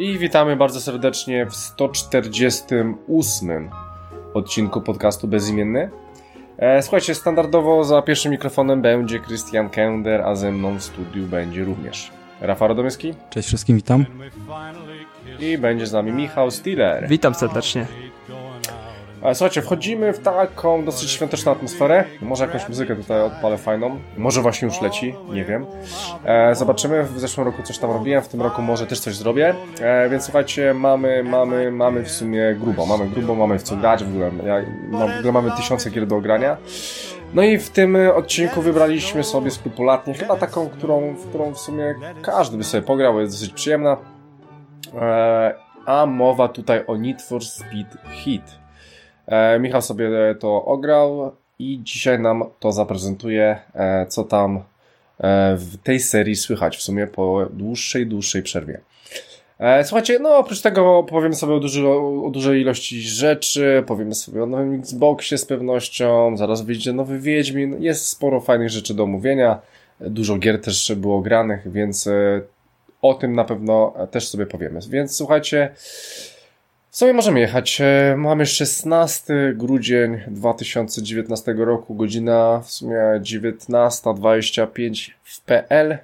I witamy bardzo serdecznie w 148 odcinku podcastu Bezimienny. E, słuchajcie, standardowo za pierwszym mikrofonem będzie Christian Kender, a ze mną w studiu będzie również Rafał Radomyski. Cześć wszystkim, witam. I będzie z nami Michał Stiller. Witam serdecznie. E, słuchajcie, wchodzimy w taką dosyć świąteczną atmosferę. Może jakąś muzykę tutaj odpalę fajną. Może właśnie już leci, nie wiem. E, zobaczymy. W zeszłym roku coś tam robiłem, w tym roku może też coś zrobię. E, więc słuchajcie, mamy, mamy, mamy w sumie grubo. Mamy grubo, mamy w co grać w ogóle. Ja, no, w ogóle mamy tysiące gier do ogrania. No i w tym odcinku wybraliśmy sobie skrupulatnie, chyba taką, którą, w którą w sumie każdy by sobie pograł, jest dosyć przyjemna. E, a mowa tutaj o Need for Speed Heat. E, Michał sobie to ograł i dzisiaj nam to zaprezentuje, e, co tam e, w tej serii słychać w sumie po dłuższej, dłuższej przerwie. Słuchajcie, no oprócz tego powiemy sobie o, duży, o dużej ilości rzeczy, powiemy sobie o nowym Xboxie z pewnością, zaraz wyjdzie nowy Wiedźmin, jest sporo fajnych rzeczy do omówienia, dużo gier też było granych, więc o tym na pewno też sobie powiemy. Więc słuchajcie, w sumie możemy jechać. E, mamy 16 grudzień 2019 roku, godzina w sumie 19.25 w PL.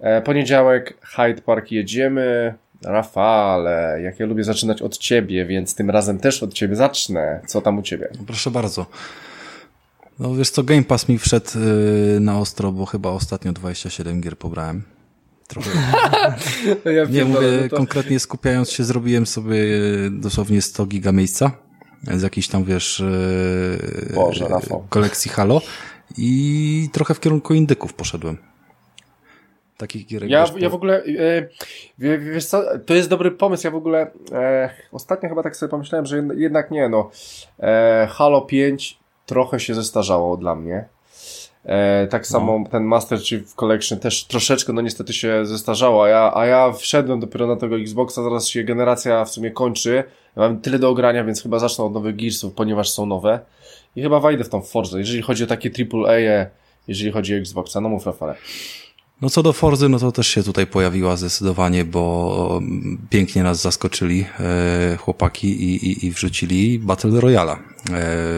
E, poniedziałek, Hyde Park jedziemy. Rafale, jak ja lubię zaczynać od ciebie, więc tym razem też od ciebie zacznę. Co tam u ciebie? Proszę bardzo. No wiesz co, Game Pass mi wszedł yy, na ostro, bo chyba ostatnio 27 gier pobrałem. Trochę. ja nie, mówię, to... konkretnie skupiając się, zrobiłem sobie e, dosłownie 100 giga miejsca z jakiejś tam, wiesz, e, Boże, kolekcji Halo i trochę w kierunku indyków poszedłem. Takich gierek. Ja, ja w ogóle, e, wiesz co, to jest dobry pomysł, ja w ogóle e, ostatnio chyba tak sobie pomyślałem, że jednak nie, no e, Halo 5 trochę się zestarzało dla mnie. E, tak samo no. ten Master Chief Collection też troszeczkę, no niestety się zestarzało, a ja, a ja wszedłem dopiero na tego Xboxa, zaraz się generacja w sumie kończy. Ja mam tyle do ogrania, więc chyba zacznę od nowych Gearsów, ponieważ są nowe. I chyba wejdę w tą Forza, jeżeli chodzi o takie AAA, jeżeli chodzi o Xboxa. No mów Rafale. No co do Forzy, no to też się tutaj pojawiła zdecydowanie, bo pięknie nas zaskoczyli e, chłopaki i, i, i wrzucili Battle Royale e,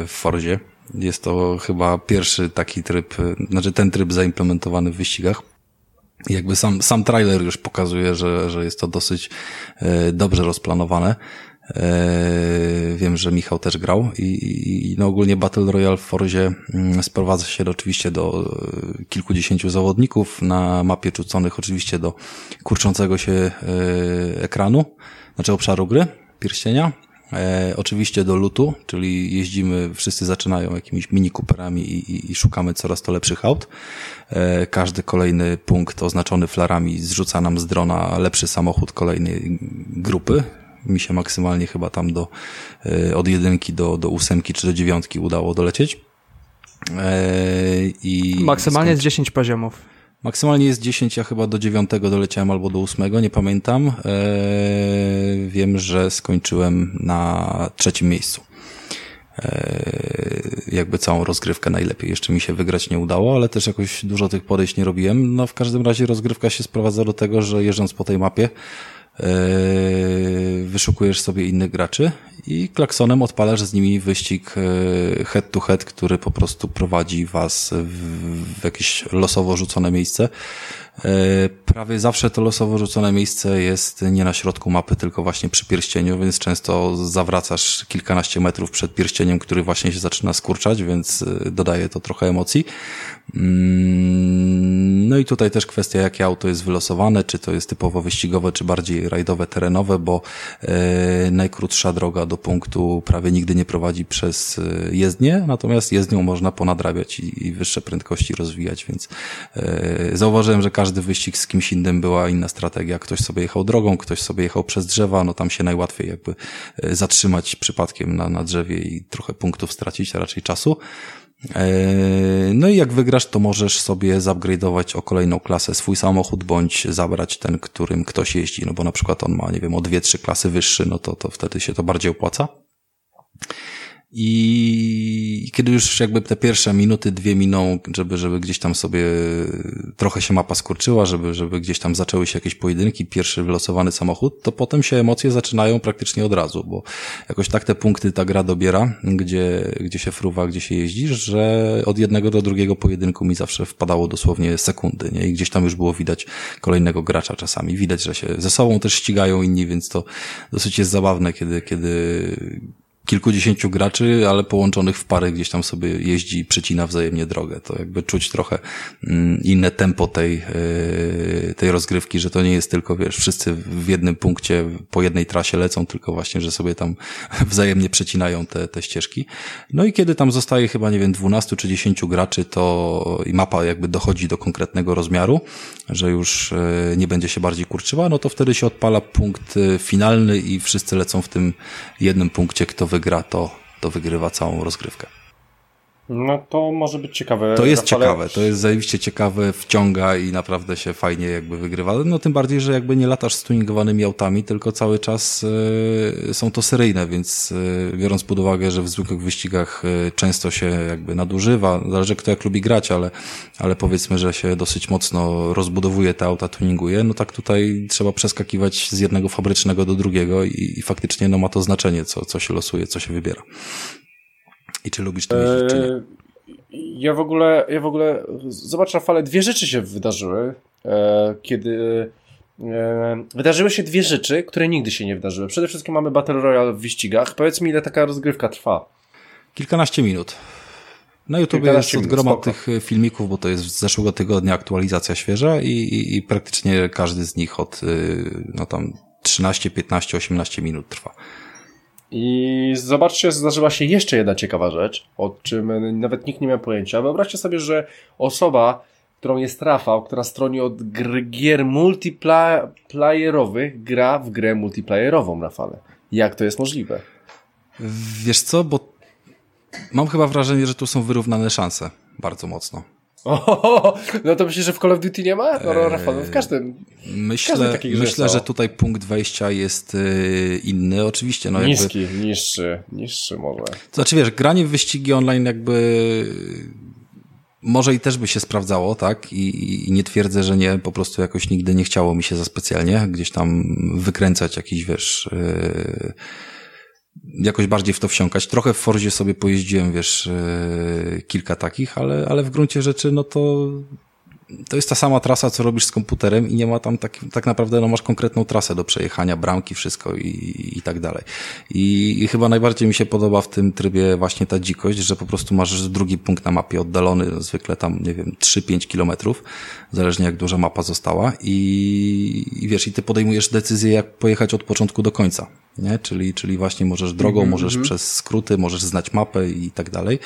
w Forzie. Jest to chyba pierwszy taki tryb, znaczy ten tryb zaimplementowany w wyścigach. Jakby sam, sam trailer już pokazuje, że, że jest to dosyć e, dobrze rozplanowane. E, wiem, że Michał też grał i, i no ogólnie Battle Royale w Forzie mm, sprowadza się oczywiście do e, kilkudziesięciu zawodników na mapie rzuconych oczywiście do kurczącego się ekranu, znaczy obszaru gry, pierścienia E, oczywiście do lutu, czyli jeździmy, wszyscy zaczynają jakimiś mini Cooperami i, i, i szukamy coraz to lepszych aut. E, każdy kolejny punkt oznaczony flarami zrzuca nam z drona lepszy samochód kolejnej grupy. Mi się maksymalnie chyba tam do, e, od jedynki do, do ósemki czy do dziewiątki udało dolecieć. E, I maksymalnie z 10 poziomów. Maksymalnie jest 10, ja chyba do 9 doleciałem albo do 8, nie pamiętam. Eee, wiem, że skończyłem na trzecim miejscu. Eee, jakby całą rozgrywkę najlepiej. Jeszcze mi się wygrać nie udało, ale też jakoś dużo tych podejść nie robiłem. No w każdym razie rozgrywka się sprowadza do tego, że jeżdżąc po tej mapie wyszukujesz sobie innych graczy i klaksonem odpalasz z nimi wyścig yy, head to head, który po prostu prowadzi was w jakieś losowo rzucone miejsce. E, prawie zawsze to losowo rzucone miejsce jest nie na środku mapy, tylko właśnie przy pierścieniu, więc często zawracasz kilkanaście metrów przed pierścieniem, który właśnie się zaczyna skurczać, więc e, dodaje to trochę emocji. Mm, no i tutaj też kwestia, jakie auto jest wylosowane, czy to jest typowo wyścigowe, czy bardziej rajdowe, terenowe, bo e, najkrótsza droga do punktu prawie nigdy nie prowadzi przez e, jezdnię, natomiast jezdnią można ponadrabiać i, wyższe prędkości rozwijać, więc e, zauważyłem, że każdy wyścig z kimś innym była inna strategia. Ktoś sobie jechał drogą, ktoś sobie jechał przez drzewa, no tam się najłatwiej jakby zatrzymać przypadkiem na, na drzewie i trochę punktów stracić, a raczej czasu. E, no i jak wygrasz, to możesz sobie zupgrade'ować o kolejną klasę swój samochód, bądź zabrać ten, którym ktoś jeździ, no bo na przykład on ma, nie wiem, o dwie, trzy klasy wyższy, no to, to wtedy się to bardziej opłaca. I kiedy już jakby te pierwsze minuty, dwie miną, żeby, żeby gdzieś tam sobie trochę się mapa skurczyła, żeby, żeby gdzieś tam zaczęły się jakieś pojedynki, pierwszy wylosowany samochód, to potem się emocje zaczynają praktycznie od razu, bo jakoś tak te punkty ta gra dobiera, gdzie, gdzie się fruwa, gdzie się jeździ, że od jednego do drugiego pojedynku mi zawsze wpadało dosłownie sekundy, nie? I gdzieś tam już było widać kolejnego gracza czasami. Widać, że się ze sobą też ścigają inni, więc to dosyć jest zabawne, kiedy, kiedy kilkudziesięciu graczy, ale połączonych w pary gdzieś tam sobie jeździ, przecina wzajemnie drogę. To jakby czuć trochę mm, inne tempo tej, e, tej rozgrywki, że to nie jest tylko, wiesz, wszyscy w jednym punkcie po jednej trasie lecą, tylko właśnie, że sobie tam wzajemnie przecinają te, te ścieżki. No i kiedy tam zostaje chyba, nie wiem, 12 czy 10 graczy, to i mapa jakby dochodzi do konkretnego rozmiaru, że już e, nie będzie się bardziej kurczyła, no to wtedy się odpala punkt e, finalny i wszyscy lecą w tym jednym punkcie, kto wygra wygra, to, to wygrywa całą rozgrywkę. No to może być ciekawe. To jest Rafale. ciekawe, to jest zajebiście ciekawe, wciąga i naprawdę się fajnie jakby wygrywa. No tym bardziej, że jakby nie latasz z tuningowanymi autami, tylko cały czas y, są to seryjne, więc y, biorąc pod uwagę, że w zwykłych wyścigach y, często się jakby nadużywa, zależy kto jak lubi grać, ale, ale powiedzmy, że się dosyć mocno rozbudowuje te auta, tuninguje, no tak tutaj trzeba przeskakiwać z jednego fabrycznego do drugiego i, i faktycznie no ma to znaczenie, co, co się losuje, co się wybiera. I czy lubisz to jeździć, czy nie? Eee, ja w ogóle, ja w ogóle, zobacz Rafale, dwie rzeczy się wydarzyły, e, kiedy e, wydarzyły się dwie rzeczy, które nigdy się nie wydarzyły. Przede wszystkim mamy Battle Royale w wyścigach. Powiedz mi, ile taka rozgrywka trwa? Kilkanaście minut. Na YouTube jest od groma tych filmików, bo to jest z zeszłego tygodnia aktualizacja świeża i, i, i praktycznie każdy z nich od no tam 13, 15, 18 minut trwa. I zobaczcie, zdarzyła się jeszcze jedna ciekawa rzecz, o czym nawet nikt nie miał pojęcia. Wyobraźcie sobie, że osoba, którą jest Rafał, która stroni od gier multiplayerowych, gra w grę multiplayerową, Rafale. Jak to jest możliwe? Wiesz co, bo mam chyba wrażenie, że tu są wyrównane szanse bardzo mocno. No to myślisz, że w Call of Duty nie ma? No, no Rafał, no w każdym. Myślę, każdym myślę że tutaj punkt wejścia jest y, inny, oczywiście. No Niski, jakby... niższy, niższy może. To znaczy wiesz, granie w wyścigi online jakby może i też by się sprawdzało, tak? I, I, nie twierdzę, że nie, po prostu jakoś nigdy nie chciało mi się za specjalnie gdzieś tam wykręcać jakiś, wiesz, yy jakoś bardziej w to wsiąkać. Trochę w Forzie sobie pojeździłem, wiesz, yy, kilka takich, ale, ale w gruncie rzeczy, no to to jest ta sama trasa, co robisz z komputerem i nie ma tam tak, tak naprawdę, no masz konkretną trasę do przejechania, bramki, wszystko i, i tak dalej. I, I chyba najbardziej mi się podoba w tym trybie właśnie ta dzikość, że po prostu masz drugi punkt na mapie oddalony, zwykle tam, nie wiem, 3-5 kilometrów, zależnie jak duża mapa została i, i wiesz, i ty podejmujesz decyzję, jak pojechać od początku do końca, nie? Czyli, czyli właśnie możesz drogą, mm -hmm. możesz przez skróty, możesz znać mapę i tak dalej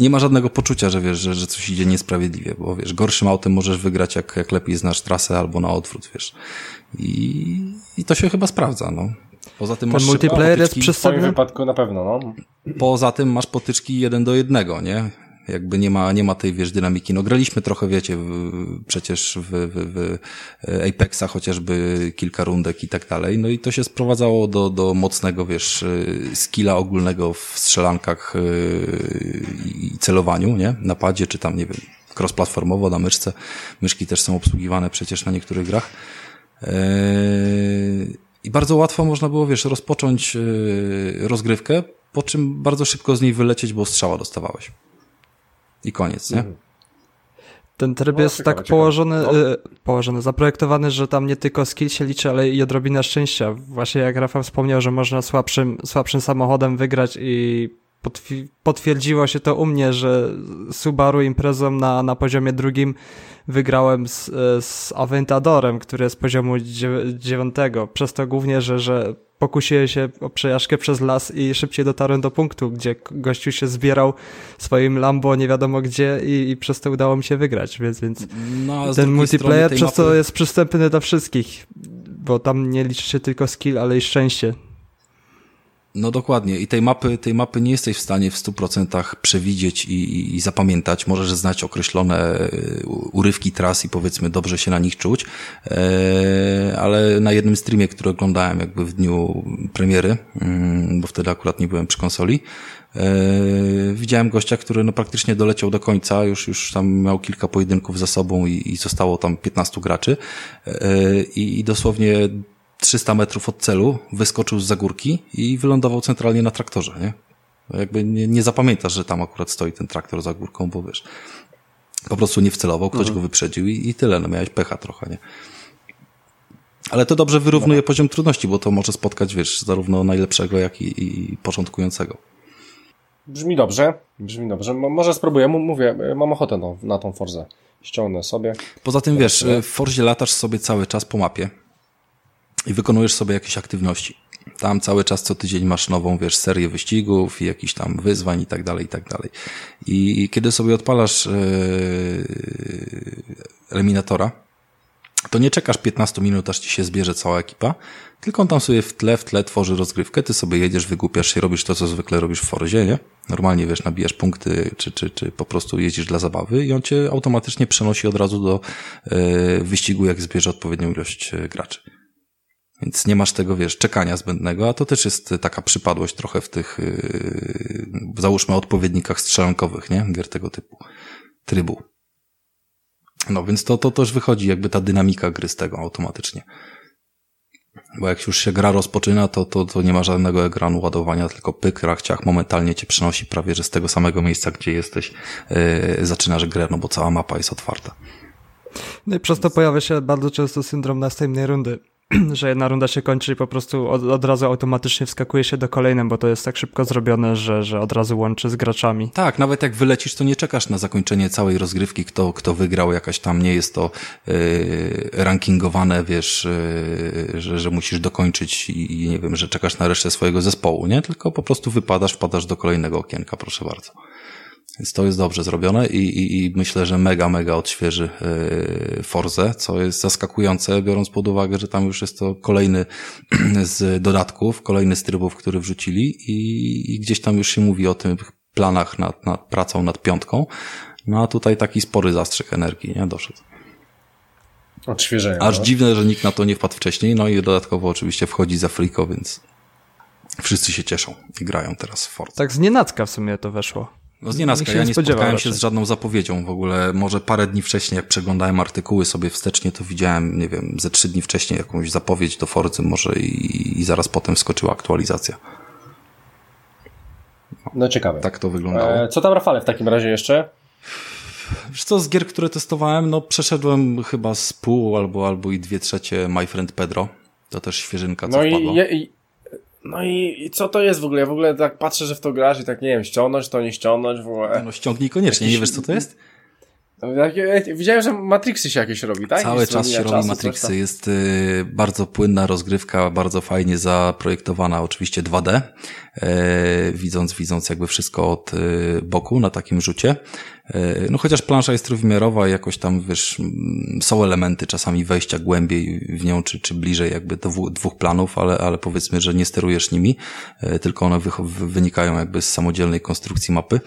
nie ma żadnego poczucia, że wiesz, że, że coś idzie niesprawiedliwie, bo wiesz, gorszym autem możesz wygrać, jak, jak lepiej znasz trasę albo na odwrót, wiesz. I, i to się chyba sprawdza, no. Poza tym Ten masz multiplayer jest W wypadku na pewno, no. Poza tym masz potyczki jeden do jednego, nie? Jakby nie ma, nie ma tej, wiesz, dynamiki. No graliśmy trochę, wiecie, w, przecież w, w, w Apexa chociażby kilka rundek i tak dalej. No i to się sprowadzało do, do mocnego, wiesz, skilla ogólnego w strzelankach yy, i celowaniu, nie? Na padzie, czy tam, nie wiem, cross-platformowo na myszce. Myszki też są obsługiwane przecież na niektórych grach. Yy, I bardzo łatwo można było, wiesz, rozpocząć rozgrywkę, po czym bardzo szybko z niej wylecieć, bo strzała dostawałeś i koniec, nie? Mhm. Ten tryb no, jest ciekawe, tak położony, no. y, położony, zaprojektowany, że tam nie tylko skill się liczy, ale i odrobina szczęścia. Właśnie jak Rafał wspomniał, że można słabszym, słabszym samochodem wygrać i potwierdziło się to u mnie, że Subaru imprezą na, na poziomie drugim wygrałem z, z Aventadorem, który jest z poziomu dziewiątego. Przez to głównie, że, że pokusiłem się o przejażdżkę przez las i szybciej dotarłem do punktu, gdzie gościu się zbierał swoim Lambo nie wiadomo gdzie i, i przez to udało mi się wygrać, więc, więc no, ten multiplayer przez mapy... to jest przystępny dla wszystkich, bo tam nie liczy się tylko skill, ale i szczęście. No dokładnie. I tej mapy, tej mapy nie jesteś w stanie w 100% przewidzieć i, i, i zapamiętać. Możesz znać określone e, urywki tras i powiedzmy dobrze się na nich czuć. E, ale na jednym streamie, który oglądałem jakby w dniu premiery, mm, bo wtedy akurat nie byłem przy konsoli, e, widziałem gościa, który no praktycznie doleciał do końca, już, już tam miał kilka pojedynków za sobą i, i zostało tam 15 graczy. I, i dosłownie 300 metrów od celu, wyskoczył z zagórki i wylądował centralnie na traktorze, nie? Jakby nie, nie zapamiętasz, że tam akurat stoi ten traktor za górką, bo wiesz, po prostu nie wcelował, ktoś mhm. go wyprzedził i, i tyle, no miałeś pecha trochę, nie? Ale to dobrze wyrównuje no. poziom trudności, bo to może spotkać, wiesz, zarówno najlepszego, jak i, i początkującego. Brzmi dobrze, brzmi dobrze. Może spróbuję, mówię, mam ochotę no, na tą Forzę. Ściągnę sobie. Poza tym, wiesz, w Forzie latasz sobie cały czas po mapie i wykonujesz sobie jakieś aktywności. Tam cały czas co tydzień masz nową, wiesz, serię wyścigów i jakichś tam wyzwań i tak dalej, i tak dalej. I kiedy sobie odpalasz yy, eliminatora, to nie czekasz 15 minut, aż ci się zbierze cała ekipa, tylko on tam sobie w tle, w tle tworzy rozgrywkę, ty sobie jedziesz, wygłupiasz się, robisz to, co zwykle robisz w Forzie, nie? Normalnie, wiesz, nabijasz punkty, czy, czy, czy po prostu jeździsz dla zabawy i on cię automatycznie przenosi od razu do yy, wyścigu, jak zbierze odpowiednią ilość graczy. Więc nie masz tego, wiesz, czekania zbędnego, a to też jest taka przypadłość trochę w tych, yy, załóżmy, odpowiednikach strzelankowych, nie? Gier tego typu. Trybu. No więc to, to też wychodzi jakby ta dynamika gry z tego automatycznie. Bo jak już się gra rozpoczyna, to, to, to nie ma żadnego ekranu ładowania, tylko pyk, rachciach momentalnie cię przenosi prawie, że z tego samego miejsca, gdzie jesteś, yy, zaczynasz grę, no bo cała mapa jest otwarta. No i przez to pojawia się bardzo często syndrom następnej rundy że jedna runda się kończy i po prostu od, od, razu automatycznie wskakuje się do kolejnej, bo to jest tak szybko zrobione, że, że od razu łączy z graczami. Tak, nawet jak wylecisz, to nie czekasz na zakończenie całej rozgrywki, kto, kto wygrał, jakaś tam nie jest to yy, rankingowane, wiesz, yy, że, że musisz dokończyć i, i nie wiem, że czekasz na resztę swojego zespołu, nie? Tylko po prostu wypadasz, wpadasz do kolejnego okienka, proszę bardzo. Więc to jest dobrze zrobione i, i, i myślę, że mega, mega odświeży yy, Forze, co jest zaskakujące, biorąc pod uwagę, że tam już jest to kolejny z dodatków, kolejny z trybów, który wrzucili i, i gdzieś tam już się mówi o tych planach nad, nad pracą nad piątką. No a tutaj taki spory zastrzyk energii, nie? Doszedł. Odświeżenie. Aż no? dziwne, że nikt na to nie wpadł wcześniej, no i dodatkowo oczywiście wchodzi za Friko, więc wszyscy się cieszą i grają teraz w Forza. Tak z nienacka w sumie to weszło. No z nienacka, ja nie spodziewałem raczej. się z żadną zapowiedzią w ogóle. Może parę dni wcześniej, jak przeglądałem artykuły sobie wstecznie, to widziałem, nie wiem, ze trzy dni wcześniej jakąś zapowiedź do Forzy może i, i zaraz potem wskoczyła aktualizacja. No, no ciekawe. Tak to wyglądało. E, co tam Rafale w takim razie jeszcze? Wiesz co, z gier, które testowałem, no przeszedłem chyba z pół albo, albo i dwie trzecie My Friend Pedro. To też świeżynka, co no i, no i, i, co to jest w ogóle? Ja w ogóle tak patrzę, że w to grasz i tak nie wiem, ściągnąć to, nie ściągnąć w ogóle. No ściągnij koniecznie, Jakiś... nie wiesz co to jest? No, widziałem, że Matrixy się jakieś robi, tak? Cały czas się robi Matrixy. Jest y, bardzo płynna rozgrywka, bardzo fajnie zaprojektowana, oczywiście 2D. E, widząc, widząc jakby wszystko od y, boku na takim rzucie. E, no chociaż plansza jest trójwymiarowa, jakoś tam, wiesz, są elementy czasami wejścia głębiej w nią, czy, czy bliżej jakby do dwóch planów, ale, ale powiedzmy, że nie sterujesz nimi, e, tylko one wynikają jakby z samodzielnej konstrukcji mapy.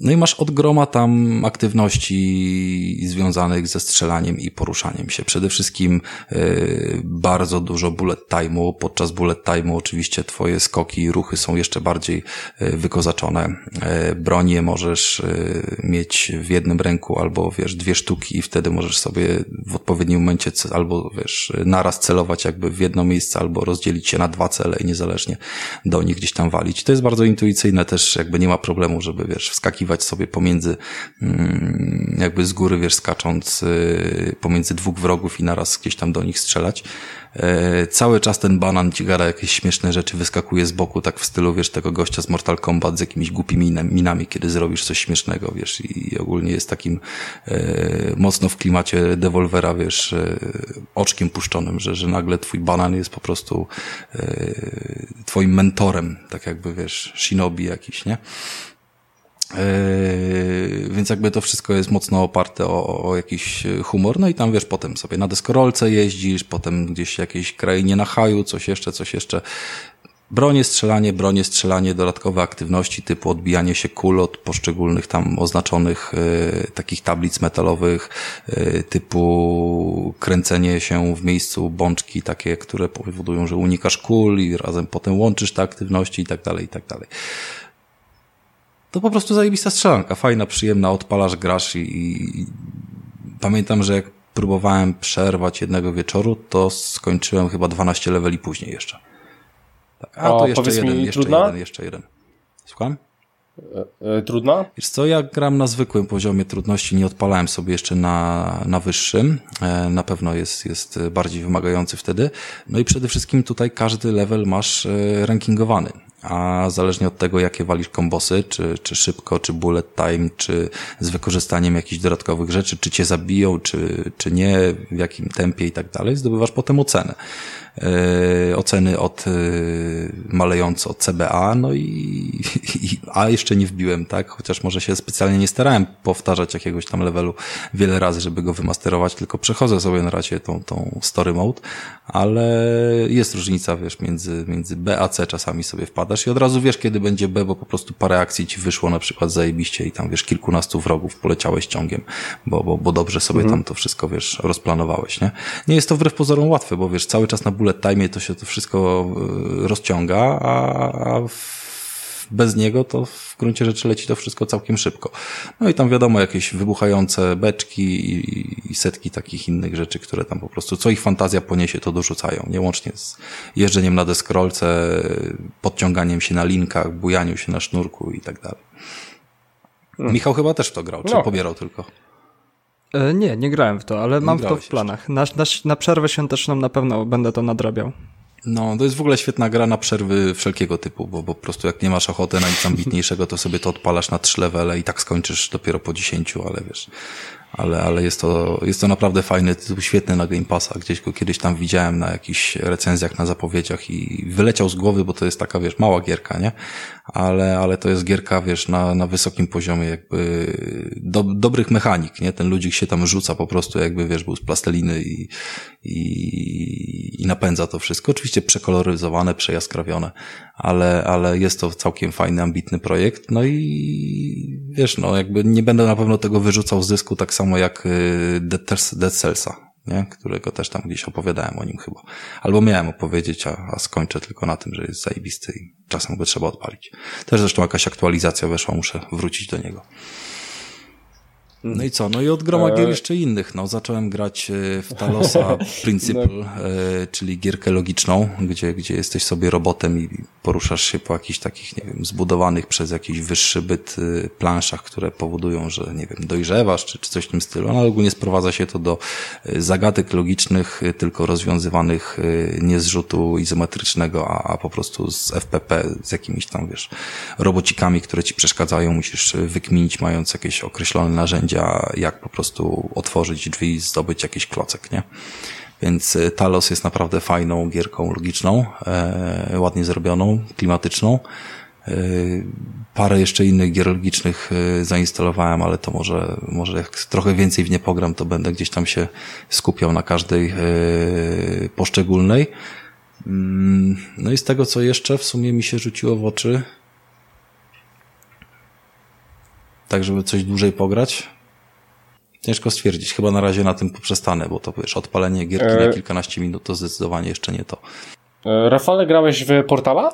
No i masz od groma tam aktywności związanych ze strzelaniem i poruszaniem się. Przede wszystkim y, bardzo dużo bullet time'u. Podczas bullet time'u oczywiście twoje skoki i ruchy są jeszcze bardziej y, wykozaczone. Y, bronię możesz mieć w jednym ręku albo wiesz dwie sztuki i wtedy możesz sobie w odpowiednim momencie albo wiesz naraz celować jakby w jedno miejsce albo rozdzielić się na dwa cele i niezależnie do nich gdzieś tam walić. To jest bardzo intuicyjne też jakby nie ma problemu, żeby wiesz wskakiwać sobie pomiędzy, mm, jakby z góry, wiesz, skacząc y, pomiędzy dwóch wrogów i naraz gdzieś tam do nich strzelać. E, cały czas ten banan ci jakieś śmieszne rzeczy, wyskakuje z boku, tak w stylu, wiesz, tego gościa z Mortal Kombat z jakimiś głupimi minami, kiedy zrobisz coś śmiesznego, wiesz, i ogólnie jest takim e, mocno w klimacie dewolwera, wiesz, e, oczkiem puszczonym, że, że nagle twój banan jest po prostu twoim mentorem, tak jakby, wiesz, shinobi jakiś, nie? Yy, więc jakby to wszystko jest mocno oparte o, o, jakiś humor. No i tam wiesz, potem sobie na deskorolce jeździsz, potem gdzieś w jakiejś krainie na haju, coś jeszcze, coś jeszcze. Bronie, strzelanie, bronie, strzelanie, dodatkowe aktywności typu odbijanie się kul od poszczególnych tam oznaczonych y, takich tablic metalowych, y, typu kręcenie się w miejscu bączki takie, które powodują, że unikasz kul i razem potem łączysz te aktywności i tak dalej, i tak dalej to po prostu zajebista strzelanka, fajna, przyjemna, odpalasz, grasz i, i pamiętam, że jak próbowałem przerwać jednego wieczoru, to skończyłem chyba 12 leveli później jeszcze. Tak. A, to jeszcze jeden, jeszcze trudna? jeden, jeszcze jeden. Słucham? E, e, trudna? Wiesz co, ja gram na zwykłym poziomie trudności, nie odpalałem sobie jeszcze na, na wyższym. E, na pewno jest, jest bardziej wymagający wtedy. No i przede wszystkim tutaj każdy level masz rankingowany a zależnie od tego, jakie walisz kombosy, czy, czy szybko, czy bullet time, czy z wykorzystaniem jakichś dodatkowych rzeczy, czy cię zabiją, czy, czy nie, w jakim tempie i tak dalej, zdobywasz potem ocenę. E, oceny od e, malejące od CBA, no i, i, a jeszcze nie wbiłem, tak? Chociaż może się specjalnie nie starałem powtarzać jakiegoś tam levelu wiele razy, żeby go wymasterować, tylko przechodzę sobie na razie tą, tą story mode, ale jest różnica, wiesz, między, między B a C czasami sobie wpadasz i od razu wiesz, kiedy będzie B, bo po prostu parę akcji ci wyszło na przykład zajebiście i tam, wiesz, kilkunastu wrogów poleciałeś ciągiem, bo, bo, bo dobrze sobie mhm. tam to wszystko, wiesz, rozplanowałeś, nie? Nie jest to wbrew pozorom łatwe, bo wiesz, cały czas na bullet time to się to wszystko e, rozciąga, a bez niego to w gruncie rzeczy leci to wszystko całkiem szybko. No i tam wiadomo, jakieś wybuchające beczki i, setki takich innych rzeczy, które tam po prostu, co ich fantazja poniesie, to dorzucają. Nie łącznie z jeżdżeniem na deskrolce, podciąganiem się na linkach, bujaniu się na sznurku i tak dalej. Hmm. Michał chyba też w to grał, czy no. pobierał tylko? E, nie, nie grałem w to, ale nie mam to w planach. Na, na, na przerwę świąteczną na pewno będę to nadrabiał. No, to jest w ogóle świetna gra na przerwy wszelkiego typu, bo, bo po prostu jak nie masz ochoty na nic ambitniejszego, to sobie to odpalasz na trzy levele i tak skończysz dopiero po dziesięciu, ale wiesz, ale, ale jest to, jest to naprawdę fajny tytuł, świetny na Game Passa. Gdzieś go kiedyś tam widziałem na jakichś recenzjach, na zapowiedziach i wyleciał z głowy, bo to jest taka, wiesz, mała gierka, nie? Ale, ale to jest gierka, wiesz, na, na wysokim poziomie jakby do, dobrych mechanik, nie? Ten ludzik się tam rzuca po prostu jakby, wiesz, był z plasteliny i, i, i napędza to wszystko. Oczywiście przekoloryzowane, przejaskrawione, ale, ale jest to całkiem fajny, ambitny projekt. No i wiesz, no jakby nie będę na pewno tego wyrzucał z dysku tak samo jak y, Dead Cellsa, nie? którego też tam gdzieś opowiadałem o nim chyba. Albo miałem opowiedzieć, a, a skończę tylko na tym, że jest zajebisty i czasem go trzeba odpalić. Też zresztą jakaś aktualizacja weszła, muszę wrócić do niego. No i co? No i od groma gier e, jeszcze innych. No, zacząłem grać e, w Talosa Principle, no. E, czyli gierkę logiczną, gdzie, gdzie jesteś sobie robotem i poruszasz się po jakichś takich, nie wiem, zbudowanych przez jakiś wyższy byt planszach, które powodują, że, nie wiem, dojrzewasz, czy, czy coś w tym stylu. No, ale ogólnie sprowadza się to do zagadek logicznych, tylko rozwiązywanych nie z rzutu izometrycznego, a, a po prostu z FPP, z jakimiś tam, wiesz, robocikami, które ci przeszkadzają, musisz wykminić, mając jakieś określone narzędzia narzędzia, jak po prostu otworzyć drzwi i zdobyć jakiś klocek, nie? Więc y, Talos jest naprawdę fajną gierką logiczną, e, ładnie zrobioną, klimatyczną. E, parę jeszcze innych gier logicznych e, zainstalowałem, ale to może, może jak trochę więcej w nie pogram, to będę gdzieś tam się skupiał na każdej e, poszczególnej. Mm, no i z tego, co jeszcze w sumie mi się rzuciło w oczy, tak żeby coś dłużej pograć, Ciężko stwierdzić. Chyba na razie na tym poprzestanę, bo to wiesz, odpalenie gierki e... na kilkanaście minut to zdecydowanie jeszcze nie to. E, Rafale, grałeś w portala? E,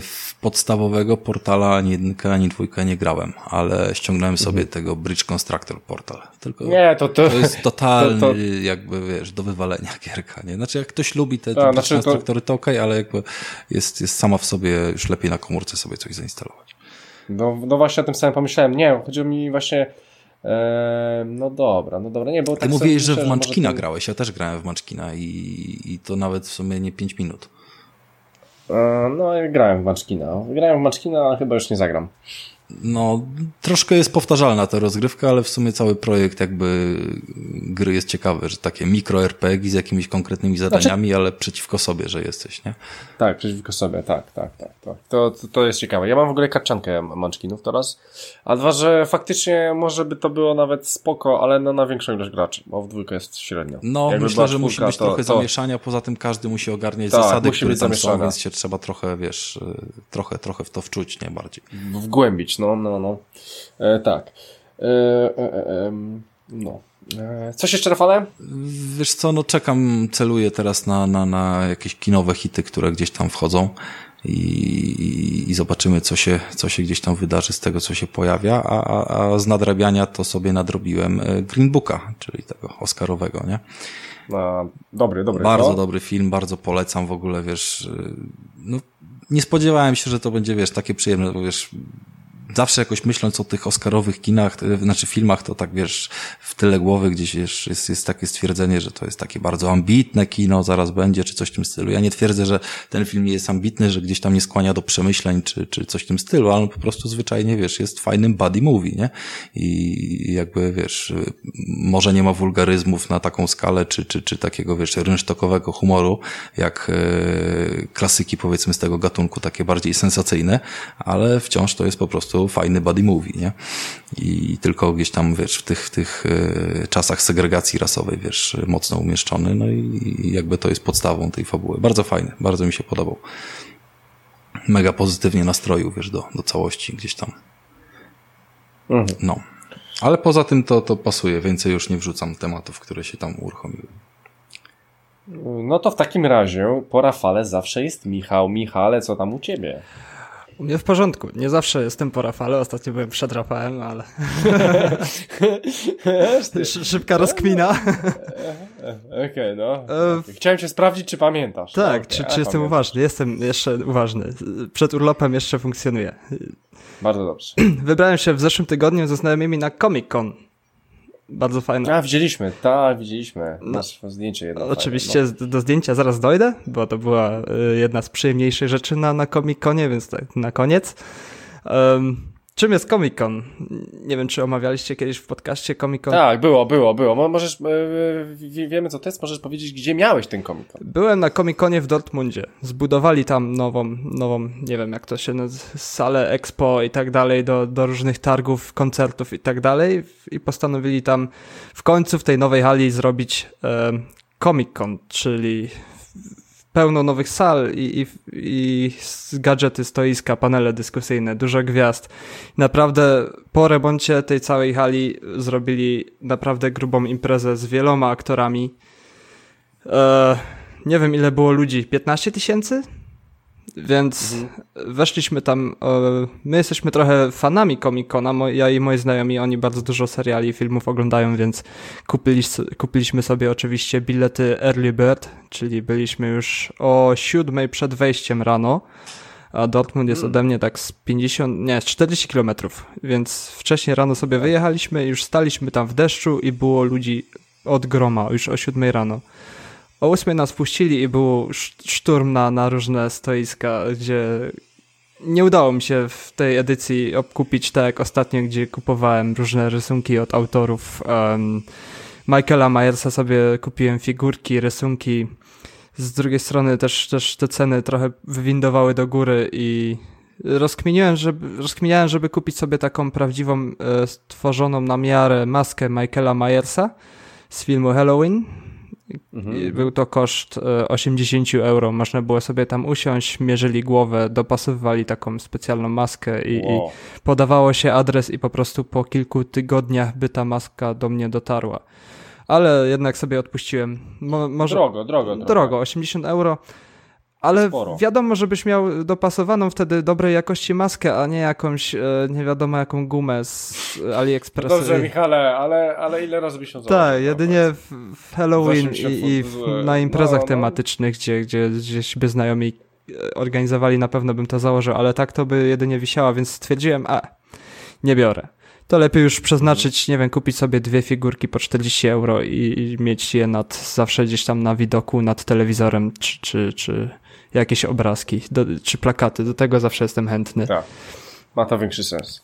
w podstawowego portala ani jedynkę, ani dwójkę nie grałem, ale ściągnąłem mhm. sobie tego Bridge Constructor portal. Tylko nie, to, to, to jest totalny, to, to... jakby wiesz, do wywalenia gierka, nie? Znaczy, jak ktoś lubi te, te A, znaczy Constructory, to, to ok, ale jakby jest, jest sama w sobie już lepiej na komórce sobie coś zainstalować. No, no właśnie o tym samym pomyślałem. Nie, chodziło mi właśnie... No dobra, no dobra, nie, bo Ty tak mówiłeś, że w Munchkina to- grałeś, ja też grałem w Munchkina i, i to nawet w sumie nie 5 minut. E, no, ja grałem w Munchkina. Grałem w Munchkina, ale chyba już nie zagram. No, troszkę jest powtarzalna ta rozgrywka, ale w sumie cały projekt jakby gry jest ciekawy, że takie mikro RPG z jakimiś konkretnymi Znaczy- zadaniami, ale przeciwko sobie, że jesteś, nie? Tak, przeciwko sobie, tak, tak, tak. tak. To, to, to jest ciekawe. Ja mam w ogóle karczankę Munchkinów teraz, a dwa, że faktycznie może by to było nawet spoko, ale no, na większą ilość graczy, bo w dwójkę jest średnio. No, Jakby myślę, że musi być to- trochę to- zamieszania, poza tym każdy musi ogarniać Tak, zasady, musi które tam są, więc się trzeba trochę, wiesz, y, trochę, trochę w to wczuć, nie bardziej. wgłębić, no, no, no. E, tak. E, e, e, no. E, coś jeszcze, Rafale? Wiesz co, no czekam, celuję teraz na, na, na jakieś kinowe hity, które gdzieś tam wchodzą i, i, i zobaczymy, co się, co się gdzieś tam wydarzy z tego, co się pojawia, a, a, a z nadrabiania to sobie nadrobiłem Green Booka, czyli tego Oscarowego, nie? No, dobry, dobry. Bardzo co? dobry film, bardzo polecam w ogóle, wiesz, no nie spodziewałem się, że to będzie, wiesz, takie przyjemne, bo wiesz, zawsze jakoś myśląc o tych Oscarowych kinach, to, znaczy filmach, to tak, wiesz, w tyle głowy gdzieś, wiesz, jest, jest takie stwierdzenie, że to jest takie bardzo ambitne kino, zaraz będzie, czy coś w tym stylu. Ja nie twierdzę, że ten film nie jest ambitny, że gdzieś tam nie skłania do przemyśleń, czy, czy coś w tym stylu, ale on po prostu zwyczajnie, wiesz, jest fajnym buddy movie, nie? I jakby, wiesz, może nie ma wulgaryzmów na taką skalę, czy, czy, czy takiego, wiesz, rynsztokowego humoru, jak e, klasyki, powiedzmy, z tego gatunku, takie bardziej sensacyjne, ale wciąż to jest po prostu fajny buddy movie, nie? I tylko gdzieś tam, wiesz, w tych, tych e, czasach segregacji rasowej, wiesz, mocno umieszczony, no i, i jakby to jest podstawą tej fabuły. Bardzo fajny, bardzo mi się podobał. Mega pozytywnie nastroił, wiesz, do, do całości gdzieś tam. Mhm. No. Ale poza tym to, to pasuje. Więcej już nie wrzucam tematów, które się tam uruchomiły. No to w takim razie po Rafale zawsze jest Michał. Michale, co tam u ciebie? U mnie w porządku. Nie zawsze jestem po Rafale, ostatnio byłem przed Rafałem, ale Szy- szybka rozkmina. Okej, no. E, Chciałem cię sprawdzić, czy pamiętasz. no, Tak, okej, czy, ale czy jestem uważny? Jestem jeszcze uważny. Przed urlopem jeszcze funkcjonuję. Bardzo dobrze. Wybrałem się w zeszłym tygodniu ze znajomymi na Comic Con. Bardzo fajne. A, widzieliśmy, tak, widzieliśmy. No. Masz zdjęcie jedno. Oczywiście fajne, z- do zdjęcia zaraz dojdę, bo to była y, jedna z przyjemniejszych rzeczy na, na Comic Conie, więc tak na koniec. Um, czym jest Comic Con? Nie wiem, czy omawialiście kiedyś w podcaście Comic. Con. Tak, było, było, było. Mo- Możesz, yy, wie- wiemy co to jest, możesz powiedzieć, gdzie miałeś ten komik. Byłem na Comic Conie w Dortmundzie. Zbudowali tam nową, nową, nie wiem jak to się nazywa, salę expo i tak dalej, do, do różnych targów, koncertów i tak dalej. I postanowili tam w końcu w tej nowej hali zrobić e, Comic Con, czyli pełno nowych sal i, i, i gadżety, stoiska, panele dyskusyjne, dużo gwiazd. Naprawdę po remoncie tej całej hali zrobili naprawdę grubą imprezę z wieloma aktorami. E, nie wiem ile było ludzi, 15 tysięcy? Więc weszliśmy tam, e, my jesteśmy trochę fanami Comic-Cona, ja i moi znajomi, oni bardzo dużo seriali i filmów oglądają, więc kupili, kupiliśmy sobie oczywiście bilety Early Bird, czyli byliśmy już o siódmej przed wejściem rano, a Dortmund jest ode mnie tak z 50, nie, z 40 kilometrów, więc wcześniej rano sobie wyjechaliśmy, już staliśmy tam w deszczu i było ludzi od groma, już o siódmej rano. O ósmej nas puścili i był sz- szturm na, na różne stoiska, gdzie nie udało mi się w tej edycji obkupić tak jak ostatnio, gdzie kupowałem różne rysunki od autorów. Um, Michaela Myersa sobie kupiłem figurki, rysunki. Z drugiej strony też, też te ceny trochę wywindowały do góry i rozkminiłem, żeby, rozkminiałem, żeby kupić sobie taką prawdziwą, e, stworzoną na miarę maskę Michaela Myersa z filmu Halloween. I Był to koszt e, 80 euro. Można było sobie tam usiąść, mierzyli głowę, dopasowywali taką specjalną maskę i, Wow. i podawało się adres i po prostu po kilku tygodniach by ta maska do mnie dotarła. Ale jednak sobie odpuściłem. Mo, może Drogo, drogo, drogo. drogo, 80 euro. Ale Sporo. wiadomo, żebyś miał dopasowaną wtedy dobrej jakości maskę, a nie jakąś e, nie wiadomo jaką gumę z AliExpressu. Dobrze, Michale, ale, ale ile razy byś się Tak, jedynie w, Halloween i, i w- na imprezach no, no. tematycznych, gdzie, gdzie gdzieś by znajomi organizowali, na pewno bym to założył, ale tak to by jedynie wisiało, więc stwierdziłem, a nie biorę. To lepiej już przeznaczyć, nie wiem, kupić sobie dwie figurki po 40 euro i, i mieć je nad, zawsze gdzieś tam na widoku, nad telewizorem, czy, czy, czy jakieś obrazki, do, czy plakaty. Do tego zawsze jestem chętny. Tak, ma to większy sens.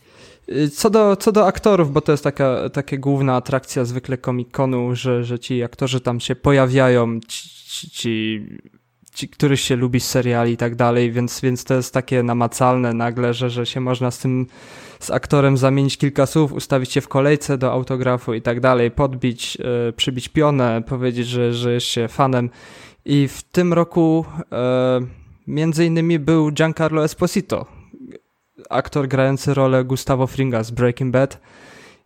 Y, co do, co do aktorów, bo to jest taka, taka główna atrakcja zwykle Comic-Conu, że, że ci aktorzy tam się pojawiają, ci, ci, ci których się lubi z seriali i tak dalej, więc, więc to jest takie namacalne nagle, że, że się można z tym z aktorem zamienić kilka słów, ustawić się w kolejce do autografu i tak dalej, podbić, yy, przybić pionę, powiedzieć, że, że jest się fanem. I w tym roku yy, między innymi był Giancarlo Esposito, aktor grający rolę Gustavo Fringa z Breaking Bad.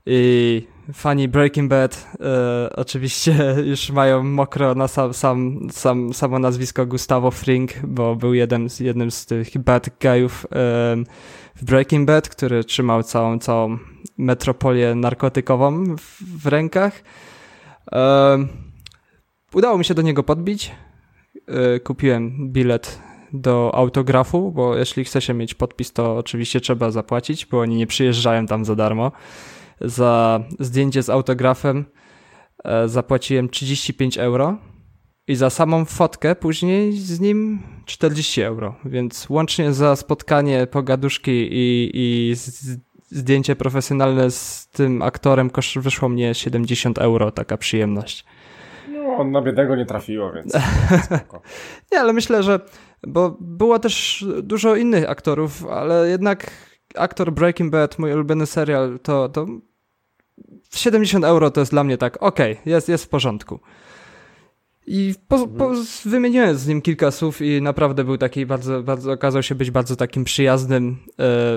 I fani Breaking Bad e, oczywiście już mają mokro na sam, sam, sam, samo nazwisko Gustavo Fring, bo był jeden, jednym z tych bad guyów e, w Breaking Bad, który trzymał całą, całą metropolię narkotykową w, w rękach. E, udało mi się do niego podbić. E, kupiłem bilet do autografu, bo jeśli chce się mieć podpis, to oczywiście trzeba zapłacić, bo oni nie przyjeżdżają tam za darmo. Za zdjęcie z autografem e, zapłaciłem 35 euro i za samą fotkę później z nim 40 euro, więc łącznie za spotkanie, pogaduszki i, i zdjęcie profesjonalne z tym aktorem wyszło mnie 70 euro, taka przyjemność. No, na biednego nie trafiło, więc. nie, ale myślę, że bo było też dużo innych aktorów, ale jednak aktor Breaking Bad, mój ulubiony serial, to, to 70 euro to jest dla mnie tak, okej, okay, jest, jest w porządku. I po, po, mhm. wymieniłem z nim kilka słów i naprawdę był taki bardzo, bardzo okazał się być bardzo takim przyjaznym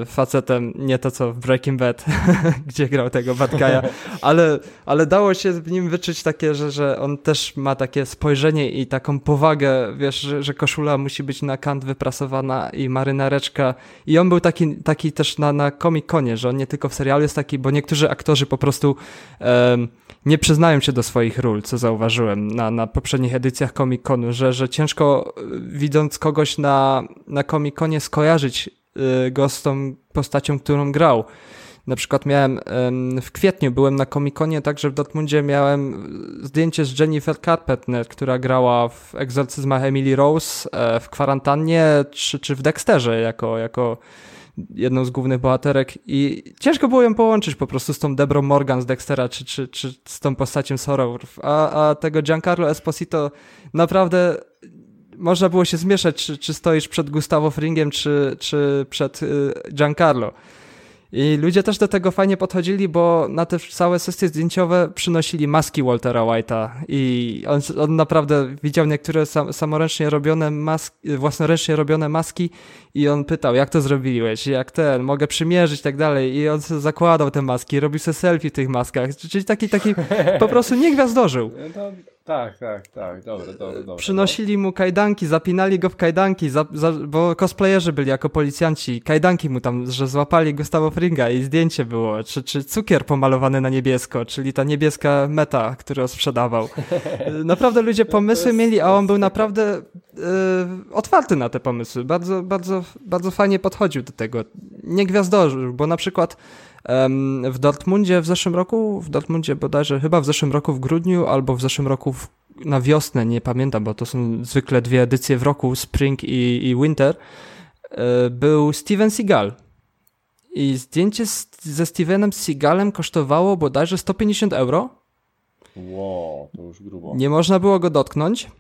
e, facetem, nie to co w Breaking Bad, gdzie grał tego guy'a, ale, ale dało się w nim wyczuć takie, że, że on też ma takie spojrzenie i taką powagę, wiesz, że, że koszula musi być na kant wyprasowana i marynareczka i on był taki, taki też na, na Comic-Conie, że on nie tylko w serialu jest taki, bo niektórzy aktorzy po prostu nie przyznają się do swoich ról, co zauważyłem na, na poprzednich edycjach Comic-Conu, że, że ciężko y, widząc kogoś na, na Comic-Conie skojarzyć y, go z tą postacią, którą grał. Na przykład miałem w kwietniu, byłem na Comic-Conie, także w Dortmundzie miałem zdjęcie z Jennifer Carpenter, która grała w Egzorcyzmach Emily Rose, e, w Kwarantannie czy, czy w Dexterze jako, jako jedną z głównych bohaterek i ciężko było ją połączyć po prostu z tą Debrą Morgan z Dextera, czy, czy, czy z tą postacią Sorrow, a, a tego Giancarlo Esposito naprawdę można było się zmieszać, czy, czy stoisz przed Gustavo Fringiem, czy, czy przed y, Giancarlo. I ludzie też do tego fajnie podchodzili, bo na te całe sesje zdjęciowe przynosili maski Waltera White'a. I on, on naprawdę widział niektóre sam, samoręcznie robione maski, własnoręcznie robione maski i on pytał, jak to zrobiłeś, jak ten, mogę przymierzyć tak dalej? I on zakładał te maski, robił sobie selfie w tych maskach, czyli taki, taki po prostu nie gwiazdożył. No, tak, tak, tak, dobre, dobre, dobre. Przynosili mu kajdanki, zapinali go w kajdanki, za, za, bo cosplayerzy byli jako policjanci, kajdanki mu tam, że złapali Gustavo Fringa i zdjęcie było, czy, czy cukier pomalowany na niebiesko, czyli ta niebieska meta, którą sprzedawał. Naprawdę ludzie pomysły mieli, a on był naprawdę yy, otwarty na te pomysły, bardzo, bardzo, bardzo fajnie podchodził do tego. Nie gwiazdożył, bo na przykład w Dortmundzie w zeszłym roku, w Dortmundzie bodajże chyba w zeszłym roku w grudniu albo w zeszłym roku w, na wiosnę, nie pamiętam, bo to są zwykle dwie edycje w roku, Spring i, i Winter, e, był Steven Seagal. I zdjęcie z, ze Stevenem Seagalem kosztowało bodajże 150 euro. Wow, to już grubo. Nie można było go dotknąć.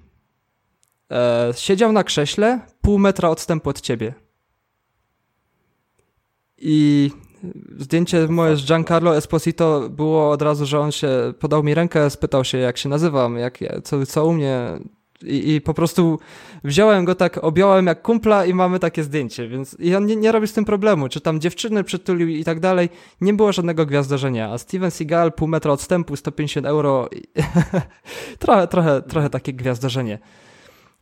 E, siedział na krześle, pół metra odstępu od ciebie. I zdjęcie moje z Giancarlo Esposito było od razu, że on się podał mi rękę, spytał się jak się nazywam, jak, co, co u mnie i, i po prostu wziąłem go tak, objąłem jak kumpla i mamy takie zdjęcie, więc i on nie, nie robi z tym problemu, czy tam dziewczyny przytulił i tak dalej, nie było żadnego gwiazdorzenia, a Steven Seagal pół metra odstępu, 150 euro, trochę, trochę, trochę takie gwiazdorzenie.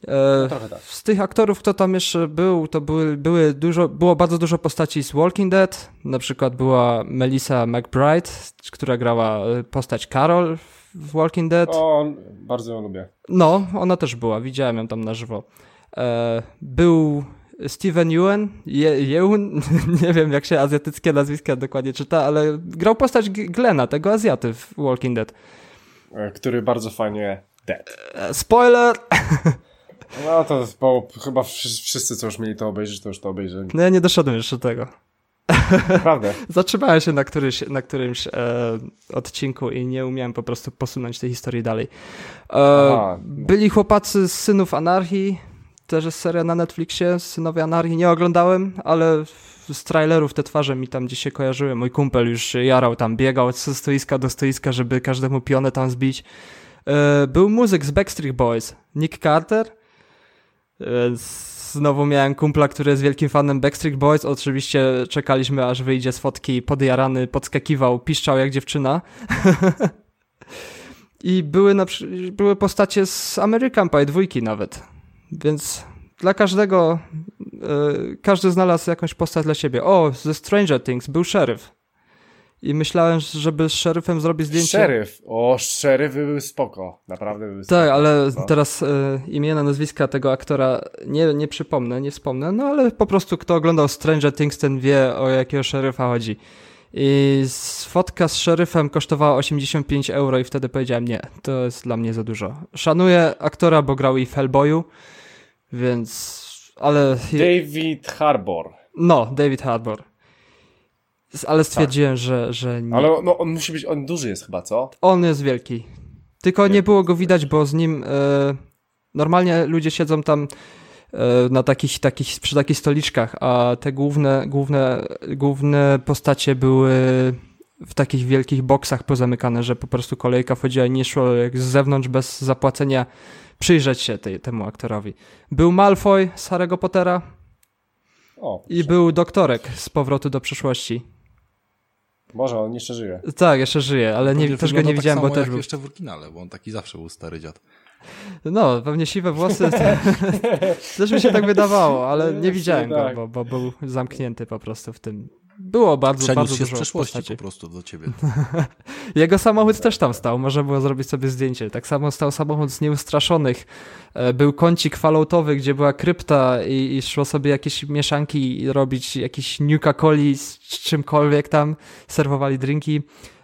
E, no tak. Z tych aktorów, kto tam jeszcze był, to były, były dużo, było bardzo dużo postaci z Walking Dead. Na przykład była Melissa McBride, która grała e, postać Carol w Walking Dead. O, bardzo ją lubię. No, ona też była, widziałem ją tam na żywo. E, był Steven Yeun, Je, Yeun, nie wiem jak się azjatyckie nazwiska dokładnie czyta, ale grał postać Glena, tego Azjaty w Walking Dead. Który bardzo fajnie dead. Spoiler! No to bo chyba wszyscy, co już mieli to obejrzeć, to już to obejrzeli. No ja nie doszedłem jeszcze do tego. Prawda. Zatrzymałem się na, któryś, na którymś e, odcinku i nie umiałem po prostu posunąć tej historii dalej. E, byli chłopacy z Synów Anarchii, też jest seria na Netflixie, Synowie Anarchii. Nie oglądałem, ale z trailerów te twarze mi tam gdzieś się kojarzyły. Mój kumpel już jarał tam, biegał ze stoiska do stoiska, żeby każdemu pionę tam zbić. E, był muzyk z Backstreet Boys, Nick Carter. Znowu miałem kumpla, który jest wielkim fanem Backstreet Boys. Oczywiście czekaliśmy, aż wyjdzie z fotki podjarany, podskakiwał, piszczał jak dziewczyna. I były, na, były postacie z American Pie dwójki nawet. Więc dla każdego, yy, każdy znalazł jakąś postać dla siebie. O, ze Stranger Things był szeryf. I myślałem, żeby z szeryfem zrobić zdjęcie. Szeryf. O, szeryfy były spoko. Naprawdę były spoko. Tak, ale no. teraz e, imienia, nazwiska tego aktora nie, nie przypomnę, nie wspomnę, no ale po prostu kto oglądał Stranger Things, ten wie o jakiego szeryfa chodzi. I fotka z szeryfem kosztowała 85 euro i wtedy powiedziałem nie, to jest dla mnie za dużo. Szanuję aktora, bo grał i w Hellboyu, więc... ale... David Harbour. No, David Harbour. Ale stwierdziłem, tak. że, że nie. Ale no, on musi być, on duży jest chyba, co? On jest wielki. Tylko nie, nie było go widać, bo z nim e, normalnie ludzie siedzą tam e, na takich, takich, przy takich stoliczkach, a te główne, główne, główne postacie były w takich wielkich boksach pozamykane, że po prostu kolejka wchodziła i nie szło jak z zewnątrz bez zapłacenia przyjrzeć się tej, temu aktorowi. Był Malfoy z Harry'ego Pottera o, i był doktorek z Powrotu do przyszłości. Może on jeszcze żyje. Tak, jeszcze żyje, ale nie, też go nie tak widziałem, bo też był. jeszcze w oryginale, bo on taki zawsze był stary dziad. No, pewnie siwe włosy. też mi się tak wydawało, ale nie widziałem go, tak. bo, bo był zamknięty po prostu w tym było bardzo, Przeniósł bardzo się dużo z przeszłości postaci. po prostu do ciebie. Jego samochód też tam stał, można było zrobić sobie zdjęcie. Tak samo stał samochód z Nieustraszonych. E, był kącik falloutowy, gdzie była krypta i, i szło sobie jakieś mieszanki robić, jakieś Nuka-Coli z czymkolwiek tam, serwowali drinki.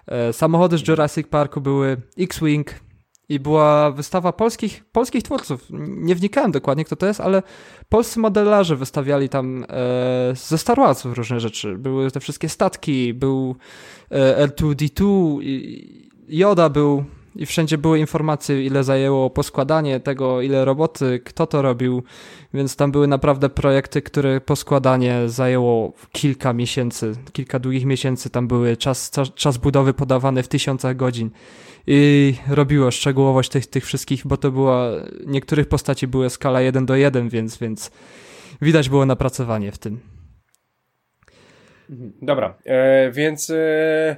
E, samochody z Jurassic Parku były X-Wing, i była wystawa polskich, polskich twórców. Nie wnikałem dokładnie, kto to jest, ale polscy modelarze wystawiali tam e, ze Star Warsów różne rzeczy. Były te wszystkie statki, był e, R2D2, Joda był i wszędzie były informacje, ile zajęło poskładanie tego, ile roboty, kto to robił, więc tam były naprawdę projekty, które poskładanie zajęło kilka miesięcy, kilka długich miesięcy, tam były czas, czas, czas budowy podawany w tysiącach godzin i robiło szczegółowość tych, tych wszystkich, bo to była, niektórych postaci były skala 1 do 1, więc, więc widać było napracowanie w tym. Mhm. Dobra, e, więc e,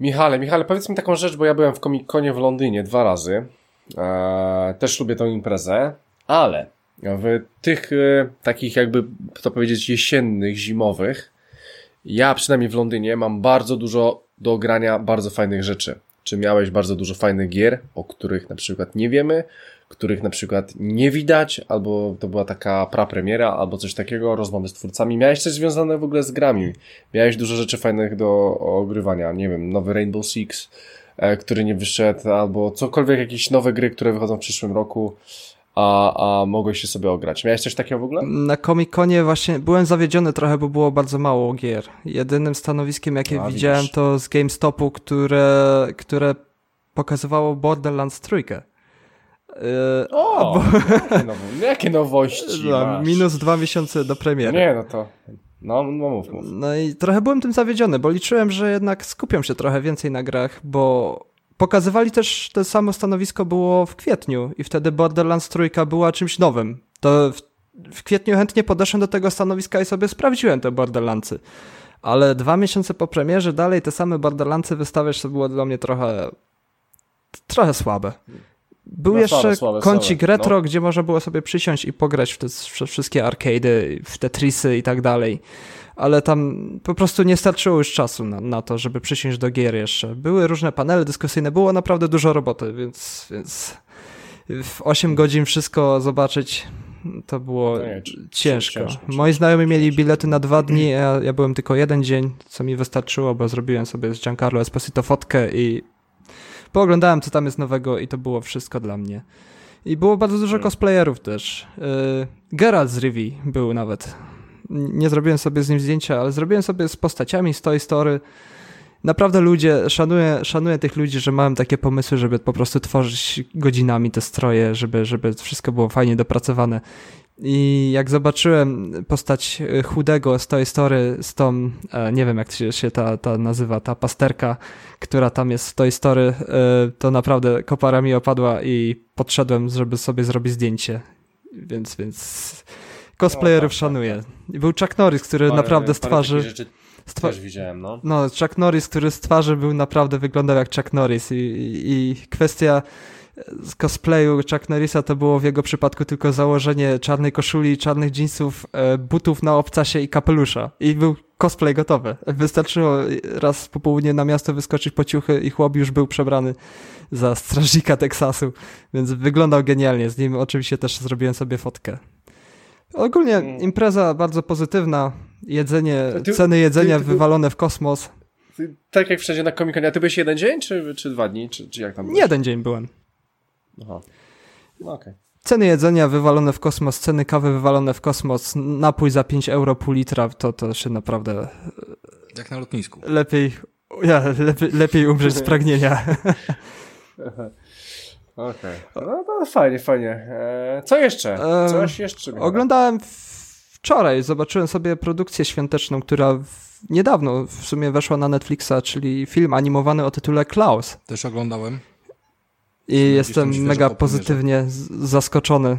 Michale, Michale, powiedz mi taką rzecz, bo ja byłem w Comic-Conie w Londynie dwa razy. E, też lubię tą imprezę, ale w tych e, takich jakby to powiedzieć jesiennych, zimowych ja przynajmniej w Londynie mam bardzo dużo do grania bardzo fajnych rzeczy. Czy miałeś bardzo dużo fajnych gier, o których na przykład nie wiemy, których na przykład nie widać, albo to była taka prapremiera, albo coś takiego, rozmowy z twórcami. Miałeś coś związane w ogóle z grami. Miałeś dużo rzeczy fajnych do ogrywania. Nie wiem, nowy Rainbow Six, e, który nie wyszedł, albo cokolwiek, jakieś nowe gry, które wychodzą w przyszłym roku a, a mogłeś się sobie ograć. Miałeś coś takiego w ogóle? Na Comic-Conie właśnie byłem zawiedziony trochę, bo było bardzo mało gier. Jedynym stanowiskiem, jakie a, widziałem, widzisz. to z GameStopu, które, które pokazywało Borderlands trójkę. Yy, o, bo... jakie, now jakie nowości no, Minus dwa miesiące do premiery. Nie, no to... No, no mów, mów. No i trochę byłem tym zawiedziony, bo liczyłem, że jednak skupią się trochę więcej na grach, bo Pokazywali też to samo stanowisko było w kwietniu i wtedy Borderlands trójka była czymś nowym. To w, w kwietniu chętnie podeszłem do tego stanowiska i sobie sprawdziłem te Borderlandsy. Ale dwa miesiące po premierze dalej te same Borderlandsy wystawiać to było dla mnie trochę trochę słabe. Był no, jeszcze słabe, słabe, kącik słabe. retro, no. gdzie można było sobie przysiąść i pograć w te wszystkie arcade'y, w Tetrisy i tak dalej ale tam po prostu nie starczyło już czasu na, na to, żeby przysiąść do gier jeszcze. Były różne panele dyskusyjne, było naprawdę dużo roboty, więc, więc w 8 godzin wszystko zobaczyć to było nie, ciężko. Moi znajomi mieli bilety na dwa dni, a ja, byłem tylko jeden dzień, co mi wystarczyło, bo zrobiłem sobie z Giancarlo Esposito fotkę i pooglądałem, co tam jest nowego i to było wszystko dla mnie. I było bardzo dużo hmm. cosplayerów też. Yy, Geralt z Rivi był nawet. Nie zrobiłem sobie z nim zdjęcia, ale zrobiłem sobie z postaciami z Toy Story. Naprawdę ludzie, szanuję, szanuję tych ludzi, że mają takie pomysły, żeby po prostu tworzyć godzinami te stroje, żeby, żeby wszystko było fajnie dopracowane. I jak zobaczyłem postać chudego z Toy Story z tą, e, nie wiem jak się ta, ta nazywa, ta pasterka, która tam jest w Toy Story, e, to naprawdę kopara mi opadła i podszedłem, żeby sobie zrobić zdjęcie. Więc, więc cosplayerów no, tak, szanuję. Tak, tak. Był Chuck Norris, który parę, naprawdę z twarzy... Rzeczy Stwa też widziałem, no. No, Chuck Norris, który z twarzy był naprawdę, wyglądał jak Chuck Norris i, i, i kwestia z cosplayu Chuck Norrisa to było w jego przypadku tylko założenie czarnej koszuli, czarnych jeansów, e, butów na obcasie i kapelusza. I był cosplay gotowy. Wystarczyło raz po południe na miasto wyskoczyć po ciuchy i chłop już był przebrany za strażnika Teksasu, więc wyglądał genialnie. Z nim oczywiście też zrobiłem sobie fotkę. Ogólnie mm. impreza bardzo pozytywna, jedzenie, ty, ceny jedzenia ty, ty, wywalone w kosmos. tak jak wszędzie na Comic Conie, a ty byłeś jeden dzień, czy, czy dwa dni, czy, czy jak tam byłeś? Jeden dzień byłem. Aha. No okej. Okay. Ceny jedzenia wywalone w kosmos, ceny kawy wywalone w kosmos, napój za 5 euro pół litra, to, to się naprawdę... Jak na lotnisku. Lepiej, ja, lepiej, lepiej umrzeć z pragnienia. Okej. Okay. No to fajnie, fajnie. E, co jeszcze? Coś jeszcze? Oglądałem wczoraj, zobaczyłem sobie produkcję świąteczną, która niedawno w sumie weszła na Netflixa, czyli film animowany o tytule Klaus. Też oglądałem. I jestem mega pozytywnie zaskoczony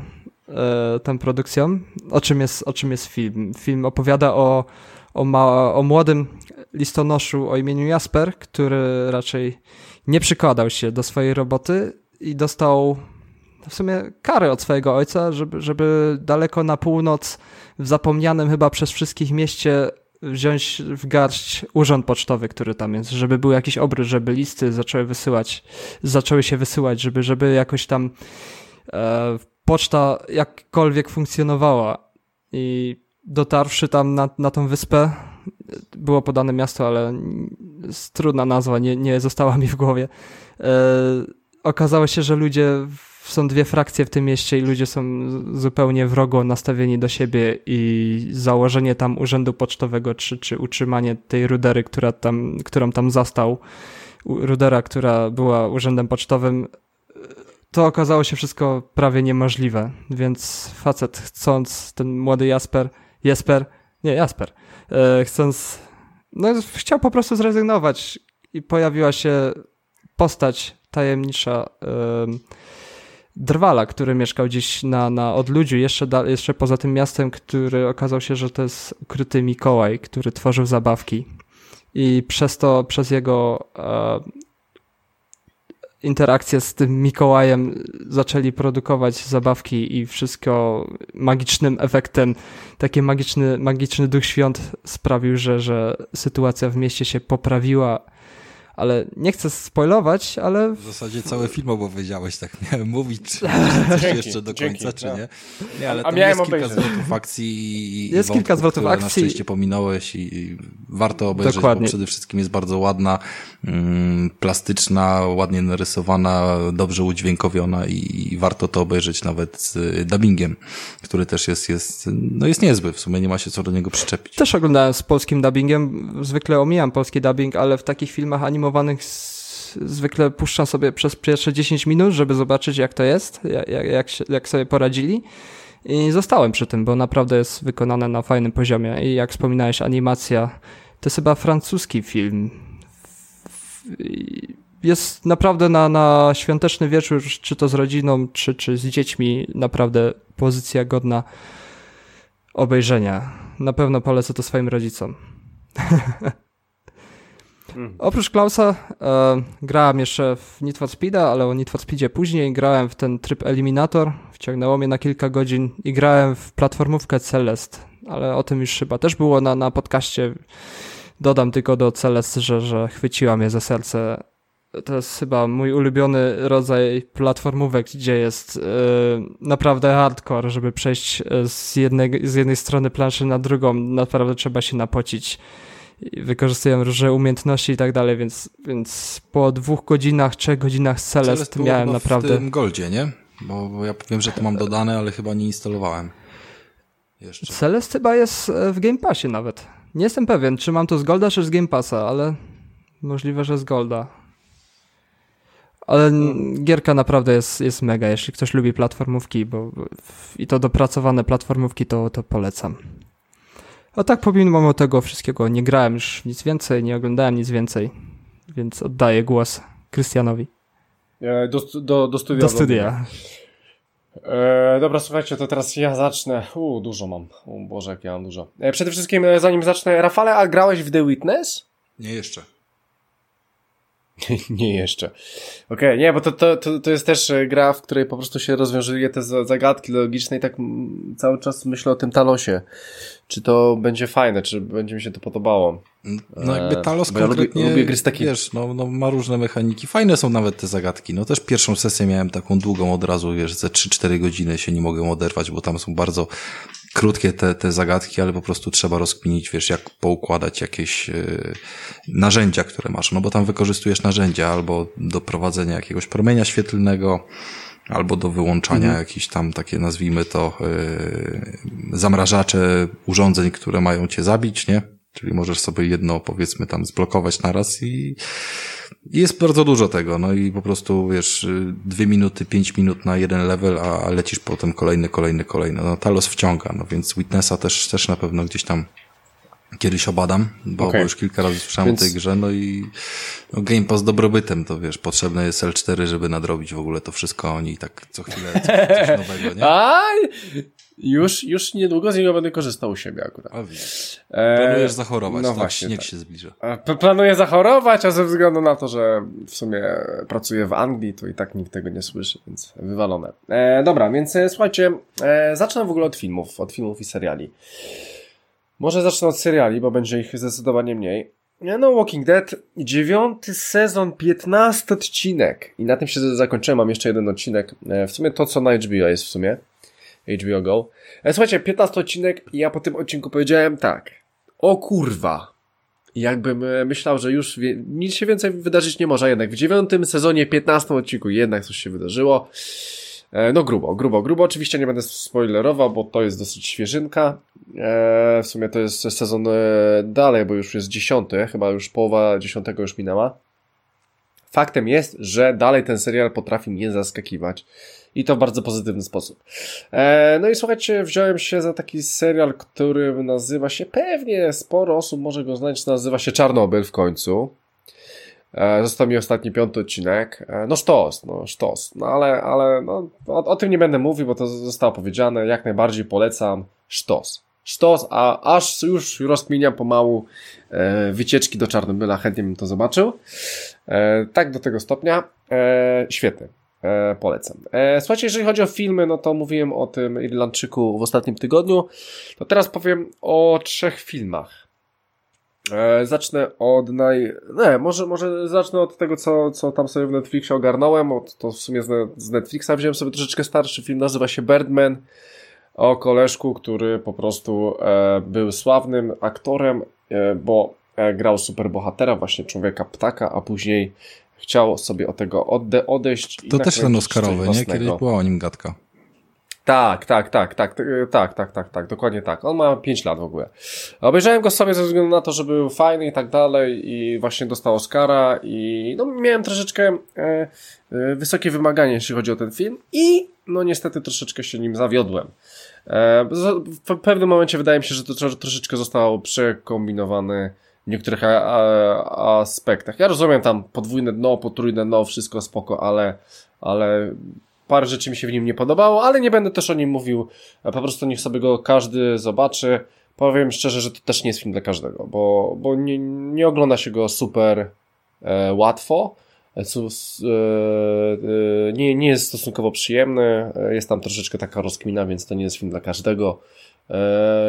e, tą produkcją. O czym, jest, o czym jest film? Film opowiada o, o, ma, o młodym listonoszu o imieniu Jasper, który raczej nie przykładał się do swojej roboty i dostał w sumie karę od swojego ojca, żeby, żeby daleko na północ, w zapomnianym chyba przez wszystkich mieście wziąć w garść urząd pocztowy, który tam jest, żeby był jakiś obrót, żeby listy zaczęły wysyłać, zaczęły się wysyłać, żeby, żeby jakoś tam e, poczta jakkolwiek funkcjonowała. I dotarwszy tam na, na tą wyspę, było podane miasto, ale trudna nazwa, nie, nie została mi w głowie. E, okazało się, że ludzie są dwie frakcje w tym mieście i ludzie są zupełnie wrogo nastawieni do siebie i założenie tam urzędu pocztowego, czy, czy utrzymanie tej rudery, która tam, którą tam zastał, rudera, która była urzędem pocztowym, to okazało się wszystko prawie niemożliwe, więc facet chcąc, ten młody Jasper, Jasper, nie, Jasper, e, chcąc, no chciał po prostu zrezygnować i pojawiła się postać tajemnicza, Drwala, który mieszkał gdzieś na, na odludziu, jeszcze, da, jeszcze poza tym miastem, który okazał się, że to jest ukryty Mikołaj, który tworzył zabawki. I przez to, przez jego e, interakcję z tym Mikołajem zaczęli produkować zabawki i wszystko magicznym efektem, taki magiczny, magiczny duch świąt sprawił, że, że sytuacja w mieście się poprawiła ale nie chcę spoilować, ale... W zasadzie cały film opowiedziałeś, tak miałem mówić, czy coś jeszcze do końca, dzięki, czy no. nie? Nie, ale tam jest kilka zwrotów akcji i Jest kilka zwrotów akcji. na szczęście pominąłeś i warto obejrzeć, Dokładnie. bo przede wszystkim jest bardzo ładna, mm, plastyczna, ładnie narysowana, dobrze udźwiękowiona i warto to obejrzeć nawet z dubbingiem, który też jest, jest, no jest niezły, w sumie nie ma się co do niego przyczepić. Też oglądałem z polskim dubbingiem, zwykle omijam polski dubbing, ale w takich filmach animowanych animowanych zwykle puszczam sobie przez pierwsze 10 minut, żeby zobaczyć jak to jest, jak, jak, jak sobie poradzili. I zostałem przy tym, bo naprawdę jest wykonane na fajnym poziomie. I jak wspominałeś, animacja to jest chyba francuski film. Jest naprawdę na, na świąteczny wieczór, czy to z rodziną, czy, czy z dziećmi, naprawdę pozycja godna obejrzenia. Na pewno polecę to swoim rodzicom. Mhm. Oprócz Klausa e, grałem jeszcze w Need for Speeda, ale o Need for Speedzie później. Grałem w ten tryb Eliminator, wciągnęło mnie na kilka godzin i grałem w platformówkę Celest, ale o tym już chyba też było na, na podcaście. Dodam tylko do Celest, że, że chwyciła mnie za serce to jest chyba mój ulubiony rodzaj platformówek, gdzie jest naprawdę hardcore, żeby przejść z jednej, z jednej strony planszy na drugą, naprawdę trzeba się napocić wykorzystują różne umiejętności i tak dalej, więc, więc po dwóch godzinach, trzech godzinach Celest, Celest miałem naprawdę... w tym Goldzie, nie? Bo, bo, ja wiem, że to mam dodane, ale chyba nie instalowałem. Jeszcze. Celest chyba jest e, w Game Passie nawet. Nie jestem pewien, czy mam to z Golda, czy z Game Passa, ale możliwe, że z Golda. Ale gierka naprawdę jest, jest mega, jeśli ktoś lubi platformówki, bo i to dopracowane platformówki, to, to polecam. A tak pomimo tego wszystkiego nie grałem już nic więcej, nie oglądałem nic więcej, więc oddaję głos Krystianowi. E, do, do, do studia. Do studia. E, dobra, słuchajcie, to teraz ja zacznę. U, dużo mam. O Boże, jak ja mam dużo. E, przede wszystkim, e, zanim zacznę, Rafale, a grałeś w The Witness? Nie jeszcze. nie jeszcze. Okej, okay, nie, bo to, to, to, to jest też e, gra, w której po prostu się rozwiązuje te zagadki logiczne i tak cały czas myślę o tym Talosie. Czy to będzie fajne, czy będzie mi się to podobało. No jakby e, Talos Bo konkretnie, ja lubię, lubię taki... wiesz, no, no, ma różne mechaniki. Fajne są nawet te zagadki. No też pierwszą sesję miałem taką długą od razu, wiesz, ze 3-4 godziny się nie mogę oderwać, bo tam są bardzo krótkie te, te zagadki, ale po prostu trzeba rozkminić, wiesz, jak poukładać jakieś yy, narzędzia, które masz. No bo tam wykorzystujesz narzędzia albo do prowadzenia jakiegoś promienia świetlnego, albo do wyłączania mhm. jakichś tam takie, nazwijmy to, yy, zamrażacze urządzeń, które mają cię zabić, nie? Czyli możesz sobie jedno, powiedzmy, tam zblokować naraz i jest bardzo dużo tego, no i po prostu, wiesz, dwie minuty, pięć minut na jeden level, a lecisz potem kolejny, kolejny, kolejny. No Talos wciąga, no więc Witnessa też, też na pewno gdzieś tam kiedyś obadam, bo, okay. już kilka razy słyszałem Więc... o tej grze, no i no Game Pass dobrobytem, to wiesz, potrzebne jest L4, żeby nadrobić w ogóle to wszystko, oni tak co chwilę coś, coś nowego, nie? A, już, już niedługo z niego będę korzystał u siebie akurat. A widzisz. Planujesz zachorować, no tak? Właśnie, Śnieg tak. się zbliża. Planuję zachorować, a ze względu na to, że w sumie pracuję w Anglii, to i tak nikt tego nie słyszy, więc wywalone. E, dobra, więc e, słuchajcie, e, zacznę w ogóle od filmów, od filmów i seriali. Może zacznę od seriali, bo będzie ich zdecydowanie mniej. No, Walking Dead, dziewiąty sezon, piętnasty odcinek. I na tym się zakończyłem, mam jeszcze jeden odcinek. E, w sumie to, co na HBO jest w sumie. HBO Go. E, słuchajcie, 15 odcinek i ja po tym odcinku powiedziałem tak. O kurwa. Jakbym e, myślał, że już nic się więcej wydarzyć nie może, jednak w dziewiątym sezonie, 15 odcinku jednak coś się wydarzyło. E, no grubo, grubo, grubo. Oczywiście nie będę spoilerował, bo to jest dosyć świeżynka. W sumie to jest sezon dalej, bo już jest dziesiąty, chyba już połowa dziesiątego już minęła. Faktem jest, że dalej ten serial potrafi mnie zaskakiwać. I to w bardzo pozytywny sposób. no i słuchajcie, wziąłem się za taki serial, który nazywa się, pewnie sporo osób może go znać, nazywa się Czarnobyl w końcu. E, został mi ostatni piąty odcinek. E, no sztos, no sztos. No ale, ale no, o, o, tym nie będę mówił, bo to zostało powiedziane. Jak najbardziej polecam. Sztos. Sztos, a aż już rozkminiam pomału e, wycieczki do Czarnobyla. Chętnie bym to zobaczył. E, tak do tego stopnia. E, świetny. E, polecam. E, słuchajcie, jeżeli chodzi o filmy, no to mówiłem o tym Irlandczyku w ostatnim tygodniu. To teraz powiem o trzech filmach. E, zacznę od naj... Nie, może, może zacznę od tego, co, co tam sobie w Netflixie ogarnąłem. To w sumie z, z Netflixa wziąłem sobie troszeczkę starszy film, nazywa się Birdman. O koleżku, który po prostu e, był sławnym aktorem, e, bo e, grał superbohatera, właśnie człowieka ptaka, a później chciał sobie od tego ode odejść. To też ten Oscarowy, nie? Kiedyś była o nim gadka. Tak, tak, tak, tak, tak, tak, tak, tak, dokładnie tak. On ma 5 lat w ogóle. Obejrzałem go sobie ze względu na to, że był fajny i tak dalej i właśnie dostał Oscara i no miałem troszeczkę e, e, wysokie wymagania, jeśli chodzi o ten film i no niestety troszeczkę się nim zawiodłem. E, w pewnym momencie wydaje mi się, że to troszeczkę zostało przekombinowane w niektórych a, a, aspektach. Ja rozumiem tam podwójne dno, potrójne dno, wszystko spoko, ale, ale parę rzeczy mi się w nim nie podobało, ale nie będę też o nim mówił. Po prostu niech sobie go każdy zobaczy. Powiem szczerze, że to też nie jest film dla każdego, bo, bo nie, nie ogląda się go super e, łatwo. nie, nie jest stosunkowo przyjemny, jest tam troszeczkę taka rozkmina, więc to nie jest film dla każdego.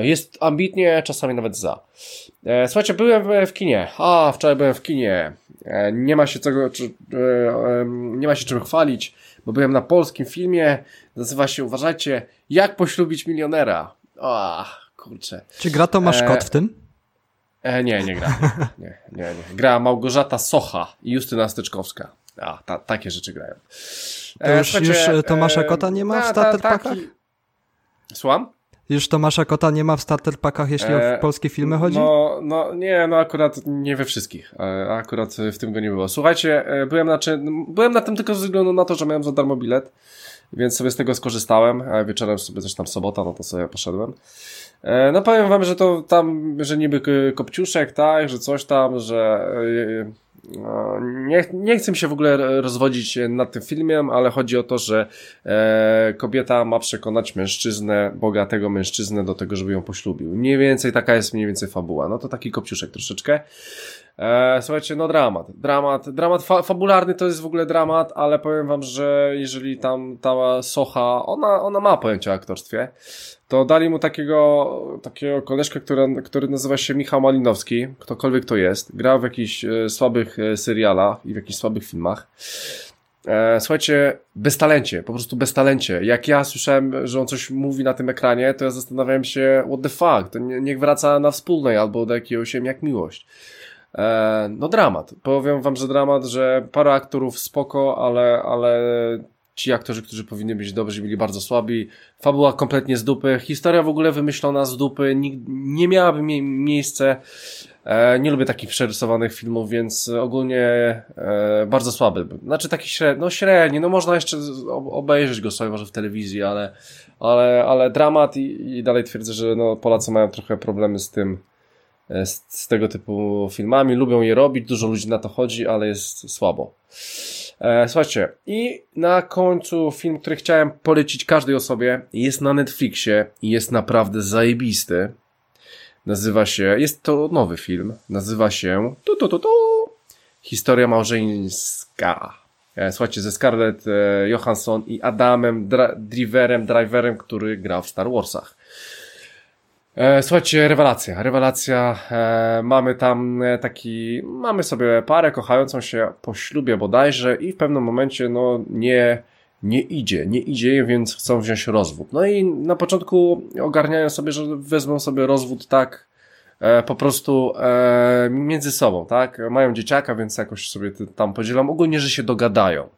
Jest ambitnie, czasami nawet za. Słuchajcie, byłem w kinie. A, wczoraj byłem w kinie. Nie ma się czego, nie ma się czym chwalić, bo byłem na polskim filmie. Nazywa się, uważajcie, Jak poślubić milionera. O, kurczę. Czy gra Tomasz Kot w tym? E, nie, nie gra. Nie, nie, nie. Gra Małgorzata Socha i Justyna Styczkowska. A, ta, takie rzeczy grają. To już, e, już Tomasza Kota nie ma w starter packach? Słucham? Już Tomasza Kota nie ma w starter packach, jeśli e, o polskie filmy chodzi? No, no nie, no akurat nie we wszystkich. E, akurat w tym go nie było. Słuchajcie, e, byłem na, byłem na tym tylko ze względu na to, że miałem za darmo bilet, więc sobie z tego skorzystałem. Wieczorem sobie też tam sobota, no to sobie poszedłem. E, no powiem wam, że to tam, że niby kopciuszek, tak, że coś tam, że e, nie, nie chcę się w ogóle rozwodzić nad tym filmem, ale chodzi o to, że e, kobieta ma przekonać mężczyznę, bogatego mężczyznę do tego, żeby ją poślubił. Mniej więcej taka jest mniej więcej fabuła. No to taki kopciuszek troszeczkę. E, słuchajcie, no dramat. Dramat, dramat fa fabularny to jest w ogóle dramat, ale powiem wam, że jeżeli tam ta Socha, ona, ona ma pojęcie o aktorstwie, to dali mu takiego, takiego koleżkę, który, który nazywa się Michał Malinowski, ktokolwiek to jest, grał w jakichś e, słabych e, serialach i w jakichś słabych filmach. E, słuchajcie, bez talencie, po prostu bez talencie. Jak ja słyszałem, że on coś mówi na tym ekranie, to ja zastanawiałem się, what the fuck, to nie, niech wraca na wspólnej albo do jakiegoś jak miłość. E, no dramat. Powiem wam, że dramat, że parę aktorów spoko, ale, ale ci aktorzy, którzy powinni być dobrzy, byli bardzo słabi. Fabuła kompletnie z dupy. Historia w ogóle wymyślona z dupy. Nie, nie miałaby mie miejsce. E, nie lubię takich przerysowanych filmów, więc ogólnie e, bardzo słaby. Znaczy taki średni, no średni, no można jeszcze obejrzeć go sobie może w telewizji, ale, ale, ale dramat i, i dalej twierdzę, że no Polacy mają trochę problemy z tym, z, z, tego typu filmami. Lubią je robić, dużo ludzi na to chodzi, ale jest słabo. E, słuchajcie, i na końcu film, który chciałem polecić każdej osobie, jest na Netflixie i jest naprawdę zajebisty. Nazywa się, jest to nowy film, nazywa się tu, tu, tu, tu, Historia małżeńska. E, słuchajcie, ze Scarlett e, Johansson i Adamem Driverem, Driverem, który grał w Star Warsach. E, słuchajcie, rewelacja, rewelacja. E, mamy tam e, taki, mamy sobie parę kochającą się po ślubie bodajże i w pewnym momencie, no, nie, nie idzie, nie idzie, więc chcą wziąć rozwód. No i na początku ogarniają sobie, że wezmą sobie rozwód tak, po prostu e, między sobą, tak? Mają dzieciaka, więc jakoś sobie tam podzielą. Ogólnie, że się dogadają.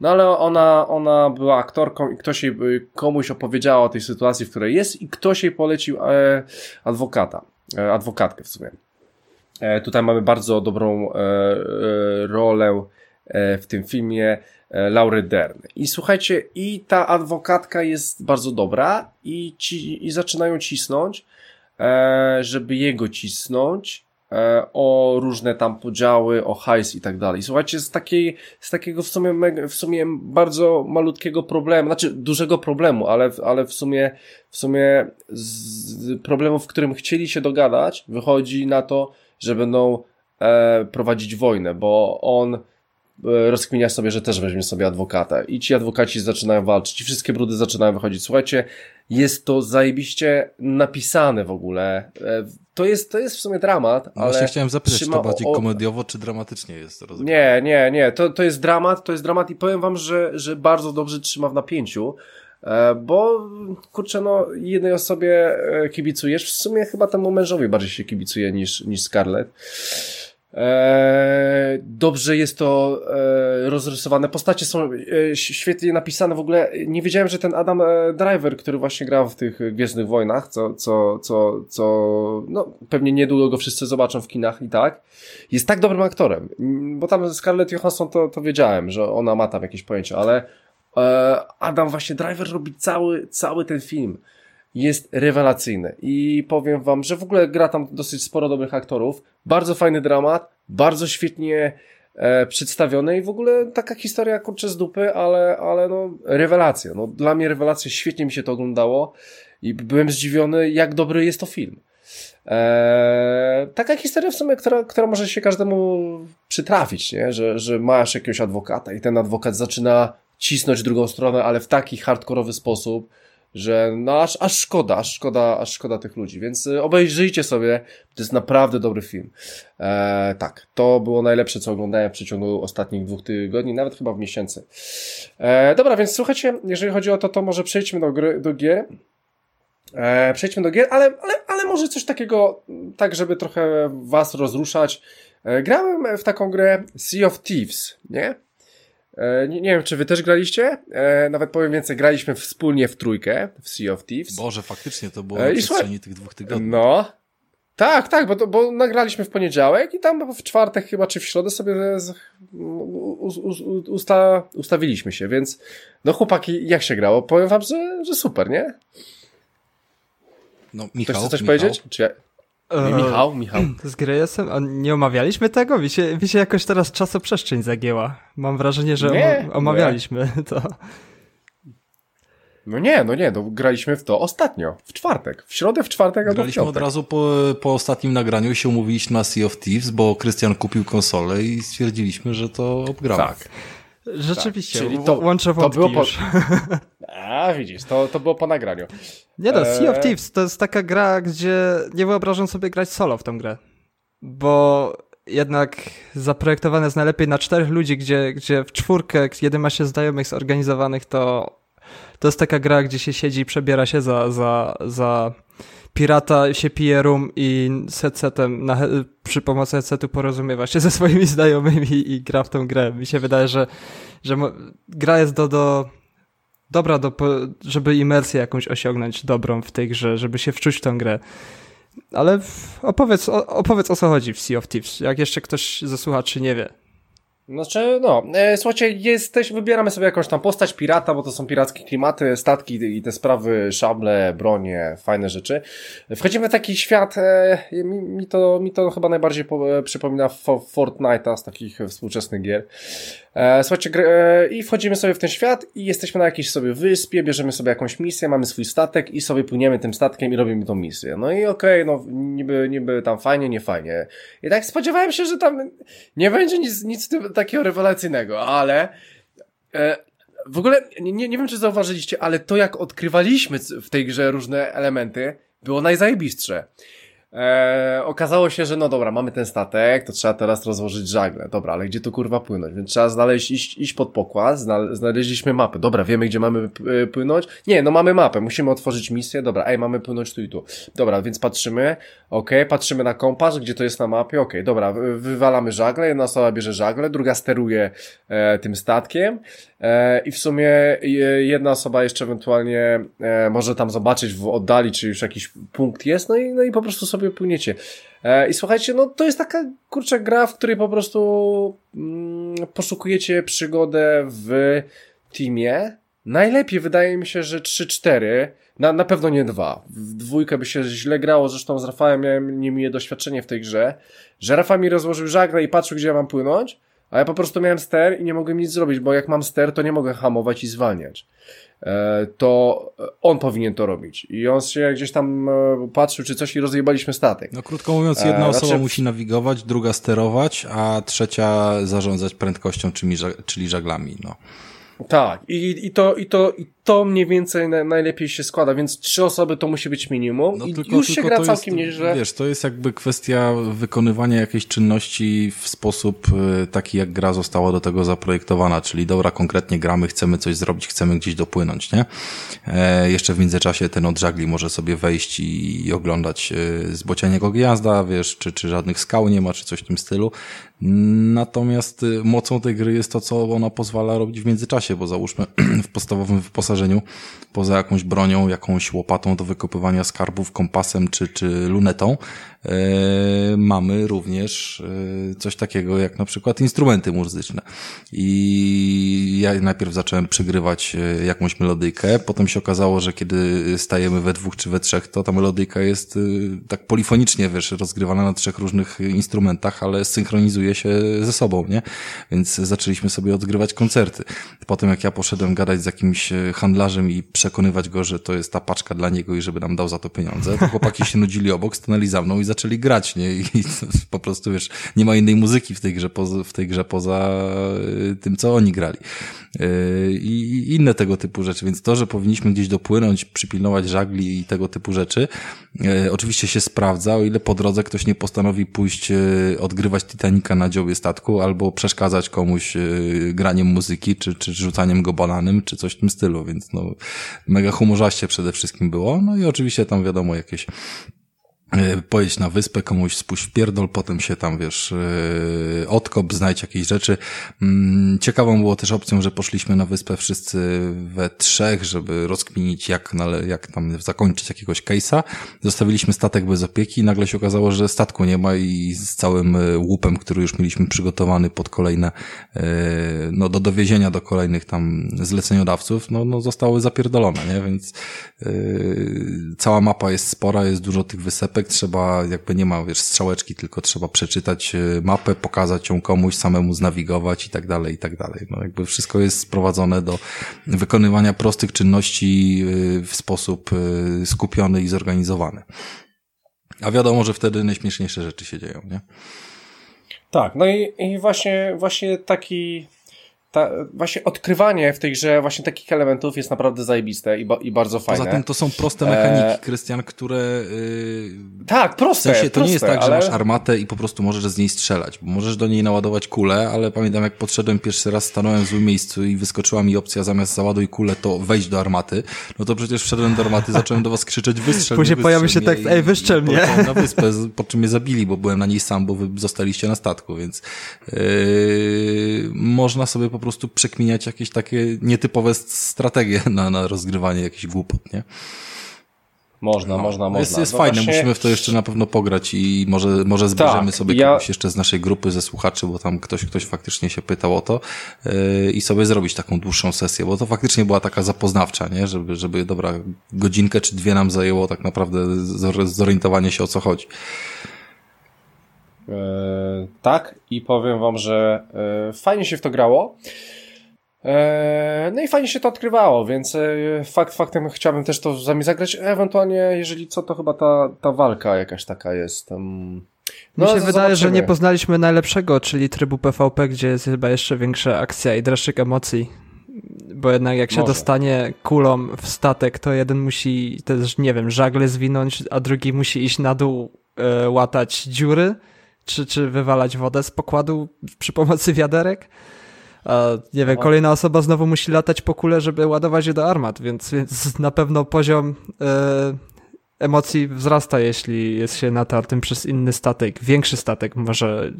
No ale ona, ona była aktorką i ktoś jej, komuś opowiedziała o tej sytuacji, w której jest i ktoś jej polecił e, adwokata, e, adwokatkę w sumie. E, tutaj mamy bardzo dobrą e, e, rolę e, w tym filmie Laury Dern. I słuchajcie, i ta adwokatka jest bardzo dobra i, ci, i zaczynają cisnąć, E, żeby jego cisnąć e, o różne tam podziały, o hajs i tak dalej. Słuchajcie, z takiej, z takiego w sumie, w sumie bardzo malutkiego problemu, znaczy dużego problemu, ale, ale w sumie, w sumie z problemu, w którym chcieli się dogadać, wychodzi na to, że będą e, prowadzić wojnę, bo on E, rozkminia sobie, że też weźmie sobie adwokata i ci adwokaci zaczynają walczyć i wszystkie brudy zaczynają wychodzić. Słuchajcie, jest to zajebiście napisane w ogóle. E, to jest, to jest w sumie dramat, no ale... Właśnie chciałem zapytać, czy to bardziej o... komediowo, czy dramatycznie jest rozumiane? Nie, nie, nie. To, to jest dramat, to jest dramat i powiem wam, że, że bardzo dobrze trzyma w napięciu. E, bo kurczę, no jednej osobie kibicujesz, w sumie chyba temu mężowi bardziej się kibicuje niż, niż Scarlett. Dobrze jest to e, rozrysowane. Postacie są e, świetnie napisane. W ogóle nie wiedziałem, że ten Adam e, Driver, który właśnie grał w tych Gwiezdnych Wojnach, co, co, co, co no, pewnie niedługo go wszyscy zobaczą w kinach i tak, jest tak dobrym aktorem. Bo tam Scarlett Johansson to, to wiedziałem, że ona ma tam jakieś pojęcie, ale Adam właśnie Driver robi cały, cały ten film jest rewelacyjny i powiem wam, że w ogóle gra tam dosyć sporo dobrych aktorów, bardzo fajny dramat, bardzo świetnie e, przedstawione i w ogóle taka historia kurczę z dupy, ale, ale no rewelacja, no dla mnie rewelacja, świetnie mi się to oglądało i byłem zdziwiony jak dobry jest to film. Eee, taka historia w sumie, która, która może się każdemu przytrafić, nie? Że, że masz jakiegoś adwokata i ten adwokat zaczyna cisnąć drugą stronę, ale w taki hardkorowy sposób, że no aż, aż szkoda, aż szkoda, aż szkoda tych ludzi, więc y, obejrzyjcie sobie, to jest naprawdę dobry film. Eee, tak, to było najlepsze, co oglądałem w przeciągu ostatnich dwóch tygodni, nawet chyba w miesięcy. Eee, dobra, więc słuchajcie, jeżeli chodzi o to, to może przejdźmy do, gry, do gier. Eee, przejdźmy do gier, ale, ale, ale może coś takiego, tak żeby trochę was rozruszać. Eee, grałem w taką grę Sea of Thieves, nie? E, nie, nie, wiem, czy wy też graliście? E, nawet powiem więcej, graliśmy wspólnie w trójkę w Sea of Thieves. Boże, faktycznie to było e, na przestrzeni tych dwóch tygodni. No. Tak, tak, bo, to, bo nagraliśmy w poniedziałek i tam w czwartek chyba, czy w środę sobie z, u, u, usta, ustawiliśmy się, więc no chłopaki, jak się grało? Powiem wam, że, że super, nie? No, Michał, Chcesz coś Michał? powiedzieć? Czy ja... Michał, Michał. Z Greyesem? A nie omawialiśmy tego? Mi się, mi się jakoś teraz czasoprzestrzeń zagięła. Mam wrażenie, że nie, omawialiśmy nie. to. No nie, no nie, no graliśmy w to ostatnio, w czwartek, w środę, w czwartek albo Graliśmy od razu po, po ostatnim nagraniu się umówiliśmy na Sea of Thieves, bo Krystian kupił konsolę i stwierdziliśmy, że to obgramy. Tak. Rzeczywiście, tak. Czyli to, łączę to było po... już. A, widzisz, to, to było po nagraniu. Nie no, Sea of Thieves to jest taka gra, gdzie nie wyobrażam sobie grać solo w tą grę. Bo jednak zaprojektowane jest najlepiej na czterech ludzi, gdzie, gdzie w czwórkę, kiedy ma się znajomych zorganizowanych, to, to jest taka gra, gdzie się siedzi i przebiera się za, za, za pirata, się pije rum i z headsetem, na, przy pomocy headsetu porozumiewa się ze swoimi znajomymi i gra w tą grę. Mi się wydaje, że, że gra jest do, do dobra, do, żeby imersję jakąś osiągnąć dobrą w tej grze, żeby się wczuć w tę grę. Ale opowiedz, opowiedz o co chodzi w Sea of Thieves, jak jeszcze ktoś ze słuchaczy nie wie. Znaczy, no, e, słuchajcie, jesteś, wybieramy sobie jakąś tam postać pirata, bo to są pirackie klimaty, statki i te sprawy, szable, bronie, fajne rzeczy. Wchodzimy w taki świat, e, mi, mi, to, mi to chyba najbardziej po, e, przypomina Fortnite'a z takich współczesnych gier. E, słuchajcie, e, i wchodzimy sobie w ten świat i jesteśmy na jakiejś sobie wyspie, bierzemy sobie jakąś misję, mamy swój statek i sobie płyniemy tym statkiem i robimy tą misję. No i okej, okay, no niby, niby tam fajnie, nie fajnie. I tak spodziewałem się, że tam nie będzie nic, nic takiego rewelacyjnego, ale e, w ogóle nie, nie wiem, czy zauważyliście, ale to jak odkrywaliśmy w tej grze różne elementy, było najzajebistsze. Eee, okazało się, że no dobra, mamy ten statek, to trzeba teraz rozłożyć żagle. Dobra, ale gdzie tu kurwa płynąć? Więc trzeba znaleźć, iść, iść pod pokład, znaleźliśmy mapę. Dobra, wiemy gdzie mamy płynąć? Nie, no mamy mapę, musimy otworzyć misję. Dobra, ej, mamy płynąć tu i tu. Dobra, więc patrzymy, ok, patrzymy na kompas, gdzie to jest na mapie, ok, dobra, wywalamy żagle, jedna osoba bierze żagle, druga steruje e, tym statkiem e, i w sumie jedna osoba jeszcze ewentualnie e, może tam zobaczyć w oddali, czy już jakiś punkt jest, no i, no i po prostu sobie płyniecie. E, I słuchajcie, no to jest taka kurczę gra, w której po prostu mm, poszukujecie przygodę w teamie. Najlepiej wydaje mi się, że 3-4, na, na pewno nie dwa. W dwójkę by się źle grało, zresztą z Rafałem miałem niemiłe doświadczenie w tej grze, że Rafa mi rozłożył żagle i patrzył, gdzie ja mam płynąć, a ja po prostu miałem ster i nie mogłem nic zrobić, bo jak mam ster, to nie mogę hamować i zwalniać. E, to on powinien to robić. I on się gdzieś tam e, patrzył, czy coś i rozjebaliśmy statek. No krótko mówiąc, jedna e, osoba znaczy... musi nawigować, druga sterować, a trzecia zarządzać prędkością, czyli żaglami. No. Tak, i, i, to, i, to, i to mniej więcej na, najlepiej się składa, więc trzy osoby to musi być minimum no, i tylko, już tylko się gra całkiem jest, nieźle. Wiesz, to jest jakby kwestia wykonywania jakiejś czynności w sposób y, taki, jak gra została do tego zaprojektowana, czyli dobra, konkretnie gramy, chcemy coś zrobić, chcemy gdzieś dopłynąć, nie? E, jeszcze w międzyczasie ten od żagli może sobie wejść i, i oglądać y, zbocianiego gwiazda, wiesz, czy, czy żadnych skał nie ma, czy coś w tym stylu. Natomiast y, mocą tej gry jest to, co ona pozwala robić w międzyczasie, bo załóżmy w podstawowym wyposażeniu, poza jakąś bronią, jakąś łopatą do wykopywania skarbów, kompasem czy, czy lunetą, mamy również e, coś takiego jak na przykład instrumenty muzyczne. I ja najpierw zacząłem przygrywać e, jakąś melodyjkę, potem się okazało, że kiedy stajemy we dwóch czy we trzech, to ta melodyjka jest tak polifonicznie, wiesz, rozgrywana na trzech różnych instrumentach, ale synchronizuje się ze sobą, nie? Więc zaczęliśmy sobie odgrywać koncerty. Potem jak ja poszedłem gadać z jakimś e, handlarzem i przekonywać go, że to jest ta paczka dla niego i żeby nam dał za to pieniądze, to chłopaki się nudzili obok, stanęli za mną i zaczęli grać, nie? I po prostu, wiesz, nie ma innej muzyki w tej grze poza, w tej grze poza e, tym, co oni grali. E, I inne tego typu rzeczy, więc to, że powinniśmy gdzieś dopłynąć, przypilnować żagli i tego typu rzeczy, oczywiście się sprawdza, o ile po drodze ktoś nie postanowi pójść odgrywać Titanica na dziobie statku albo przeszkadzać komuś graniem muzyki, czy, czy rzucaniem go bananem, czy coś w tym stylu, więc no mega humorzaście przede wszystkim było. No i oczywiście tam wiadomo jakieś pojedź na wyspę, komuś spuść w pierdol, potem się tam, wiesz, e, odkop, znajdź jakieś rzeczy. Mm, ciekawą było też opcją, że poszliśmy na wyspę wszyscy we trzech, żeby rozkminić, jak, jak tam zakończyć jakiegoś case'a. Zostawiliśmy statek bez opieki nagle się okazało, że statku nie ma i z całym e, łupem, który już mieliśmy przygotowany pod kolejne, no do dowiezienia do kolejnych tam zleceniodawców, no, no zostały zapierdolone, nie? Więc cała mapa jest spora, jest dużo tych wysepek, trzeba, jakby nie ma, wiesz, strzałeczki, tylko trzeba przeczytać e, mapę, pokazać ją komuś, samemu znawigować i tak dalej, i tak dalej. No jakby wszystko jest sprowadzone do wykonywania prostych czynności e, w sposób e, skupiony i zorganizowany. A wiadomo, że wtedy najśmieszniejsze rzeczy się dzieją, nie? Tak, no i, i właśnie, właśnie taki, ta, właśnie odkrywanie w tej grze właśnie takich elementów jest naprawdę zajebiste i, ba, i bardzo fajne. Poza tym to są proste mechaniki, e... Krystian, które... Yy... Tak, proste. W sensie, to proste, nie jest tak, ale... że masz armatę i po prostu możesz z niej strzelać. Możesz do niej naładować kulę, ale pamiętam jak podszedłem pierwszy raz, stanąłem w złym miejscu i wyskoczyła mi opcja zamiast załaduj kulę, to wejść do armaty. No to przecież wszedłem do armaty, zacząłem do was krzyczeć wystrzel Później pojawił się tekst, ej wystrzel mnie. na wyspę, po czym mnie zabili, bo byłem na niej sam, bo wy zostaliście na statku, więc yy... można sobie po prostu przekminiać jakieś takie nietypowe strategie na, na rozgrywanie jakichś głupot, nie? Można, no, można, można. Jest, jest no fajne, właśnie... musimy w to jeszcze na pewno pograć i może, może zbierzemy tak, sobie ja... kogoś jeszcze z naszej grupy, ze słuchaczy, bo tam ktoś, ktoś faktycznie się pytał o to yy, i sobie zrobić taką dłuższą sesję, bo to faktycznie była taka zapoznawcza, nie? Żeby, żeby dobra, godzinkę czy dwie nam zajęło tak naprawdę zorientowanie się o co chodzi. E, tak, i powiem wam, że e, fajnie się w to grało. E, no i fajnie się to odkrywało, więc fakt faktem chciałbym też to z wami zagrać. Ewentualnie, jeżeli co, to chyba ta, ta walka jakaś taka jest. No, Mi się wydaje, zobaczymy. że nie poznaliśmy najlepszego, czyli trybu PvP, gdzie jest chyba jeszcze większa akcja i dreszczyk emocji. Bo jednak jak się Może. dostanie kulą w statek, to jeden musi też, nie wiem, żagle zwinąć, a drugi musi iść na dół, e, łatać dziury czy, czy wywalać wodę z pokładu przy pomocy wiaderek. A, nie wiem, kolejna osoba znowu musi latać po kule, żeby ładować je do armat, więc, więc na pewno poziom e, emocji wzrasta, jeśli jest się natartym przez inny statek, większy statek, może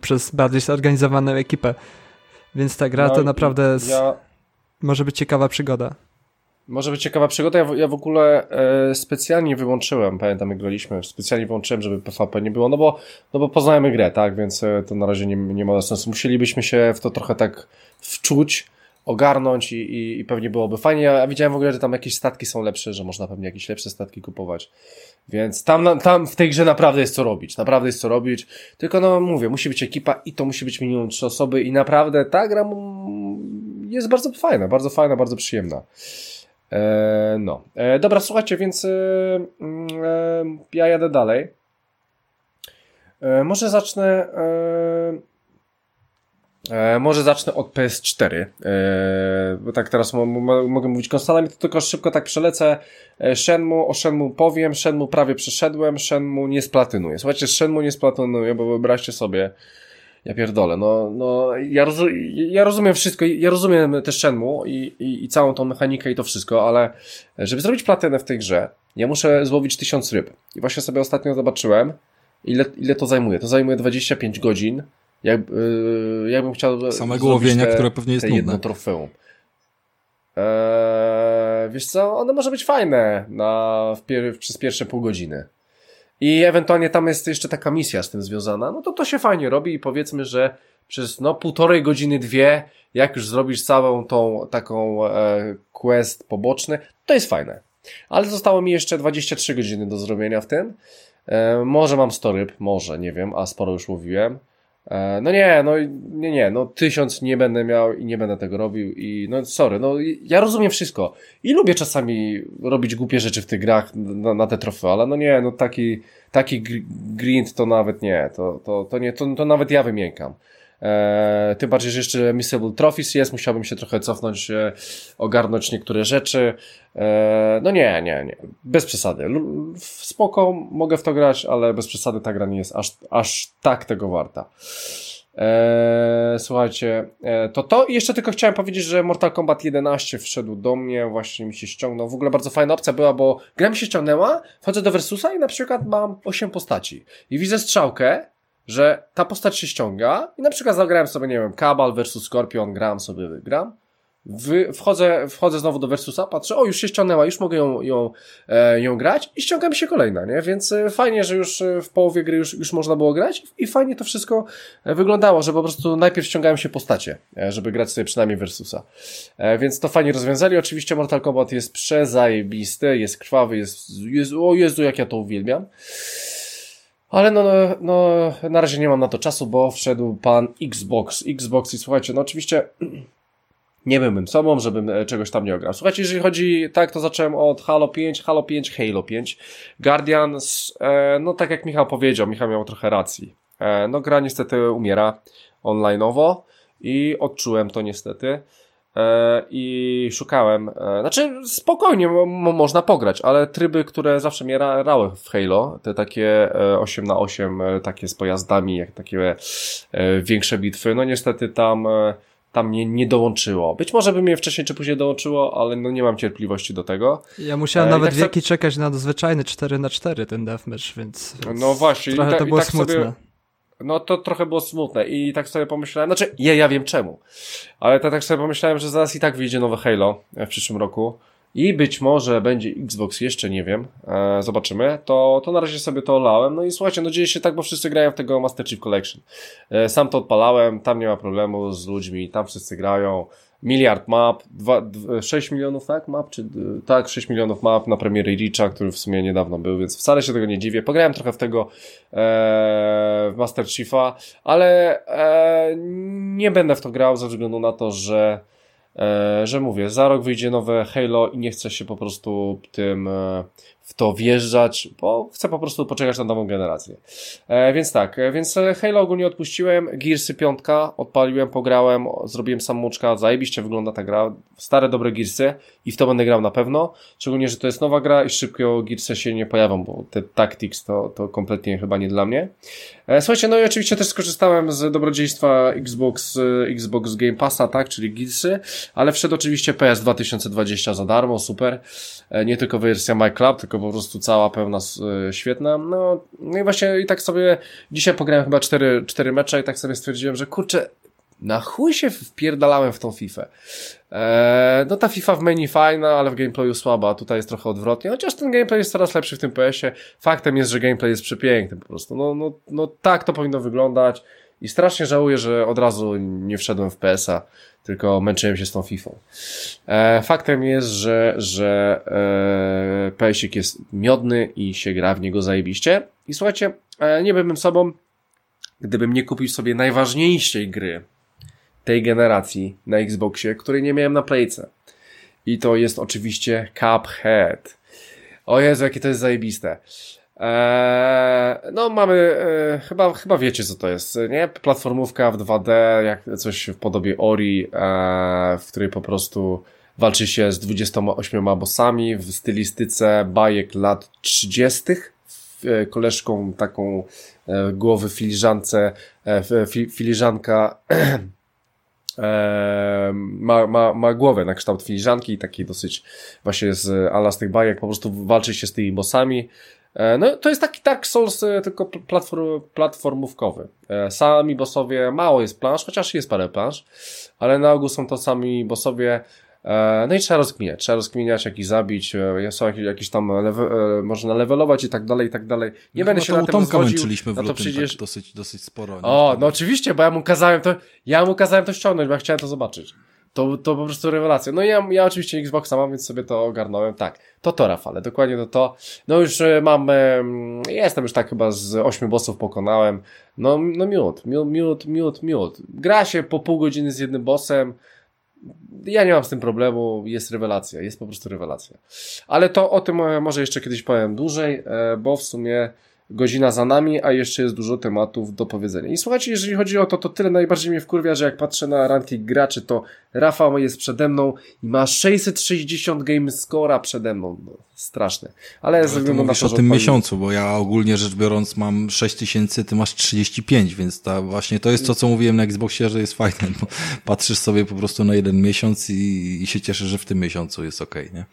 przez bardziej zorganizowaną ekipę. Więc ta gra no, to naprawdę ja... może być ciekawa przygoda. Może być ciekawa przygoda. Ja w, ja w ogóle e, specjalnie wyłączyłem, pamiętam jak graliśmy, specjalnie wyłączyłem, żeby PvP nie było, no bo, no bo poznajemy grę, tak, więc e, to na razie nie, nie ma sensu. Musielibyśmy się w to trochę tak wczuć, ogarnąć i, i, i pewnie byłoby fajnie. Ja widziałem w ogóle, że tam jakieś statki są lepsze, że można pewnie jakieś lepsze statki kupować. Więc tam, tam w tej grze naprawdę jest co robić. Naprawdę jest co robić. Tylko no mówię, musi być ekipa i to musi być minimum trzy osoby i naprawdę ta gra jest bardzo fajna, bardzo fajna, bardzo przyjemna. E, no. E, dobra, słuchajcie, więc e, mm, e ja jadę dalej. E, może zacznę. E, może zacznę od PS4. bo tak teraz mogę mówić konsolami, to tylko szybko tak przelecę. Shenmue, o Shenmue powiem, Shenmue prawie przeszedłem, Shenmue nie splatynuję. Słuchajcie, Shenmue nie splatynuję, bo wyobraźcie sobie, ja pierdolę, no, no ja, ja rozumiem wszystko, ja rozumiem też Shenmue i, i, i całą tą mechanikę i to wszystko, ale żeby zrobić platynę w tej grze, ja muszę złowić tysiąc ryb. I właśnie sobie ostatnio zobaczyłem, ile, ile to zajmuje. To zajmuje 25 godzin. Jak, yy, jakbym chciał. Samego łowienia, te, które pewnie jest nudne. jedno trofeum. Eee, wiesz co, one może być fajne na, w pier przez pierwsze pół godziny i ewentualnie tam jest jeszcze taka misja z tym związana, no to to się fajnie robi i powiedzmy, że przez no półtorej godziny, dwie, jak już zrobisz całą tą taką e, quest poboczny, to jest fajne. Ale zostało mi jeszcze 23 godziny do zrobienia w tym. E, może mam 100 ryb, może, nie wiem, a sporo już mówiłem. E, no nie, no nie, nie, no tysiąc nie będę miał i nie będę tego robił i no sorry, no ja rozumiem wszystko i lubię czasami robić głupie rzeczy w tych grach na, na te trofy, ale no nie, no taki, taki grind to nawet nie, to, to, to nie, to, to nawet ja wymiękam. E, tym bardziej, że jeszcze Missable Trophies jest, musiałbym się trochę cofnąć, e, ogarnąć niektóre rzeczy. E, no nie, nie, nie. Bez przesady. L spoko, mogę w to grać, ale bez przesady ta gra nie jest aż, aż tak tego warta. Słuchajcie, to to i jeszcze tylko chciałem powiedzieć, że Mortal Kombat 11 wszedł do mnie, właśnie mi się ściągnął. W ogóle bardzo fajna opcja była, bo gra mi się ściągnęła, wchodzę do Versusa i na przykład mam 8 postaci. I widzę strzałkę, że ta postać się ściąga i na przykład zagrałem sobie, nie wiem, Kabal versus Scorpion, gram sobie, gram. Wy, wchodzę, wchodzę znowu do Versusa, patrzę, o już się ściągnęła, już mogę ją, ją, e, ją grać i ściąga mi się kolejna, nie? Więc e, fajnie, że już e, w połowie gry już, już można było grać i fajnie to wszystko e, wyglądało, że po prostu najpierw ściągałem się postacie, żeby grać sobie przynajmniej Versusa. E, więc to fajnie rozwiązali. Oczywiście Mortal Kombat jest przezajebisty, jest krwawy, jest, jest, o Jezu, jak ja to uwielbiam. Ale no, no, no, na razie nie mam na to czasu, bo wszedł pan Xbox. Xbox i słuchajcie, no oczywiście nie byłbym sobą, żebym e, czegoś tam nie ograł. Słuchajcie, jeżeli chodzi, tak, to zacząłem od Halo 5, Halo 5, Halo 5. Guardians, e, no tak jak Michał powiedział, Michał miał trochę racji. E, no gra niestety umiera online'owo i odczułem to niestety. E, i szukałem, e, znaczy spokojnie można pograć, ale tryby, które zawsze mnie rały w Halo, te takie 8 e, na 8 takie z pojazdami, jak takie większe bitwy, no niestety tam tam nie, nie dołączyło. Być może by mnie wcześniej czy później dołączyło, ale no nie mam cierpliwości do tego. Ja musiałem e, nawet tak wieki czekać na zwyczajny 4 na 4 ten deathmatch, więc, więc no właśnie, trochę ta, to było tak smutne. Sobie, no to trochę było smutne i tak sobie pomyślałem, znaczy ja, ja wiem czemu, ale to tak sobie pomyślałem, że zaraz i tak wyjdzie nowe Halo w przyszłym roku i być może będzie Xbox, jeszcze nie wiem, e, zobaczymy, to, to na razie sobie to olałem, no i słuchajcie, no dzieje się tak, bo wszyscy grają w tego Master Chief Collection. E, sam to odpalałem, tam nie ma problemu z ludźmi, tam wszyscy grają, miliard map, 2, 6 milionów tak map, czy tak, 6 milionów map na premiery Richa, który w sumie niedawno był, więc wcale się tego nie dziwię. Pograłem trochę w tego e, Master Chiefa, ale e, nie będę w to grał ze względu na to, że e, że mówię, za rok wyjdzie nowe Halo i nie chcę się po prostu tym e, w to wjeżdżać, bo chcę po prostu poczekać na nową generację. E, więc tak, e, więc e, Halo ogólnie odpuściłem, Gearsy 5 odpaliłem, pograłem, zrobiłem samuczka, zajebiście wygląda ta gra, stare dobre Gearsy i w to będę grał na pewno, szczególnie, że to jest nowa gra i szybko Gearsy się nie pojawią, bo te Tactics to, to kompletnie chyba nie dla mnie. E, słuchajcie, no i oczywiście też skorzystałem z dobrodziejstwa Xbox, e, Xbox Game Passa, tak, czyli Gearsy, ale wszedł oczywiście PS 2020 za darmo, super, e, nie tylko wersja My Club, tylko po prostu cała pełna e, świetna. No, no i właśnie i tak sobie dzisiaj pograłem chyba cztery, cztery mecze i tak sobie stwierdziłem, że kurczę, na chuj się wpierdalałem w tą FIFA. Eee, no ta FIFA w menu fajna, ale w gameplayu słaba, tutaj jest trochę odwrotnie, chociaż ten gameplay jest coraz lepszy w tym PS-ie. Faktem jest, że gameplay jest przepiękny po prostu. No, no, no tak to powinno wyglądać i strasznie żałuję, że od razu nie wszedłem w PS-a tylko męczyłem się z tą FIFA. E, faktem jest, że, że e, PSik jest miodny i się gra w niego zajebiście. I słuchajcie, e, nie byłbym sobą, gdybym nie kupił sobie najważniejszej gry tej generacji na Xboxie, której nie miałem na Playce. I to jest oczywiście Cuphead. O Jezu, jakie to jest zajebiste. Eee, no mamy, e, chyba, chyba wiecie co to jest, nie? Platformówka w 2D, jak coś w podobie Ori, e, w której po prostu walczy się z 28 bossami w stylistyce bajek lat 30. E, koleżką taką e, głowy filiżance, e, fi, filiżanka e, ma, ma, ma głowę na kształt filiżanki, taki dosyć właśnie z ala z tych bajek, po prostu walczy się z tymi bossami, no to jest taki tak Souls, e, tylko platform, platformówkowy. E, sami bossowie, mało jest plansz, chociaż jest parę plansz, ale na ogół są to sami bossowie. No i trzeba rozkminiać, trzeba rozkminiać, jak ich zabić, są jakieś, jakieś tam, level, można levelować i tak dalej, i tak dalej. Nie no będę się na tym męczyliśmy w no to przecież... tak dosyć, dosyć sporo. O, no oczywiście, bo ja mu kazałem to, ja mu kazałem to ściągnąć, bo ja chciałem to zobaczyć. To, to po prostu rewelacja. No i ja, ja oczywiście Xboxa mam, więc sobie to ogarnąłem. Tak, to to Rafale, dokładnie to to. No już e, mam, jestem już tak chyba z ośmiu bossów pokonałem. No, no miód, miód, miód, miód, miód. Gra się po pół godziny z jednym bossem. Ja nie mam z tym problemu, jest rewelacja, jest po prostu rewelacja. Ale to o tym e, może jeszcze kiedyś powiem dłużej, e, bo w sumie godzina za nami, a jeszcze jest dużo tematów do powiedzenia. I słuchajcie, jeżeli chodzi o to, to tyle najbardziej mnie wkurwia, że jak patrzę na ranking graczy, to Rafał jest przede mną i ma 660 game scora przede mną. No, straszne. Ale, Ale względu na to, o tym miesiącu, bo ja ogólnie rzecz biorąc mam 6000, ty masz 35, więc ta właśnie to jest to, co mówiłem na Xboxie, że jest fajne. Patrzysz sobie po prostu na jeden miesiąc i, i się cieszysz, że w tym miesiącu jest ok, nie?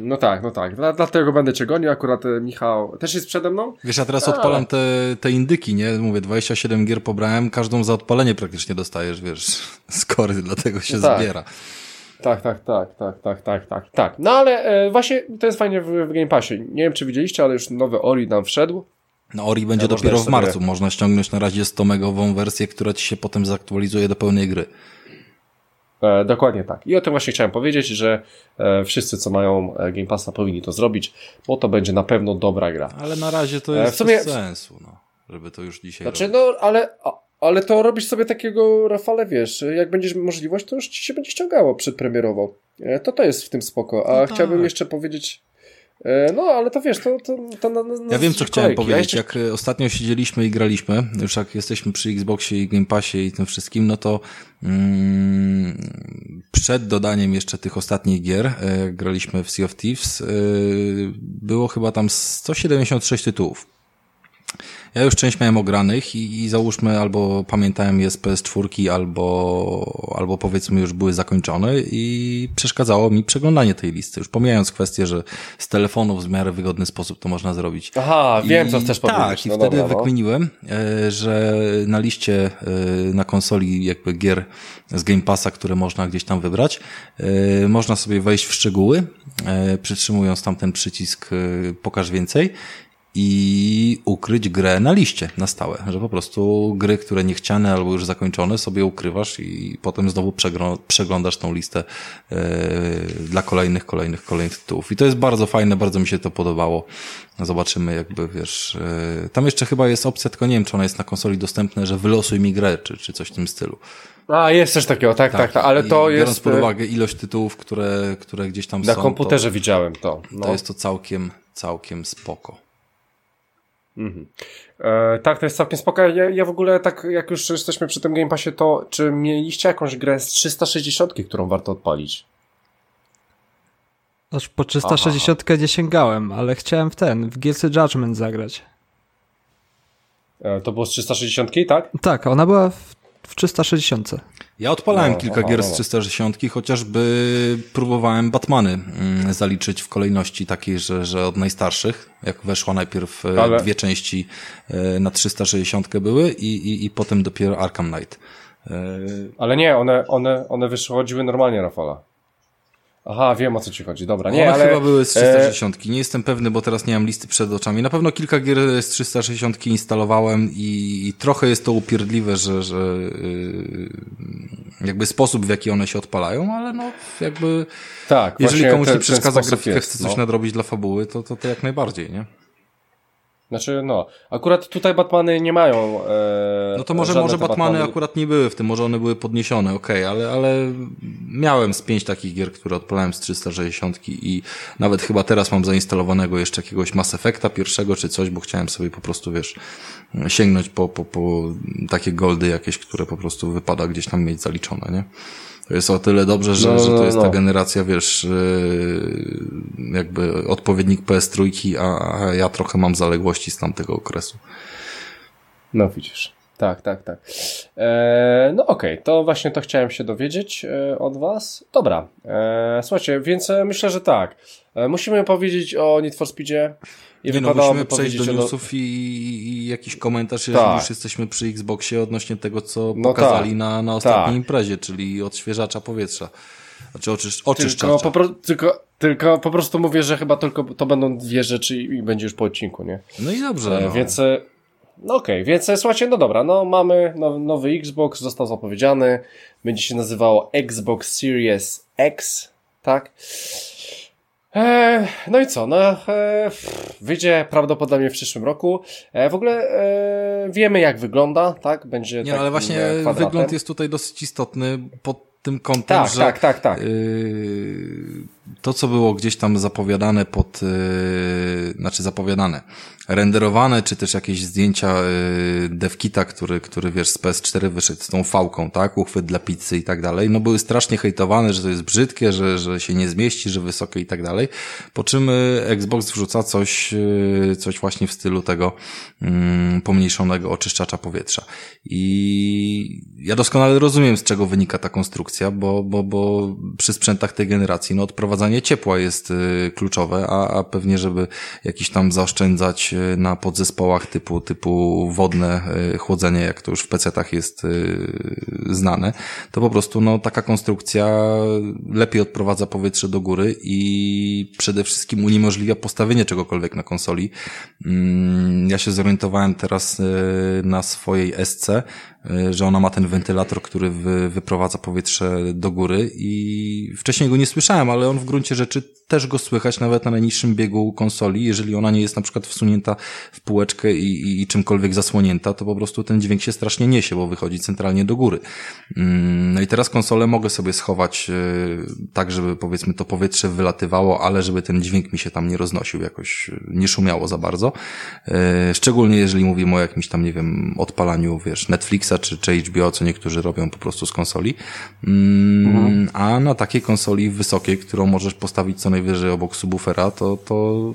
No tak, no tak. Dlatego będę cię gonił. Akurat e, Michał też jest przede mną. Wiesz, ja teraz odpalam te, te indyki, nie? Mówię, 27 gier pobrałem, każdą za odpalenie praktycznie dostajesz, wiesz, skory, dlatego się no tak. zbiera. Tak, tak, tak, tak, tak, tak, tak, tak. No ale e, właśnie to jest fajnie w, w Game Passie. Nie wiem, czy widzieliście, ale już nowy Ori nam wszedł. No Ori będzie ja dopiero w marcu. Sobie... Można ściągnąć na razie 100-megową wersję, która ci się potem zaktualizuje do pełnej gry. E, dokładnie tak. I o tym właśnie chciałem powiedzieć, że e, wszyscy, co mają e, Game Passa, powinni to zrobić, bo to będzie na pewno dobra gra. Ale na razie to jest w sumie... bez sensu, no, żeby to już dzisiaj Znaczy, robić. no, ale, ale to robisz sobie takiego, Rafale, wiesz, jak będziesz możliwość, to już ci się będzie ściągało przedpremierowo. To to jest w tym spoko. A no tak. chciałbym jeszcze powiedzieć no, ale to wiesz, to, to, to na Ja wiem, co chciałem powiedzieć. Jeszcze... Jak e, ostatnio siedzieliśmy i graliśmy, już jak jesteśmy przy Xboxie i Game Passie i tym wszystkim, no to mm, przed dodaniem jeszcze tych ostatnich gier, e, graliśmy w Sea of Thieves, było chyba tam 176 tytułów. Ja już część miałem ogranych i, i załóżmy albo pamiętałem je z PS4, albo, albo powiedzmy już były zakończone i przeszkadzało mi przeglądanie tej listy. Już pomijając kwestię, że z telefonu w miarę wygodny sposób to można zrobić. Aha, wiem I, co chcesz tak, powiedzieć. Tak, no i wtedy dobra, no. wykminiłem, e, że na liście e, na konsoli jakby gier z Game Passa, które można gdzieś tam wybrać, e, można sobie wejść w szczegóły, przytrzymując tam ten przycisk pokaż więcej i ukryć grę na liście, na stałe, że po prostu gry, które niechciane albo już zakończone sobie ukrywasz i potem znowu przeglądasz tą listę yy, dla kolejnych, kolejnych, kolejnych tytułów. I to jest bardzo fajne, bardzo mi się to podobało. Zobaczymy jakby, wiesz, yy, tam jeszcze chyba jest opcja, tylko nie wiem, czy ona jest na konsoli dostępna, że wylosuj mi grę, czy, czy coś w tym stylu. A, jest coś takiego, tak, tak, tak, tak ale to biorąc jest... Biorąc pod uwagę ilość tytułów, które, które gdzieś tam na są. Na komputerze to, widziałem to. No. To jest to całkiem, całkiem spoko. Mhm. E, tak, to jest całkiem spokojnie. Ja, ja, w ogóle tak, jak już jesteśmy przy tym Game Passie, to czy mieliście jakąś grę z 360, którą warto odpalić? Aż po 360 Aha. nie sięgałem, ale chciałem w ten, w Guilty Judgment zagrać. E, to było z 360, tak? Tak, ona była w, w 360. Ja odpalałem no, kilka no, gier z 360, chociażby próbowałem Batmany mm, zaliczyć w kolejności takiej, że, że od najstarszych, jak weszła najpierw e, Ale... dwie części e, na 360 były i, i, i potem dopiero Arkham Knight. E, Ale nie, one, one, one wychodziły normalnie, Rafala. Aha, wiem o co ci chodzi, dobra. Nie, One ale... chyba były z 360. E... Nie jestem pewny, bo teraz nie mam listy przed oczami. Na pewno kilka gier z 360 instalowałem i, i trochę jest to upierdliwe, że, że yy, jakby sposób, w jaki one się odpalają, ale no jakby tak, jeżeli komuś te, nie przeszkadza grafika, chce coś no. nadrobić dla fabuły, to, to, to jak najbardziej, nie? Znaczy, no, akurat tutaj Batmany nie mają. E, no to może, może Batmany, Batmany akurat nie były w tym, może one były podniesione, okej, okay, ale, ale miałem z pięć takich gier, które odpalałem z 360 i nawet chyba teraz mam zainstalowanego jeszcze jakiegoś Mass Effecta pierwszego czy coś, bo chciałem sobie po prostu, wiesz, sięgnąć po, po, po takie goldy jakieś, które po prostu wypada gdzieś tam mieć zaliczone, nie? To jest o tyle dobrze, że, no, że to no, jest no. ta generacja, wiesz, yy, jakby odpowiednik PS3, a, a ja trochę mam zaległości z tamtego okresu. No widzisz. Tak, tak, tak. E, no okej, okay, to właśnie to chciałem się dowiedzieć e, od Was. Dobra, e, słuchajcie, więc e, myślę, że tak. E, musimy powiedzieć o Need for Speedzie. I nie no, musimy przejść do newsów do... i, i, jakiś komentarz, jeżeli tak. już jesteśmy przy Xboxie odnośnie tego, co no pokazali tak. na, na ostatniej tak. imprezie, czyli odświeżacza powietrza. Znaczy oczysz, oczyszczacza. Tylko po, tylko, tylko po prostu mówię, że chyba tylko to będą dwie rzeczy i, i będzie już po odcinku, nie? No i dobrze. E, no. Więc, e, No okej, okay, więc e, słuchajcie, no dobra, no mamy nowy Xbox, został zapowiedziany, będzie się nazywało Xbox Series X, tak? E, no i co? No, e, wyjdzie prawdopodobnie w przyszłym roku. E, w ogóle e, wiemy, jak wygląda, tak? Będzie. Nie, ale właśnie wygląd jest tutaj dosyć istotny pod tym kątem, tak, że tak, tak, tak. Yy, to, co było gdzieś tam zapowiadane pod, yy, znaczy zapowiadane, renderowane, czy też jakieś zdjęcia yy, devkita, który, który wiesz, z PS4 wyszedł z tą fałką, tak, uchwyt dla pizzy i tak dalej, no były strasznie hejtowane, że to jest brzydkie, że, że się nie zmieści, że wysokie i tak dalej, po czym yy, Xbox wrzuca coś, yy, coś właśnie w stylu tego yy, pomniejszonego oczyszczacza powietrza. I ja doskonale rozumiem, z czego wynika ta konstrukcja, bo, bo, bo przy sprzętach tej generacji, no odprowadzanie ciepła jest y, kluczowe, a, a pewnie, żeby jakiś tam zaoszczędzać y, na podzespołach typu, typu wodne y, chłodzenie, jak to już w PC-tach jest znane, to po prostu no taka konstrukcja lepiej odprowadza powietrze do góry i przede wszystkim uniemożliwia postawienie czegokolwiek na konsoli. Mm, ja się zorientowałem teraz na swojej SC, że ona ma ten wentylator, który wy, wyprowadza powietrze do góry i wcześniej go nie słyszałem, ale on w gruncie rzeczy też go słychać nawet na najniższym biegu konsoli, jeżeli ona nie jest na przykład wsunięta w półeczkę i, i, i czymkolwiek zasłonięta, to po prostu ten dźwięk się strasznie niesie, bo wychodzi centralnie do góry. Mm, no i teraz konsolę mogę sobie schować y, tak, żeby powiedzmy to powietrze wylatywało, ale żeby ten dźwięk mi się tam nie roznosił, jakoś y, nie szumiało za bardzo. Szczególnie jeżeli mówimy o jakimś tam, nie wiem, odpalaniu, wiesz, Netflixa czy, czy HBO, co niektórzy robią po prostu z konsoli. Mm, mhm. A na takiej konsoli wysokiej, którą możesz postawić co najwyżej obok subwoofera, to, to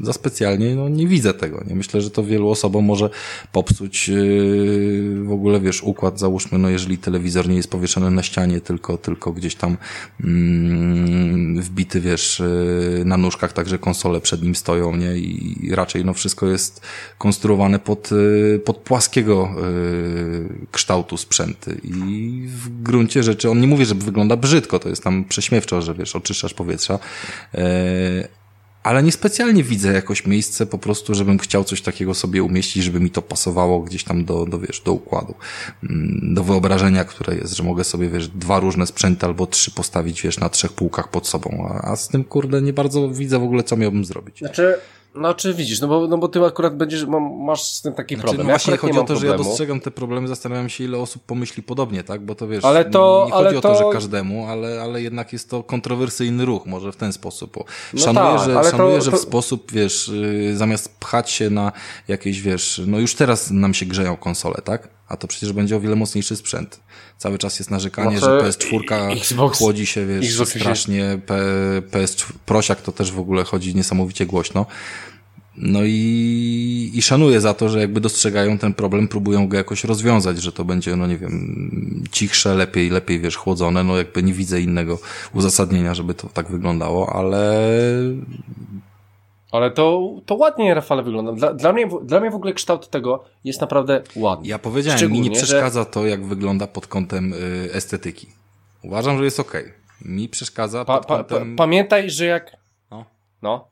za specjalnie no, nie widzę tego. Nie myślę, że to wielu osobom może popsuć yy, w ogóle, wiesz, układ, załóżmy, no jeżeli telewizor nie jest powieszony na ścianie, tylko, tylko gdzieś tam yy, wbity, wiesz, yy, na nóżkach, także konsole przed nim stoją, nie? I raczej no wszystko jest konstruowane pod, yy, pod płaskiego yy, kształtu sprzęty i w gruncie rzeczy, on nie mówi, że wygląda brzydko, to jest tam prześmiewczo, że wiesz, oczyszczasz powietrza, yy, ale niespecjalnie widzę jakoś miejsce po prostu, żebym chciał coś takiego sobie umieścić, żeby mi to pasowało gdzieś tam do, do wiesz, do układu, mm, do wyobrażenia, które jest, że mogę sobie, wiesz, dwa różne sprzęty albo trzy postawić, wiesz, na trzech półkach pod sobą, a, a z tym, kurde, nie bardzo widzę w ogóle, co miałbym zrobić. Znaczy, no czy widzisz, no bo, no bo ty akurat będziesz, masz z tym taki znaczy, problem. No właśnie ja chodzi o to, że ja dostrzegam te problemy, zastanawiam się ile osób pomyśli podobnie, tak? Bo to wiesz, ale to, nie chodzi ale o to, to, że każdemu, ale, ale jednak jest to kontrowersyjny ruch, może w ten sposób. No szanuję, tak, że, szanuję, to, że w sposób, wiesz, yy, zamiast pchać się na jakieś, wiesz, no już teraz nam się grzeją konsole, tak? A to przecież będzie o wiele mocniejszy sprzęt. Cały czas jest narzekanie, że PS4 Xbox, chłodzi się, wiesz, Xbox strasznie. PS Prosiak to też w ogóle chodzi niesamowicie głośno. No i, i szanuję za to, że jakby dostrzegają ten problem, próbują go jakoś rozwiązać, że to będzie, no nie wiem, cichsze, lepiej, lepiej, wiesz, chłodzone, no jakby nie widzę innego uzasadnienia, żeby to tak wyglądało, ale ale to, to ładnie, Rafale, wygląda. Dla, dla, mnie, dla mnie w ogóle kształt tego jest naprawdę ładny. Ja powiedziałem, mi nie przeszkadza że... to, jak wygląda pod kątem y, estetyki. Uważam, że jest ok. Mi przeszkadza pod pa, pa, kątem... Pa, pamiętaj, że jak... No. No.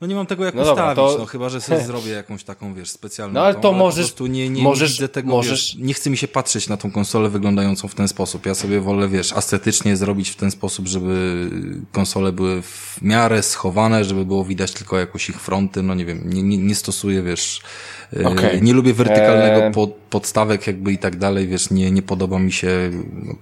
No nie mam tego jak no ustawić, dobra, to... no chyba, że sobie zrobię jakąś taką, wiesz, specjalną. No ale to ale możesz. Po nie, nie, możesz, nie widzę tego, możesz... Wiesz, nie chce mi się patrzeć na tą konsolę wyglądającą w ten sposób. Ja sobie wolę, wiesz, estetycznie zrobić w ten sposób, żeby konsole były w miarę schowane, żeby było widać tylko jakoś ich fronty, no nie wiem, nie, nie, nie stosuję, wiesz, okay. Nie lubię wertykalnego e... pod, podstawek jakby i tak dalej, wiesz, nie, nie podoba mi się,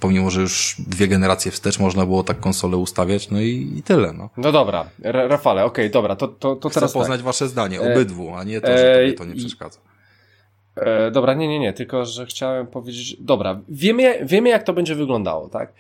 pomimo, że już dwie generacje wstecz można było tak konsolę ustawiać, no i, i tyle, no. No dobra, Rafale, okej, okay, dobra, to, to, to Chcę teraz poznać tak. wasze zdanie, e, obydwu, a nie to, że tobie to nie przeszkadza. E, dobra, nie, nie, nie, tylko że chciałem powiedzieć, dobra, wiemy, wiemy jak to będzie wyglądało, tak?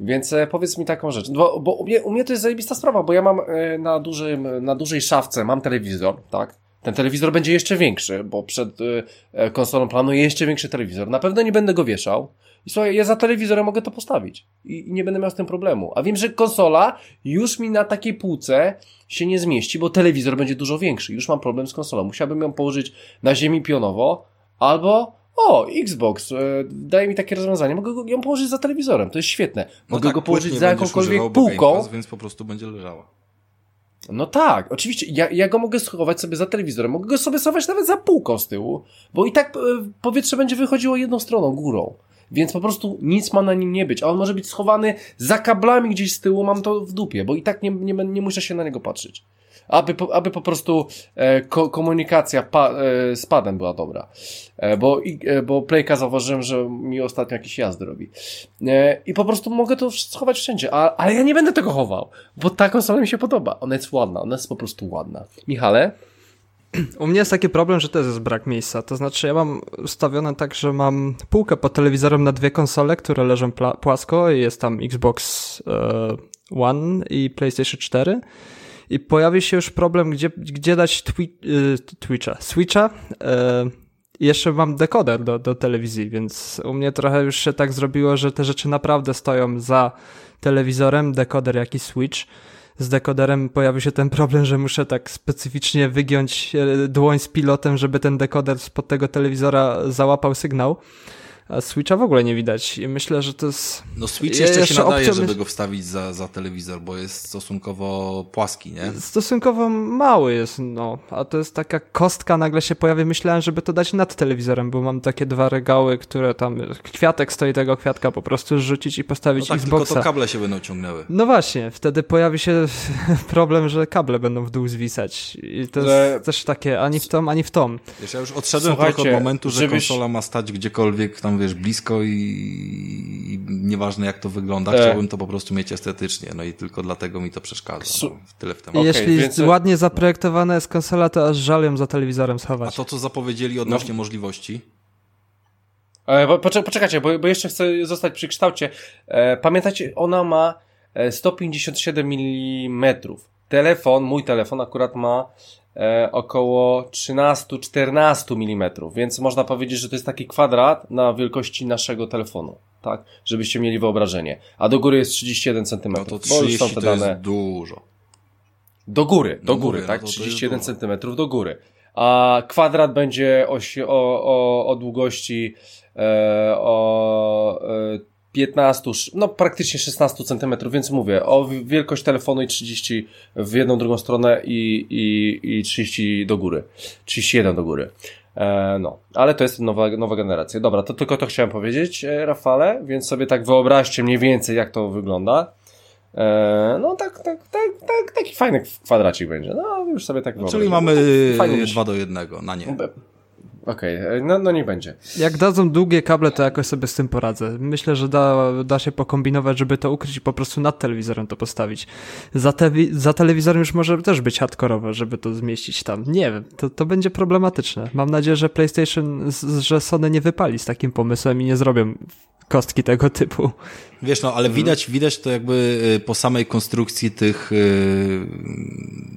Więc e, powiedz mi taką rzecz, bo, bo u, mnie, u mnie to jest zajebista sprawa, bo ja mam e, na, dużym, na dużej szafce, mam telewizor, tak? Ten telewizor będzie jeszcze większy, bo przed y, e, konsolą planuję jeszcze większy telewizor. Na pewno nie będę go wieszał. I słuchaj, ja za telewizorem mogę to postawić. I, I, nie będę miał z tym problemu. A wiem, że konsola już mi na takiej półce się nie zmieści, bo telewizor będzie dużo większy. Już mam problem z konsolą. Musiałbym ją położyć na ziemi pionowo, albo o, Xbox, e, daje mi takie rozwiązanie, mogę ją położyć za telewizorem, to jest świetne. No mogę no tak, go położyć za jakąkolwiek półką. Pass, więc po prostu będzie leżała. No tak, oczywiście. Ja, ja go mogę schować sobie za telewizorem, mogę go sobie schować nawet za półką z tyłu, bo i tak e, powietrze będzie wychodziło jedną stroną, górą. Więc po prostu nic ma na nim nie być. A on może być schowany za kablami gdzieś z tyłu, mam to w dupie, bo i tak nie, nie, nie muszę się na niego patrzeć aby, aby po prostu e, ko komunikacja pa, e, z padem była dobra. E, bo, e, bo Playka zauważyłem, że mi ostatnio jakieś jazdy robi. E, I po prostu mogę to schować wszędzie, a, ale ja nie będę tego chował, bo ta konsola mi się podoba. Ona jest ładna, ona jest po prostu ładna. Michale? U mnie jest taki problem, że to jest brak miejsca. To znaczy, ja mam ustawione tak, że mam półkę pod telewizorem na dwie konsole, które leżą płasko i jest tam Xbox e, One i PlayStation 4 i pojawi się już problem, gdzie, gdzie dać twi y, Twitcha, Switcha. Y, jeszcze mam dekoder do, do telewizji, więc u mnie trochę już się tak zrobiło, że te rzeczy naprawdę stoją za telewizorem, dekoder jak i Switch. Z dekoderem pojawił się ten problem, że muszę tak specyficznie wygiąć e, dłoń z pilotem, żeby ten dekoder spod tego telewizora załapał sygnał a Switcha w ogóle nie widać. I myślę, że to jest... No Switch jeszcze, jeszcze się nadaje, żeby go wstawić za, za telewizor, bo jest stosunkowo płaski, nie? Stosunkowo mały jest, no. A to jest taka kostka, nagle się pojawi. Myślałem, żeby to dać nad telewizorem, bo mam takie dwa regały, które tam... Kwiatek stoi tego kwiatka, po prostu rzucić i postawić no tak, Xboxa. tylko to kable się będą ciągnęły. No właśnie, wtedy pojawi się problem, że kable będą w dół zwisać. I to że... jest też takie ani w tom, ani w tom. Wiesz, ja już odszedłem Słuchajcie, trochę od momentu, że żebyś... konsola ma stać gdziekolwiek tam wiesz, blisko i, i nieważne jak to wygląda, e. chciałbym to po prostu mieć estetycznie, no i tylko dlatego mi to przeszkadza. No, tyle w temacie. Okay, Jeśli więc... ładnie zaprojektowana jest konsola, to aż żal ją za telewizorem schować. A to, co zapowiedzieli odnośnie no. możliwości? E, poczekajcie, bo, bo, jeszcze chcę zostać przy kształcie. E, pamiętacie, ona ma 157 mm. Telefon, mój telefon akurat ma e, około 13-14 mm, więc można powiedzieć, że to jest taki kwadrat na wielkości naszego telefonu, tak? Żebyście mieli wyobrażenie. A do góry jest 31 cm. No to 30 to dane... jest dużo. Do góry, do, do góry, góry, tak? No 31 cm do góry. A kwadrat będzie o, o, o, o długości e, o e, 15, no praktycznie 16 cm, więc mówię o wielkość telefonu i 30 w jedną, drugą stronę i, i, i 30 do góry. 31 do góry. E, no, ale to jest nowa, nowa generacja. Dobra, to tylko to chciałem powiedzieć, e, Rafale, więc sobie tak wyobraźcie mniej więcej, jak to wygląda. E, no tak, tak, tak, tak, taki fajny kwadracik będzie. No, już sobie tak no, Czyli mamy 2 do 1 na nie. Okej, okay, no, no nie będzie. Jak dadzą długie kable, to jakoś sobie z tym poradzę. Myślę, że da, da się pokombinować, żeby to ukryć i po prostu nad telewizorem to postawić. Za, za telewizorem już może też być hardkorowe, żeby to zmieścić tam. Nie wiem, to, to będzie problematyczne. Mam nadzieję, że PlayStation, że Sony nie wypali z takim pomysłem i nie zrobią kostki tego typu. Wiesz, no, ale widać, widać to jakby y, po samej konstrukcji tych y,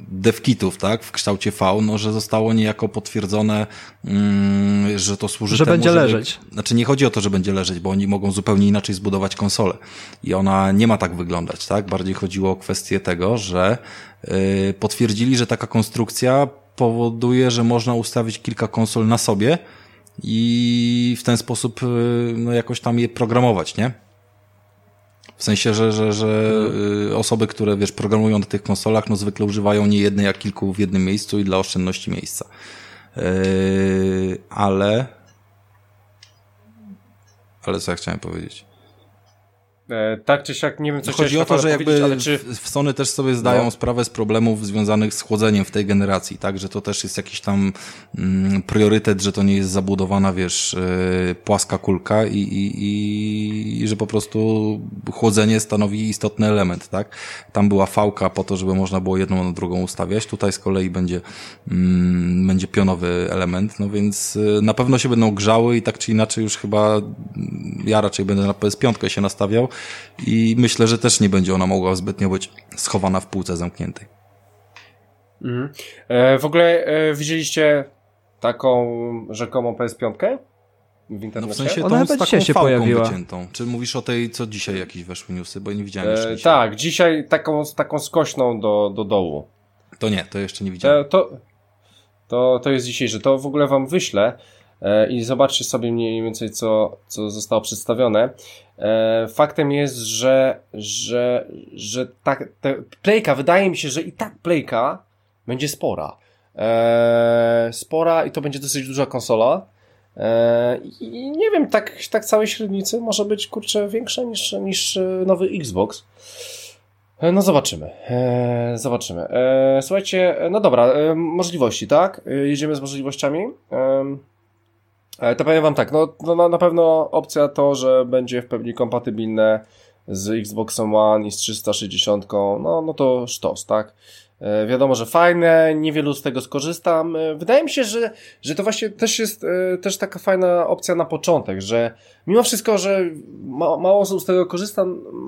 devkitów, tak, w kształcie V, no, że zostało niejako potwierdzone, mm, że to służy że temu, będzie żeby, leżeć. Znaczy nie chodzi o to, że będzie leżeć, bo oni mogą zupełnie inaczej zbudować konsolę i ona nie ma tak wyglądać, tak? Bardziej chodziło o kwestię tego, że y, potwierdzili, że taka konstrukcja powoduje, że można ustawić kilka konsol na sobie, i w ten sposób y, no, jakoś tam je programować, nie? W sensie, że, że, że y, osoby, które wiesz, programują na tych konsolach, no zwykle używają nie jednej, a kilku w jednym miejscu i dla oszczędności miejsca. Yy, ale. Ale co ja chciałem powiedzieć? E, tak czy siak, nie wiem, co Chodzi o to, że jakby czy... w Sony też sobie zdają no. sprawę z problemów związanych z chłodzeniem w tej generacji, tak, że to też jest jakiś tam mm, priorytet, że to nie jest zabudowana, wiesz, yy, płaska kulka i, i, i, że po prostu chłodzenie stanowi istotny element, tak. Tam była fałka po to, żeby można było jedną na drugą ustawiać, tutaj z kolei będzie, mm, będzie pionowy element, no więc yy, na pewno się będą grzały i tak czy inaczej już chyba ja raczej będę na PS5 się nastawiał, i myślę, że też nie będzie ona mogła zbytnio być schowana w półce zamkniętej. Mhm. E, w ogóle e, widzieliście taką rzekomą PS5? W internecie? No w sensie tą z taką się pojawiła. wyciętą. Czy mówisz o tej, co dzisiaj jakieś weszły newsy, bo nie widziałem jeszcze e, dzisiaj. Tak, dzisiaj taką, taką skośną do, do dołu. To nie, to jeszcze nie widziałem. E, to, to, to jest dzisiejsze. To w ogóle wam wyślę. E, i zobaczcie sobie mniej więcej, co, co zostało przedstawione. E, faktem jest, że, że, że tak, te, playka, wydaje mi się, że i tak playka będzie spora. E, spora i to będzie dosyć duża konsola. I nie wiem, tak, tak całej średnicy może być kurczę większa niż, niż nowy Xbox. No zobaczymy. Zobaczymy. Słuchajcie, no dobra, możliwości, tak? Jedziemy z możliwościami. To powiem wam tak, no, no na, pewno opcja to, że będzie w pełni kompatybilne z Xboxem One i z 360, no, no to sztos, tak? E, wiadomo, że fajne, niewielu z tego skorzystam. E, wydaje mi się, że, że to właśnie też jest e, też taka fajna opcja na początek, że mimo wszystko, że ma, mało osób z tego korzysta,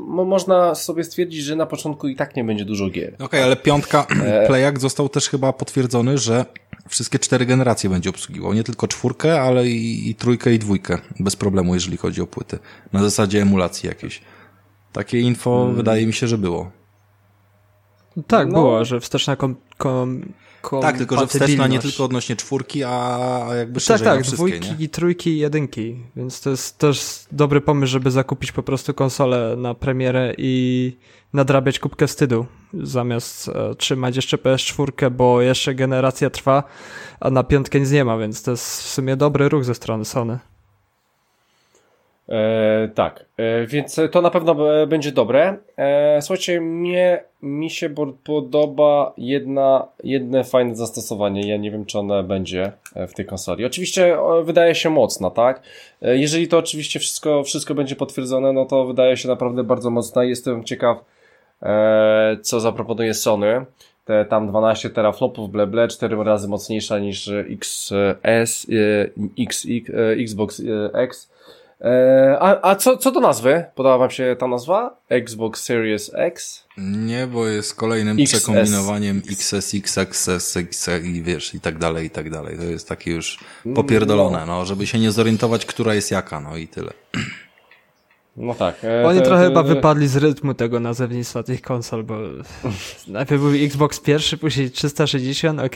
można sobie stwierdzić, że na początku i tak nie będzie dużo gier. Okej, okay, ale piątka Playak został też chyba potwierdzony, że wszystkie cztery generacje będzie obsługiwał. Nie tylko czwórkę, ale i, i trójkę i dwójkę. Bez problemu, jeżeli chodzi o płyty. Na zasadzie emulacji jakiejś. Takie info hmm. wydaje mi się, że było. Tak, no. było, że wsteczna kom, kom, Tak, tylko że wsteczna nie tylko odnośnie czwórki, a jakby szerzej Tak, tak, dwójki, nie? trójki i jedynki, więc to jest też dobry pomysł, żeby zakupić po prostu konsolę na premierę i nadrabiać kubkę wstydu, zamiast e, trzymać jeszcze PS4, bo jeszcze generacja trwa, a na piątkę nic nie ma, więc to jest w sumie dobry ruch ze strony Sony. E, tak, e, więc to na pewno e, będzie dobre. E, słuchajcie, mnie, mi się podoba jedna, jedne fajne zastosowanie. Ja nie wiem, czy one będzie e, w tej konsoli. Oczywiście wydaje się mocna, tak? E, jeżeli to oczywiście wszystko, wszystko będzie potwierdzone, no to wydaje się naprawdę bardzo mocna. Jestem ciekaw, co zaproponuje Sony. Te tam 12 teraflopów, ble, ble, 4 razy mocniejsza niż XS, X, Xbox X. E, a, a co, co do nazwy? Podoba wam się ta nazwa? Xbox Series X? Nie, bo jest kolejnym XS. przekombinowaniem XS, XXS, XS i wiesz, i tak dalej, i tak dalej. To jest takie już popierdolone, no, żeby się nie zorientować, która jest jaka, no i tyle. No tak. E, Oni trochę chyba wypadli z rytmu tego nazewnictwa tych konsol, bo najpierw był Xbox pierwszy, później 360, ok.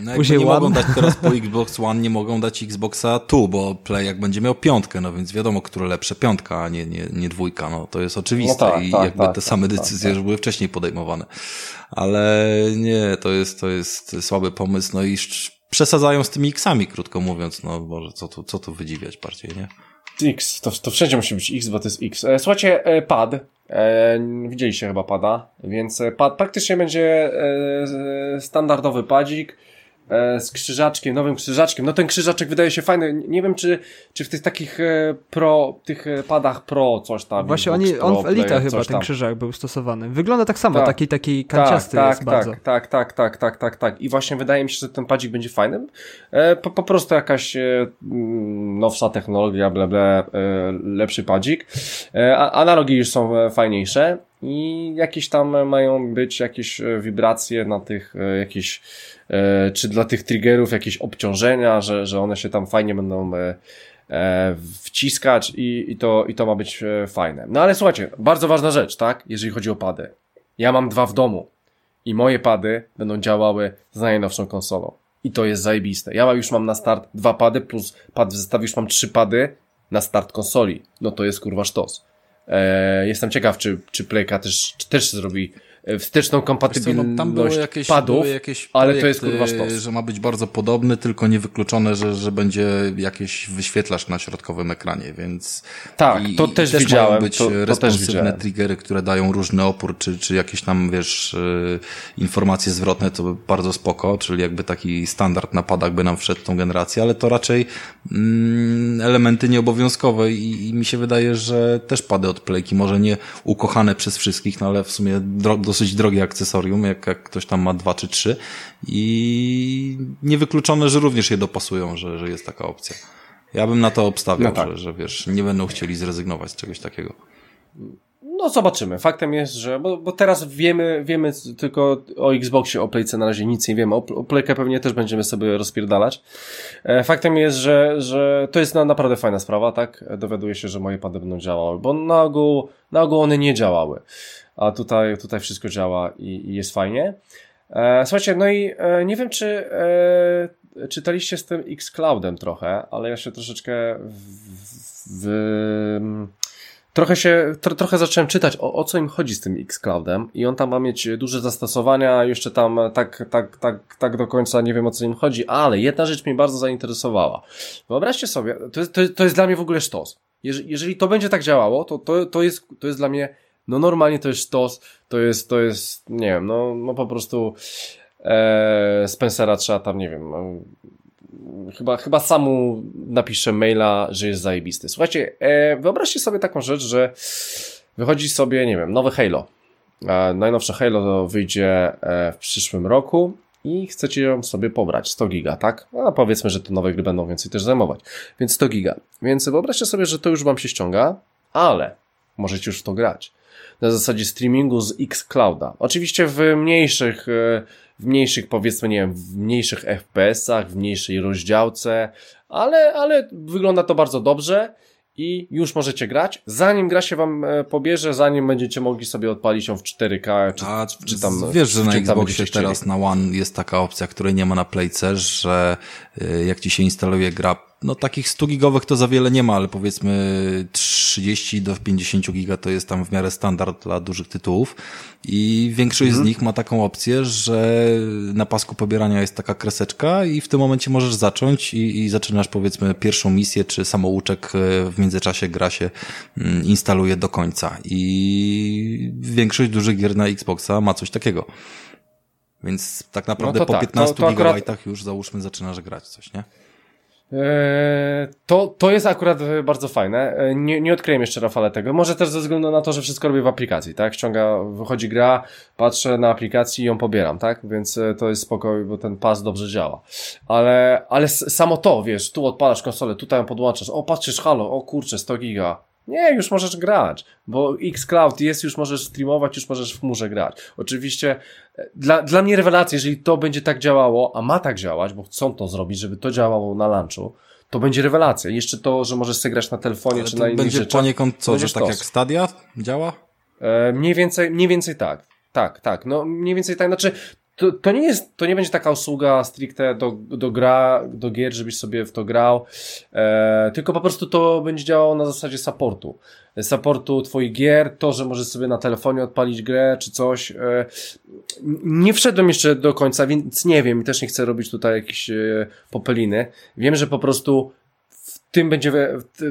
No później nie One. mogą dać teraz po Xbox One, nie mogą dać Xboxa tu, bo Play jak będzie miał piątkę, no więc wiadomo, które lepsze piątka, a nie, nie, nie dwójka, no to jest oczywiste no tak, i tak, jakby tak, te same tak, decyzje tak, już były wcześniej podejmowane. Ale nie, to jest, to jest słaby pomysł, no i przesadzają z tymi X-ami, krótko mówiąc, no Boże, co tu, co tu wydziwiać bardziej, nie? X, to, to wszędzie musi być X, bo to jest X. E, słuchajcie, e, pad. E, widzieliście chyba pada, więc pad praktycznie będzie standardowy padzik z krzyżaczkiem, nowym krzyżaczkiem. No ten krzyżaczek wydaje się fajny. Nie wiem, czy, czy w tych takich e, pro, tych e, padach pro coś tam. Właśnie oni, on w Elita chyba ten krzyżak był stosowany. Wygląda tak samo, tak. taki, taki kanciasty tak, jest tak, bardzo. Tak, tak, tak, tak, tak, tak, tak. I właśnie wydaje mi się, że ten padzik będzie fajnym. Po, po prostu jakaś mm, nowsza technologia, ble, ble, lepszy padzik. Analogi już są fajniejsze i jakieś tam mają być jakieś wibracje na tych, jakieś E, czy dla tych triggerów jakieś obciążenia, że, że one się tam fajnie będą e, e, wciskać i, i, to, i to ma być fajne. No ale słuchajcie, bardzo ważna rzecz, tak? Jeżeli chodzi o pady. Ja mam dwa w domu i moje pady będą działały z najnowszą konsolą. I to jest zajebiste. Ja już mam na start dwa pady plus pad w zestawie już mam trzy pady na start konsoli. No to jest kurwa sztos. Eee, jestem ciekaw, czy, czy Playka też, czy też zrobi wsteczną kompatybilność no, tam były jakieś, padów, były jakieś ale to jest kurwa sztos. że ma być bardzo podobny, tylko niewykluczone, że, że będzie jakieś wyświetlacz na środkowym ekranie, więc tak, i, to też, też widziałem. Mają być to, to responsywne triggery, które dają różny opór, czy, czy jakieś tam, wiesz, y, informacje zwrotne, to bardzo spoko, czyli jakby taki standard na padach by nam wszedł tą generację, ale to raczej mm, elementy nieobowiązkowe i, i mi się wydaje, że też pady od Playki, może nie ukochane przez wszystkich, no ale w sumie dosyć drogie akcesorium, jak, jak ktoś tam ma dwa czy trzy i niewykluczone, że również je dopasują, że, że jest taka opcja. Ja bym na to obstawiał, no tak. że, że wiesz, nie będą chcieli zrezygnować z czegoś takiego. No zobaczymy. Faktem jest, że, bo, bo teraz wiemy, wiemy tylko o Xboxie, o Playce na razie nic nie wiemy. O, o Playkę pewnie też będziemy sobie rozpierdalać. E, faktem jest, że, że to jest na, naprawdę fajna sprawa, tak? Dowiaduję się, że moje pady będą działały, bo na ogół, na ogół one nie działały a tutaj, tutaj wszystko działa i, i jest fajnie. E, słuchajcie, no i e, nie wiem, czy e, czytaliście z tym X-Cloudem trochę, ale ja się troszeczkę w, w, trochę się, tro, trochę zacząłem czytać o, o co im chodzi z tym X-Cloudem i on tam ma mieć duże zastosowania, jeszcze tam tak, tak, tak, tak do końca nie wiem o co im chodzi, ale jedna rzecz mnie bardzo zainteresowała. Wyobraźcie sobie, to to to jest dla mnie w ogóle sztos. Jeżeli, jeżeli to będzie tak działało, to, to, to, jest, to jest dla mnie, no normalnie to jest sztos, to jest, to jest, nie wiem, no, no po prostu e, Spencera trzeba tam, nie wiem, no, chyba, chyba samu napiszę maila, że jest zajebisty. Słuchajcie, e, wyobraźcie sobie taką rzecz, że wychodzi sobie, nie wiem, nowe Halo. E, najnowsze Halo wyjdzie e, w przyszłym roku i chcecie ją sobie pobrać 100 giga, tak? No powiedzmy, że te nowe gry będą więcej też zajmować. Więc 100 giga. Więc wyobraźcie sobie, że to już wam się ściąga, ale możecie już w to grać. Na zasadzie streamingu z Xclouda. Oczywiście w mniejszych e, w mniejszych, powiedzmy, nie wiem, w mniejszych FPS-ach, w mniejszej rozdziałce, ale, ale wygląda to bardzo dobrze i już możecie grać, zanim gra się wam e, pobierze, zanim będziecie mogli sobie odpalić ją w 4K, czy, A, czy tam... Wiesz, że na Xboxie teraz na One jest taka opcja, której nie ma na Playce, że e, jak ci się instaluje gra no takich 100 gigowych to za wiele nie ma, ale powiedzmy 30 do 50 giga to jest tam w miarę standard dla dużych tytułów i większość mhm. z nich ma taką opcję, że na pasku pobierania jest taka kreseczka i w tym momencie możesz zacząć i, i zaczynasz powiedzmy pierwszą misję, czy samouczek e, w międzyczasie gra się mm, instaluje do końca i większość dużych gier na Xboxa ma coś takiego. Więc tak naprawdę no po tak. 15 to, to gigabajtach już załóżmy zaczynasz grać coś, nie? Eee, to, to jest akurat bardzo fajne. Eee, nie, nie odkryłem jeszcze Rafale tego. Może też ze względu na to, że wszystko robię w aplikacji, tak? Ściąga, wychodzi gra, patrzę na aplikacji i ją pobieram, tak? Więc e, to jest spokój, bo ten pas dobrze działa. Ale, ale samo to, wiesz, tu odpalasz konsolę, tutaj ją podłączasz, o patrzysz, halo, o kurczę, 100 giga. Nie, już możesz grać, bo Xcloud jest, już możesz streamować, już możesz w chmurze grać. Oczywiście e, dla, dla mnie rewelacja, jeżeli to będzie tak działało, a ma tak działać, bo chcą to zrobić, żeby to działało na lunchu, to będzie rewelacja. Jeszcze to, że możesz sobie grać na telefonie Ale czy na innych będzie rzeczach. poniekąd co, że tak jak Stadia działa? E, mniej więcej, mniej więcej tak. Tak, tak. No mniej więcej tak. Znaczy, to, to nie jest, to nie będzie taka usługa stricte do, do gra, do gier, żebyś sobie w to grał, e, tylko po prostu to będzie działało na zasadzie supportu. Supportu twoich gier, to, że możesz sobie na telefonie odpalić grę, czy coś. E, nie wszedłem jeszcze do końca, więc nie wiem i też nie chcę robić tutaj jakieś e, popeliny. Wiem, że po prostu tym będzie,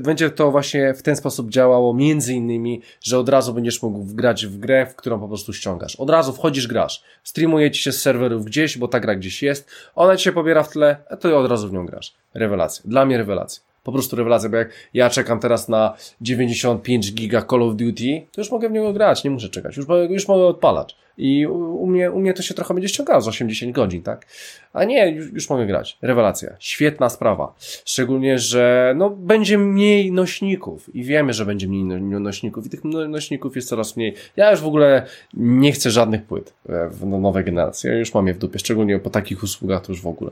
będzie to właśnie w ten sposób działało, między innymi, że od razu będziesz mógł grać w grę, w którą po prostu ściągasz. Od razu wchodzisz, grasz. Streamuje ci się z serwerów gdzieś, bo ta gra gdzieś jest, ona ci się pobiera w tle, a ty od razu w nią grasz. Rewelacja. Dla mnie rewelacja. Po prostu rewelacja, bo jak ja czekam teraz na 95 giga Call of Duty, to już mogę w niego grać, nie muszę czekać, już, już mogę odpalać. I u, mnie, u mnie to się trochę będzie ściągało z 80 godzin, tak? A nie, już, już mogę grać. Rewelacja. Świetna sprawa. Szczególnie, że no, będzie mniej nośników i wiemy, że będzie mniej no, nośników i tych no, nośników jest coraz mniej. Ja już w ogóle nie chcę żadnych płyt e, w nowej generacji. Ja już mam je w dupie, szczególnie po takich usługach to już w ogóle.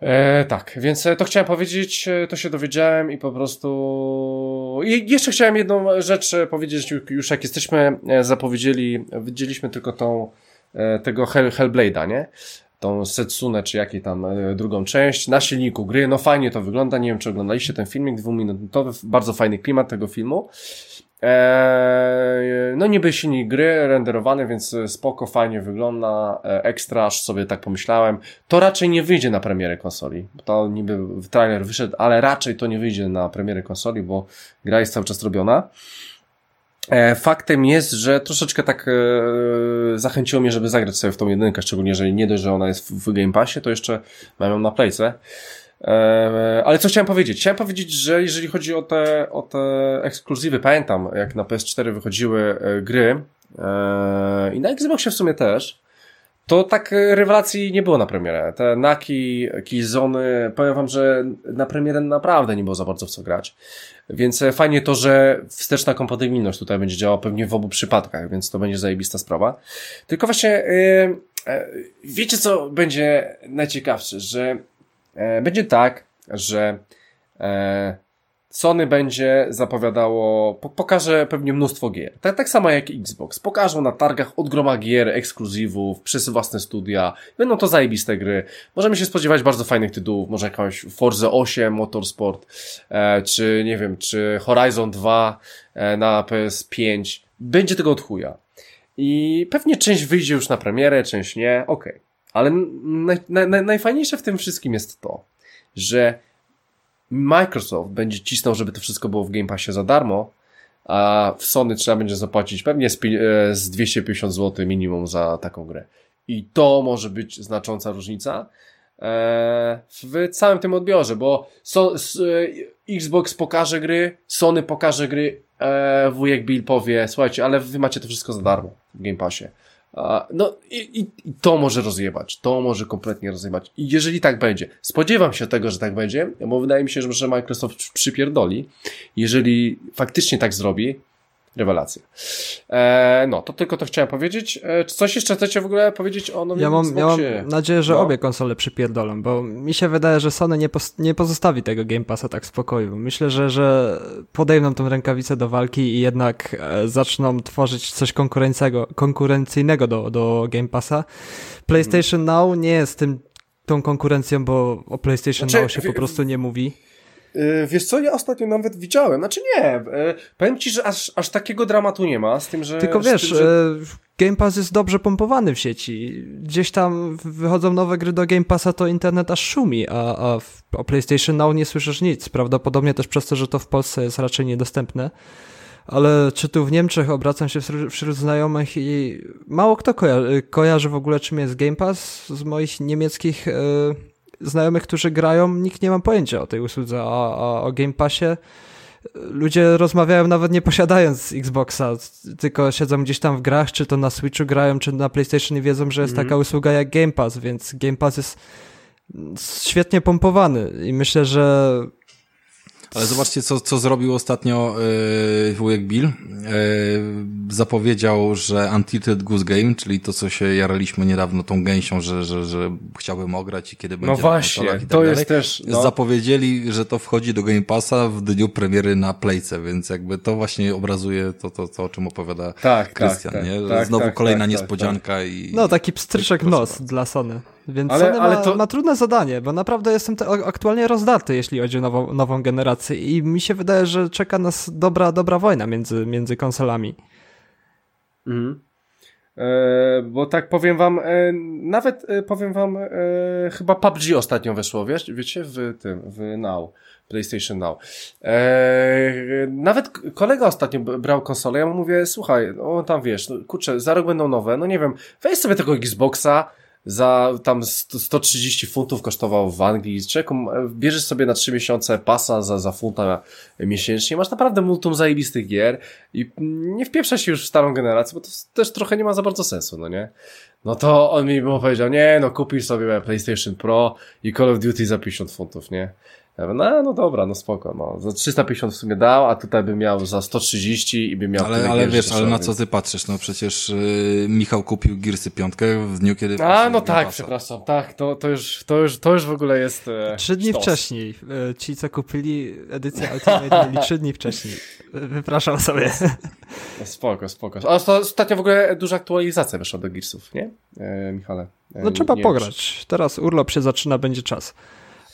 E, tak, więc e, to chciałem powiedzieć, e, to się dowiedziałem i po prostu. I jeszcze chciałem jedną rzecz e, powiedzieć, już jak jesteśmy zapowiedzieli, widzieliśmy tylko tą, tego Hell, Hellblade'a, nie? Tą Setsune, czy jakiej tam drugą część, na silniku gry. No fajnie to wygląda, nie wiem czy oglądaliście ten filmik dwuminutowy, bardzo fajny klimat tego filmu. Eee, no niby silnik gry renderowany, więc spoko, fajnie wygląda, e, ekstra, aż sobie tak pomyślałem. To raczej nie wyjdzie na premierę konsoli. To niby trailer wyszedł, ale raczej to nie wyjdzie na premierę konsoli, bo gra jest cały czas robiona. E, faktem jest, że troszeczkę tak e, zachęciło mnie, żeby zagrać sobie w tą jedynkę, szczególnie, że nie dość, że ona jest w, w Game Passie, to jeszcze mam ją na playce. E, ale co chciałem powiedzieć? Chciałem powiedzieć, że jeżeli chodzi o te, o te ekskluzywy, pamiętam jak na PS4 wychodziły e, gry e, i na Xboxie w sumie też, to tak rewelacji nie było na premierę. Te Naki, Killzony, powiem wam, że na premierę naprawdę nie było za bardzo w co grać. Więc fajnie to, że wsteczna kompatybilność tutaj będzie działała pewnie w obu przypadkach, więc to będzie zajebista sprawa. Tylko właśnie, yy, wiecie co będzie najciekawsze, że będzie tak, że e, Sony będzie zapowiadało, po, pokaże pewnie mnóstwo gier. Tak, tak samo jak Xbox. Pokażą na targach od groma gier, ekskluzywów, przez własne studia. Będą to zajebiste gry. Możemy się spodziewać bardzo fajnych tytułów. Może jakąś Forza 8 Motorsport, e, czy nie wiem, czy Horizon 2 e, na PS5. Będzie tego od chuja. I pewnie część wyjdzie już na premierę, część nie. Okej. Okay. Ale naj, naj, najfajniejsze w tym wszystkim jest to, że Microsoft będzie cisnął, żeby to wszystko było w Game Passie za darmo, a w Sony trzeba będzie zapłacić pewnie z, e, z 250 zł minimum za taką grę. I to może być znacząca różnica e, w całym tym odbiorze, bo e, Xbox pokaże gry, Sony pokaże gry, wujek Bill powie, słuchajcie, ale wy macie to wszystko za darmo w Game Passie. No i, i, to może rozjebać, to może kompletnie rozjebać. I jeżeli tak będzie, spodziewam się tego, że tak będzie, bo wydaje mi się, że Microsoft przypierdoli. Jeżeli faktycznie tak zrobi, rewelacja. E, no, to tylko to chciałem powiedzieć. E, czy coś jeszcze chcecie w ogóle powiedzieć o nowym ja mam, ja mam nadzieję, że no. obie konsole przypierdolą, bo mi się wydaje, że Sony nie, nie pozostawi tego Game Passa tak w spokoju. Myślę, że, że podejmą tą rękawicę do walki i jednak e, zaczną tworzyć coś konkurencyjnego do, do Game Passa. PlayStation hmm. Now nie jest tym tą konkurencją, bo o PlayStation znaczy, Now się po prostu nie mówi. Yy, wiesz co, ja ostatnio nawet widziałem, znaczy nie, yy, powiem ci, że aż, aż takiego dramatu nie ma, z tym, że... Tylko wiesz, tym, że... Yy, Game Pass jest dobrze pompowany w sieci, gdzieś tam wychodzą nowe gry do Game Passa, to internet aż szumi, a, a w, o PlayStation Now nie słyszysz nic, prawdopodobnie też przez to, że to w Polsce jest raczej niedostępne, ale czy tu w Niemczech obracam się wśród, wśród znajomych i mało kto koja kojarzy w ogóle czym jest Game Pass z moich niemieckich... Yy znajomych, którzy grają, nikt nie ma pojęcia o tej usłudze, a, a o Game Passie ludzie rozmawiają nawet nie posiadając Xboxa, tylko siedzą gdzieś tam w grach, czy to na Switchu grają, czy na PlayStation i wiedzą, że jest mm. taka usługa jak Game Pass, więc Game Pass jest świetnie pompowany i myślę, że ale zobaczcie, co, co zrobił ostatnio yy, wujek Bill. Yy, zapowiedział, że Untilted Goose Game, czyli to, co się jaraliśmy niedawno tą gęsią, że, że, że chciałbym ograć i kiedy no będzie No właśnie, tak to jest też... No. Zapowiedzieli, że to wchodzi do Game Passa w dniu premiery na Playce, więc jakby to właśnie obrazuje to, to, to o czym opowiada tak, Krystian, tak, nie? Tak, Znowu tak, kolejna tak, tak, niespodzianka i... No, taki pstryczek nos dla Sony. Więc ale, Sony ale ma, to... ma trudne zadanie, bo naprawdę jestem aktualnie rozdarty, jeśli chodzi o nową, nową generację i mi się wydaje, że czeka nas dobra, dobra wojna między, między konsolami. Mhm. E, bo tak powiem wam, e, nawet e, powiem wam, e, chyba PUBG ostatnio weszło, wiesz, wiecie, w tym, w Now, PlayStation Now. E, nawet kolega ostatnio brał konsolę, ja mu mówię, słuchaj, o tam wiesz, no, kurczę, za rok będą nowe, no nie wiem, weź sobie tego Xboxa, za tam 130 funtów kosztował w Anglii. Człowieku, bierzesz sobie na 3 miesiące pasa za, za funta miesięcznie, masz naprawdę multum zajebistych gier i nie wpieprza się już w starą generację, bo to też trochę nie ma za bardzo sensu, no nie? No to on mi powiedział, nie, no kupisz sobie PlayStation Pro i Call of Duty za 50 funtów, nie? Ja mówię, no, no dobra, no spoko, no. Za 350 w sumie dał, a tutaj bym miał za 130 i bym miał... Ale, ale wiesz, ale na co ty patrzysz? No przecież yy, Michał kupił Gearsy piątkę w dniu, kiedy... A, no tak, przepraszam, tak, to, to, już, to, już, to już w ogóle jest... E, trzy dni sztos. wcześniej. E, ci, co kupili edycję Ultimate, mieli trzy dni wcześniej. Wypraszam sobie. No, spoko, spoko. A to ostatnio w ogóle duża aktualizacja wyszła do Gearsów, nie, e, Michale? E, no trzeba pograć. Teraz urlop się zaczyna, będzie czas.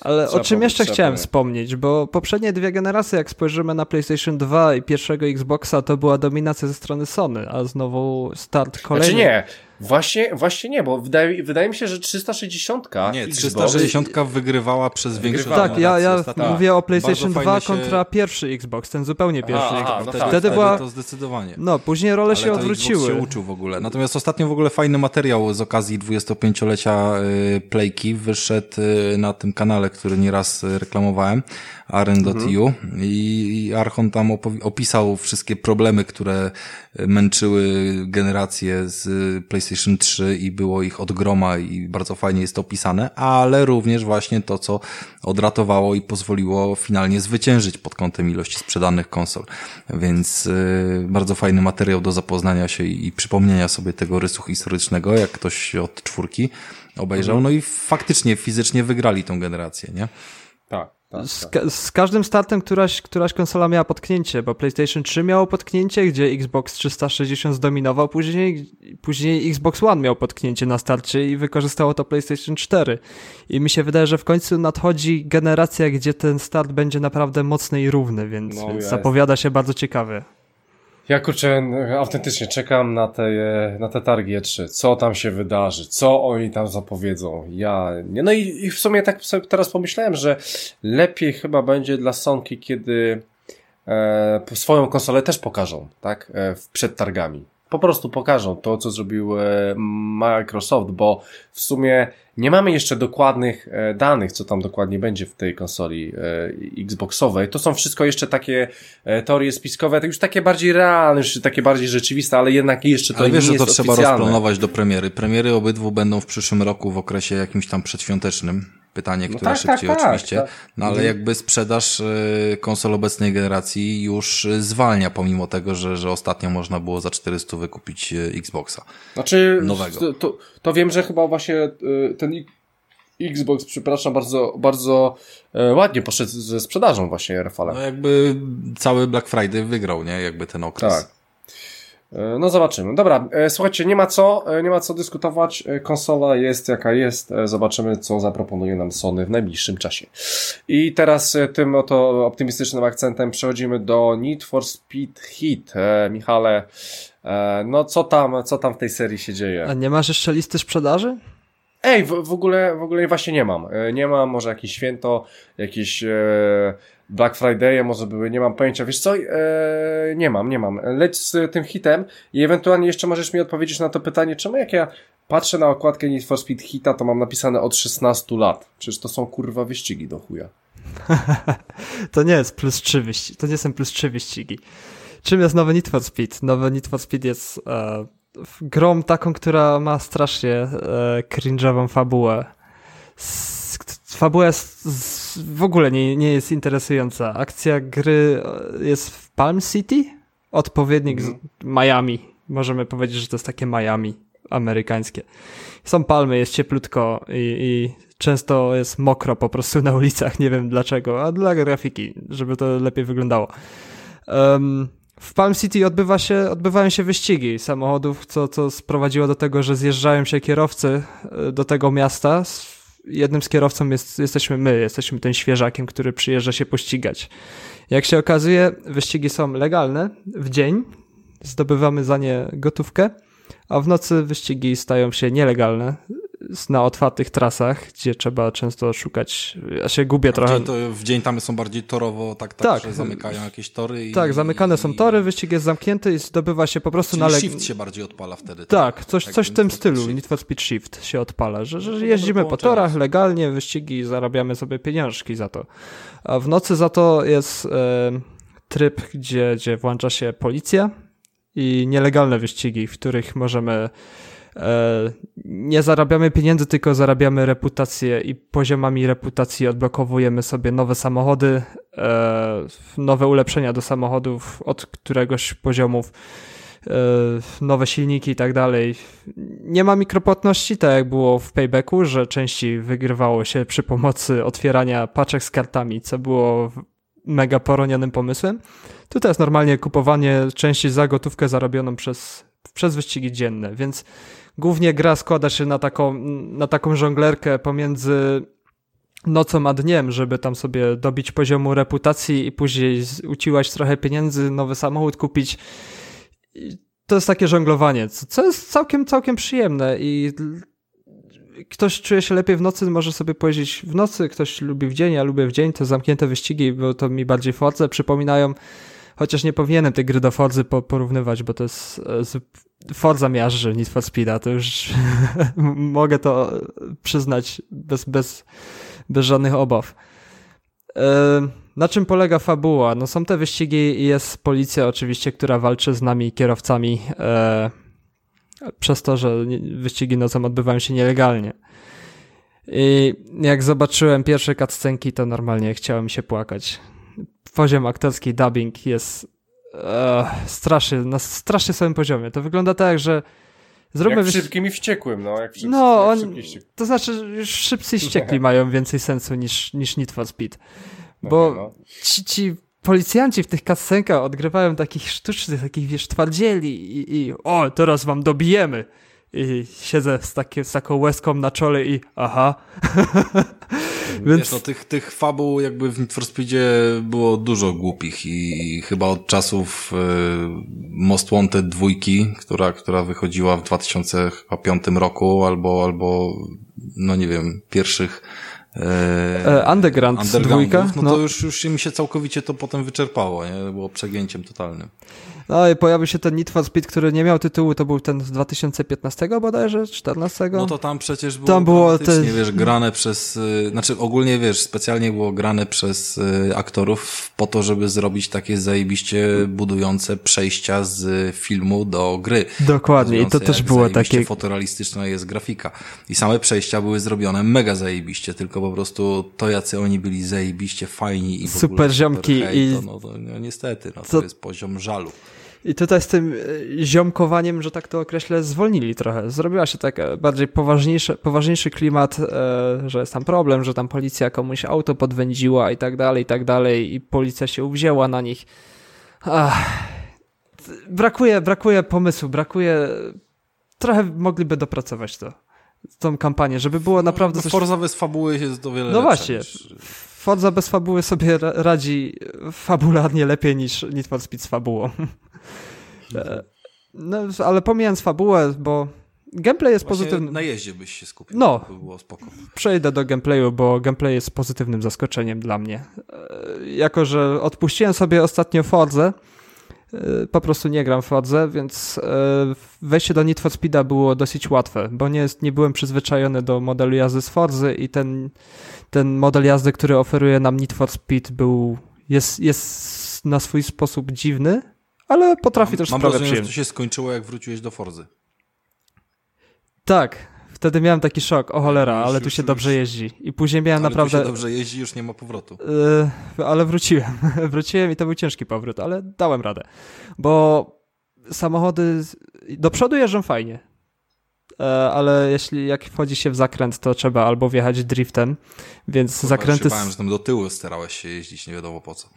Ale o czym jeszcze chciałem wspomnieć, bo poprzednie dwie generacje, jak spojrzymy na PlayStation 2 i pierwszego Xboxa, to była dominacja ze strony Sony, a znowu start kolejny. Znaczy nie, Właśnie, właśnie nie, bo wydaje, wydaje mi się, że 360. Nie, 360 Xbox, wygrywała przez większość Tak, ja, ja mówię o PlayStation 2 kontra pierwszy Xbox, ten zupełnie pierwszy aha, Xbox. No wtedy, tak, wtedy była. To zdecydowanie. No, później role Ale się odwróciły. Xbox się uczył w ogóle. Natomiast ostatnio w ogóle fajny materiał z okazji 25-lecia y, Playki wyszedł y, na tym kanale, który nieraz reklamowałem aren.eu mhm. i Archon tam opisał wszystkie problemy, które męczyły generację z PlayStation 3 i było ich od groma i bardzo fajnie jest to opisane, ale również właśnie to, co odratowało i pozwoliło finalnie zwyciężyć pod kątem ilości sprzedanych konsol. Więc yy, bardzo fajny materiał do zapoznania się i, i przypomnienia sobie tego rysu historycznego, jak ktoś od czwórki obejrzał. Mhm. No i faktycznie, fizycznie wygrali tą generację, nie? Tak. Tak, z, tak. ka z, każdym startem któraś, któraś konsola miała potknięcie, bo PlayStation 3 miało potknięcie, gdzie Xbox 360 zdominował, później, później Xbox One miał potknięcie na starcie i wykorzystało to PlayStation 4. I mi się wydaje, że w końcu nadchodzi generacja, gdzie ten start będzie naprawdę mocny i równy, więc, No, więc zapowiada się bardzo ciekawie. Ja kurczę, autentycznie czekam na te, na te targi E3. Co tam się wydarzy? Co oni tam zapowiedzą? Ja, nie, no i, i w sumie tak sobie teraz pomyślałem, że lepiej chyba będzie dla Sonki, kiedy e, swoją konsolę też pokażą, tak? E, przed targami. Po prostu pokażą to, co zrobił e, Microsoft, bo w sumie nie mamy jeszcze dokładnych e, danych, co tam dokładnie będzie w tej konsoli e, Xboxowej. To są wszystko jeszcze takie teorie spiskowe, to już takie bardziej realne, już takie bardziej rzeczywiste, ale jednak jeszcze to Ale nie wiesz, że jest to trzeba oficjalne. rozplanować do premiery. Premiery obydwu będą w przyszłym roku w okresie jakimś tam przedświątecznym. Pytanie, No które tak, tak, szybciej tak, oczywiście. tak. No ale jakby sprzedaż y, konsol obecnej generacji już y, zwalnia, pomimo tego, że, że ostatnio można było za 400 wykupić y, Xboxa. Znaczy, Nowego. To, to, wiem, że chyba właśnie ten Xbox, przepraszam, bardzo, bardzo ładnie poszedł ze sprzedażą właśnie Rafale. No jakby cały Black Friday wygrał, nie? Jakby ten okres. Tak. E, No zobaczymy. Dobra, e, słuchajcie, nie ma co, e, nie ma co dyskutować. Konsola jest jaka jest. Zobaczymy, co zaproponuje nam Sony w najbliższym czasie. I teraz tym oto optymistycznym akcentem przechodzimy do Need for Speed Heat. E, Michale, no co tam, co tam w tej serii się dzieje? A nie masz jeszcze listy sprzedaży? Ej, w, w ogóle, w ogóle właśnie nie mam. Nie mam, może jakieś święto, jakieś Black Friday, może były, nie mam pojęcia. Wiesz co? E, nie mam, nie mam. Leć z tym hitem i ewentualnie jeszcze możesz mi odpowiedzieć na to pytanie, czemu jak ja patrzę na okładkę Need for Speed Hita, to mam napisane od 16 lat. Przecież to są kurwa wyścigi do chuja. To nie jest plus 3 wyścigi. To nie są plus 3 wyścigi. Czym jest nowy Need for Speed? Nowy Need for Speed jest e, grą taką, która ma strasznie e, cringe'ową fabułę. S- Fabuła w ogóle nie, nie jest interesująca. Akcja gry e, jest w Palm City? Odpowiednik z Miami. Możemy powiedzieć, że to jest takie Miami amerykańskie. Są palmy, jest cieplutko i, i często jest mokro po prostu na ulicach, nie wiem dlaczego, a dla grafiki, żeby to lepiej wyglądało. Em, w Palm City odbywa się, odbywają się wyścigi samochodów, co, co sprowadziło do tego, że zjeżdżają się kierowcy e, do tego miasta. Jednym z kierowcą jest, jesteśmy my, jesteśmy tym świeżakiem, który przyjeżdża się pościgać. Jak się okazuje, wyścigi są legalne w dzień, zdobywamy za nie gotówkę, a w nocy wyścigi stają się nielegalne na otwartych trasach, gdzie trzeba często szukać. Ja się gubię trochę. to w dzień tam są bardziej torowo, tak, tak, Tak. że zamykają jakieś tory. I, Tak, zamykane i, są tory, wyścig jest zamknięty i zdobywa się po prostu na leg- shift się bardziej odpala wtedy. Tak, coś, Jak coś w tym stylu. Need for Speed Shift się odpala, że, że No jeździmy po torach legalnie, wyścigi, zarabiamy sobie pieniążki za to. A w nocy za to jest e, tryb, gdzie, gdzie włącza się policja i nielegalne wyścigi, w których możemy nie zarabiamy pieniędzy, tylko zarabiamy reputację i poziomami reputacji odblokowujemy sobie nowe samochody, e, nowe ulepszenia do samochodów od któregoś poziomów, e, nowe silniki i tak dalej. Nie ma mikropłatności, tak jak było w Paybacku, że części wygrywało się przy pomocy otwierania paczek z kartami, co było mega poronionym pomysłem. Tutaj jest normalnie kupowanie części za gotówkę zarobioną przez, przez wyścigi dzienne, więc głównie gra składa się na taką, na taką żonglerkę pomiędzy nocą a dniem, żeby tam sobie dobić poziomu reputacji i później uciłać trochę pieniędzy, nowy samochód kupić. I to jest takie żonglowanie, co, jest całkiem, całkiem przyjemne i ktoś czuje się lepiej w nocy, może sobie powiedzieć w nocy, ktoś lubi w dzień, ja lubię w dzień, to zamknięte wyścigi, bo to mi bardziej Forza przypominają, chociaż nie powinienem tej gry do Forzy po, porównywać, bo to jest e, Forza miażdży Need for Speeda, to już mogę to przyznać bez, bez, bez żadnych obaw. E, Na czym polega fabuła? No są te wyścigi i jest policja oczywiście, która walczy z nami kierowcami e, przez to, że wyścigi nocą odbywają się nielegalnie. I jak zobaczyłem pierwsze cutscenki, to normalnie chciałem się płakać. Poziom aktorski, dubbing jest e, strasznie, na strasznie samym poziomie. To wygląda tak, że Zróbmy jak szybkim i wściekłym, no. Jak szybki, no, on, to znaczy już szybcy i ściekli mają więcej sensu niż, niż Need for Speed. No Bo no. ci, ci policjanci w tych kascenkach odgrywają takich sztucznych, takich wiesz, twardzieli i, i o, teraz wam dobijemy. I siedzę z, takie, z taką łezką na czole i aha. Więc... Wiesz, no tych, tych fabuł jakby w Need for Speedzie było dużo głupich i chyba od czasów y, Most Wanted dwójki, która, która wychodziła w 2005 roku albo, albo no nie wiem, pierwszych E, Underground dwójka? No, no to już, już mi się całkowicie to potem wyczerpało, nie? Było przegięciem totalnym. No i pojawił się ten Need for Speed, który nie miał tytułu, to był ten z 2015 bodajże, 14? No to tam przecież było, tam było te... wiesz, grane przez, y, znaczy ogólnie wiesz, specjalnie było grane przez y, aktorów po to, żeby zrobić takie zajebiście budujące przejścia z filmu do gry. Dokładnie i to też było takie... fotorealistyczna jest grafika. I same przejścia były zrobione mega zajebiście, tylko po prostu to, jacy oni byli zajebiście fajni i Super ziomki hej, i... To, no, to, no, niestety, no, to, to jest poziom żalu. I tutaj z tym e, ziomkowaniem, że tak to określę, zwolnili trochę. Zrobiła się tak bardziej poważniejszy, poważniejszy klimat, e, że jest tam problem, że tam policja komuś auto podwędziła i tak dalej, i tak dalej, i policja się uwzięła na nich. Ach, brakuje, brakuje pomysłu, brakuje. Trochę mogliby dopracować to. Tą kampanię, żeby było naprawdę no, coś... Forza bez fabuły jest o wiele No właśnie. Niż... Forza bez fabuły sobie radzi fabularnie lepiej niż Need for Speed z fabułą. E, no, ale pomijając fabułę, bo gameplay jest Właśnie pozytywny. Na jeździe byś się skupił. No, by było spoko. przejdę do gameplayu, bo gameplay jest pozytywnym zaskoczeniem dla mnie. E, jako, że odpuściłem sobie ostatnio Forze, e, po prostu nie gram w Forze, więc wejście do Need for Speeda było dosyć łatwe, bo nie, nie byłem przyzwyczajony do modelu jazdy z Forzy i ten, ten model jazdy, który oferuje nam Need for Speed był, jest, jest na swój sposób dziwny, ale potrafi mam, też mam sprawę że to się skończyło, jak wróciłeś do Forzy. Tak, wtedy miałem taki szok, o cholera, już, ale tu już, się już. dobrze jeździ. I później miałem ale naprawdę... Tu się dobrze jeździ, już nie ma powrotu. Yy, ale wróciłem. wróciłem i to był ciężki powrót, ale dałem radę. Bo samochody do przodu jeżdżą fajnie. E, ale jeśli jak wchodzi się w zakręt, to trzeba albo wjechać driftem, więc Kurwa, zakręty... Się że tam do tyłu starałeś się jeździć, nie wiadomo po co.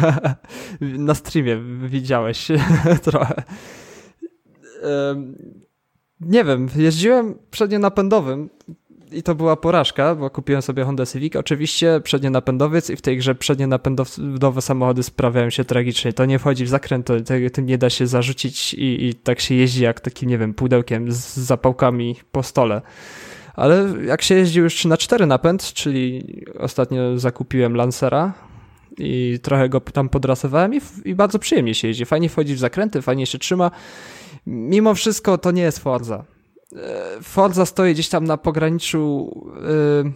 Na streamie widziałeś trochę. Nie wiem, jeździłem przednio napędowym, i to była porażka, bo kupiłem sobie Honda Civic. Oczywiście przednie napędowiec i w tej grze przednie napędowe samochody sprawiają się tragicznie. To nie wchodzi w zakręt, to, tym nie da się zarzucić i, i tak się jeździ jak takim, nie wiem, pudełkiem z zapałkami po stole. Ale jak się jeździ już na cztery napęd, czyli ostatnio zakupiłem Lancera i trochę go tam podrasowałem i, i bardzo przyjemnie się jeździ. Fajnie wchodzi w zakręty, fajnie się trzyma. Mimo wszystko to nie jest Forza Forza stoi gdzieś tam na pograniczu yy,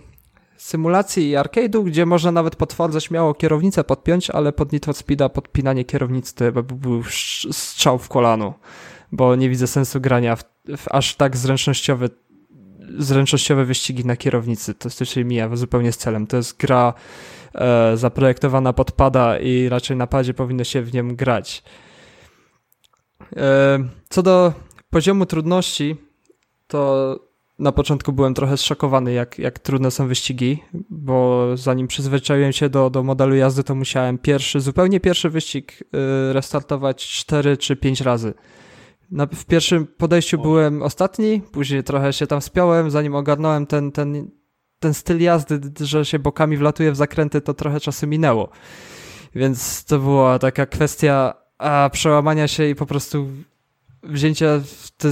symulacji i arcade'u, gdzie można nawet pod Forza śmiało kierownicę podpiąć, ale pod for Speeda podpinanie kierownicy to by był strzał w kolano, bo nie widzę sensu grania w, w aż tak zręcznościowe zręcznościowe wyścigi na kierownicy. To się mija zupełnie z celem. To jest gra e, zaprojektowana pod pada i raczej na padzie powinno się w nim grać. E, co do poziomu trudności, to na początku byłem trochę zszokowany, jak, jak trudne są wyścigi, bo zanim przyzwyczaiłem się do, do modelu jazdy, to musiałem pierwszy, zupełnie pierwszy wyścig y, restartować 4 czy 5 razy. Na, w pierwszym podejściu o. byłem ostatni, później trochę się tam spiąłem, zanim ogarnąłem ten, ten, ten styl jazdy, że się bokami wlatuje w zakręty, to trochę czasu minęło. Więc to była taka kwestia a, przełamania się i po prostu wzięcia, to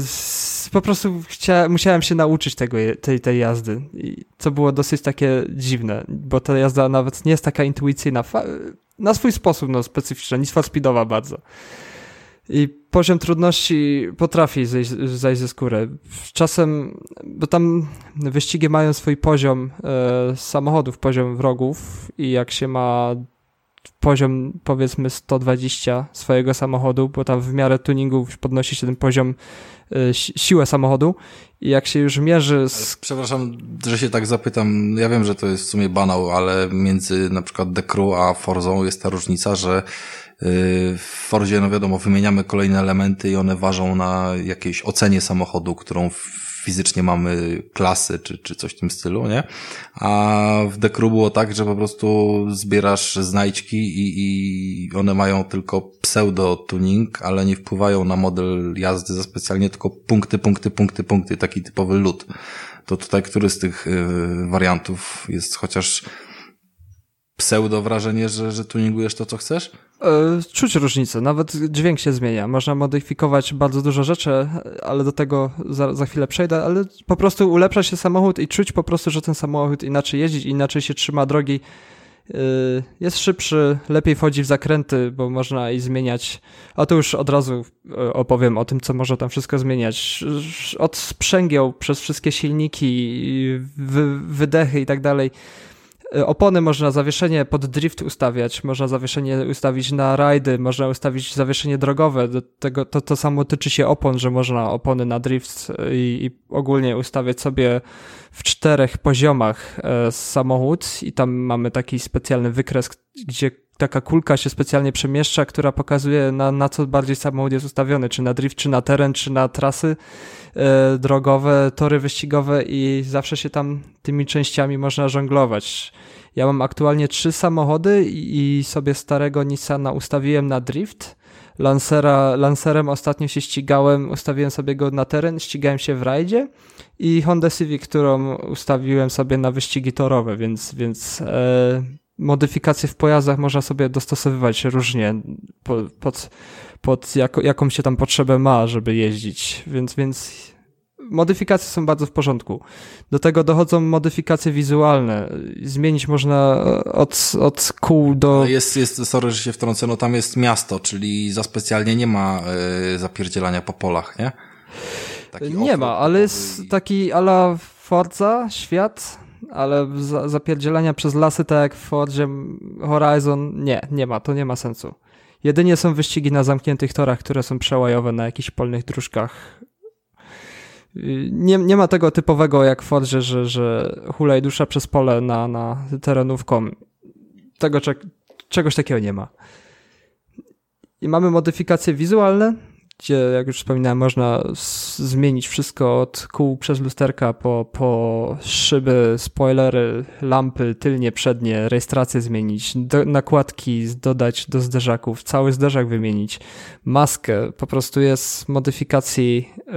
po prostu chcia, musiałem się nauczyć tego, tej, tej jazdy, I co było dosyć takie dziwne, bo ta jazda nawet nie jest taka intuicyjna, na swój sposób no, specyficzna, nic speedowa bardzo. I poziom trudności potrafi zejść, zejść ze skóry. Czasem, bo tam wyścigi mają swój poziom e, samochodów, poziom wrogów i jak się ma poziom powiedzmy 120 swojego samochodu, bo tam w miarę tuningu podnosi się ten poziom y, siłę samochodu. I jak się już mierzy z... Przepraszam, że się tak zapytam, ja wiem, że to jest w sumie banał, ale między na przykład The Crew a Forzą jest ta różnica, że w Fordzie, no wiadomo, wymieniamy kolejne elementy i one ważą na jakiejś ocenie samochodu, którą fizycznie mamy klasy, czy, czy coś w tym stylu, nie? A w Dekru było tak, że po prostu zbierasz znajdźki i, i one mają tylko pseudo-tuning, ale nie wpływają na model jazdy za specjalnie, tylko punkty, punkty, punkty, punkty, taki typowy lód. To tutaj który z tych y, wariantów jest chociaż pseudo wrażenie, że, że tuningujesz to, co chcesz? E, czuć różnicę, nawet dźwięk się zmienia. Można modyfikować bardzo dużo rzeczy, ale do tego za, za chwilę przejdę, ale po prostu ulepsza się samochód i czuć po prostu, że ten samochód inaczej jeździ, inaczej się trzyma drogi. E, jest szybszy, lepiej wchodzi w zakręty, bo można i zmieniać. A to już od razu e, opowiem o tym, co można tam wszystko zmieniać. Od sprzęgieł przez wszystkie silniki, wydechy i tak dalej opony można zawieszenie pod drift ustawiać, można zawieszenie ustawić na rajdy, można ustawić zawieszenie drogowe. Do tego, to, to samo tyczy się opon, że można opony na drift i, i ogólnie ustawiać sobie w czterech poziomach e, samochód. I tam mamy taki specjalny wykres, gdzie taka kulka się specjalnie przemieszcza, która pokazuje na, na co bardziej samochód jest ustawiony, czy na drift, czy na teren, czy na trasy. e, drogowe, tory wyścigowe i zawsze się tam tymi częściami można żonglować. Ja mam aktualnie trzy samochody i, i sobie starego Nissana ustawiłem na drift, Lancera, Lancerem ostatnio się ścigałem, ustawiłem sobie go na teren, ścigałem się w rajdzie i Honda Civic, którą ustawiłem sobie na wyścigi torowe, więc, więc e, modyfikacje w pojazdach można sobie dostosowywać różnie pod, pod, pod jako, jaką się tam potrzebę ma, żeby jeździć, więc, więc modyfikacje są bardzo w porządku. Do tego dochodzą modyfikacje wizualne. Zmienić można od, od kół do... Jest, jest, sorry, że się wtrącę, no tam jest miasto, czyli za specjalnie nie ma y, zapierdzielania po polach, nie? Taki nie ma, ale jest i... taki ala Forza, świat, ale za, zapierdzielania przez lasy, tak jak w Fordzie Horizon, nie, nie ma, to nie ma sensu. Jedynie są wyścigi na zamkniętych torach, które są przełajowe na jakichś polnych dróżkach. Nie, nie ma tego typowego jak w Fordzie, że, że hulaj dusza przez pole na, na terenówką. Tego, czegoś takiego nie ma. I mamy modyfikacje wizualne, gdzie, jak już wspominałem, można zmienić wszystko od kół przez lusterka po, po szyby, spoilery, lampy tylnie, przednie, rejestrację zmienić, do, nakładki dodać do zderzaków, cały zderzak wymienić, maskę, po prostu jest modyfikacji y,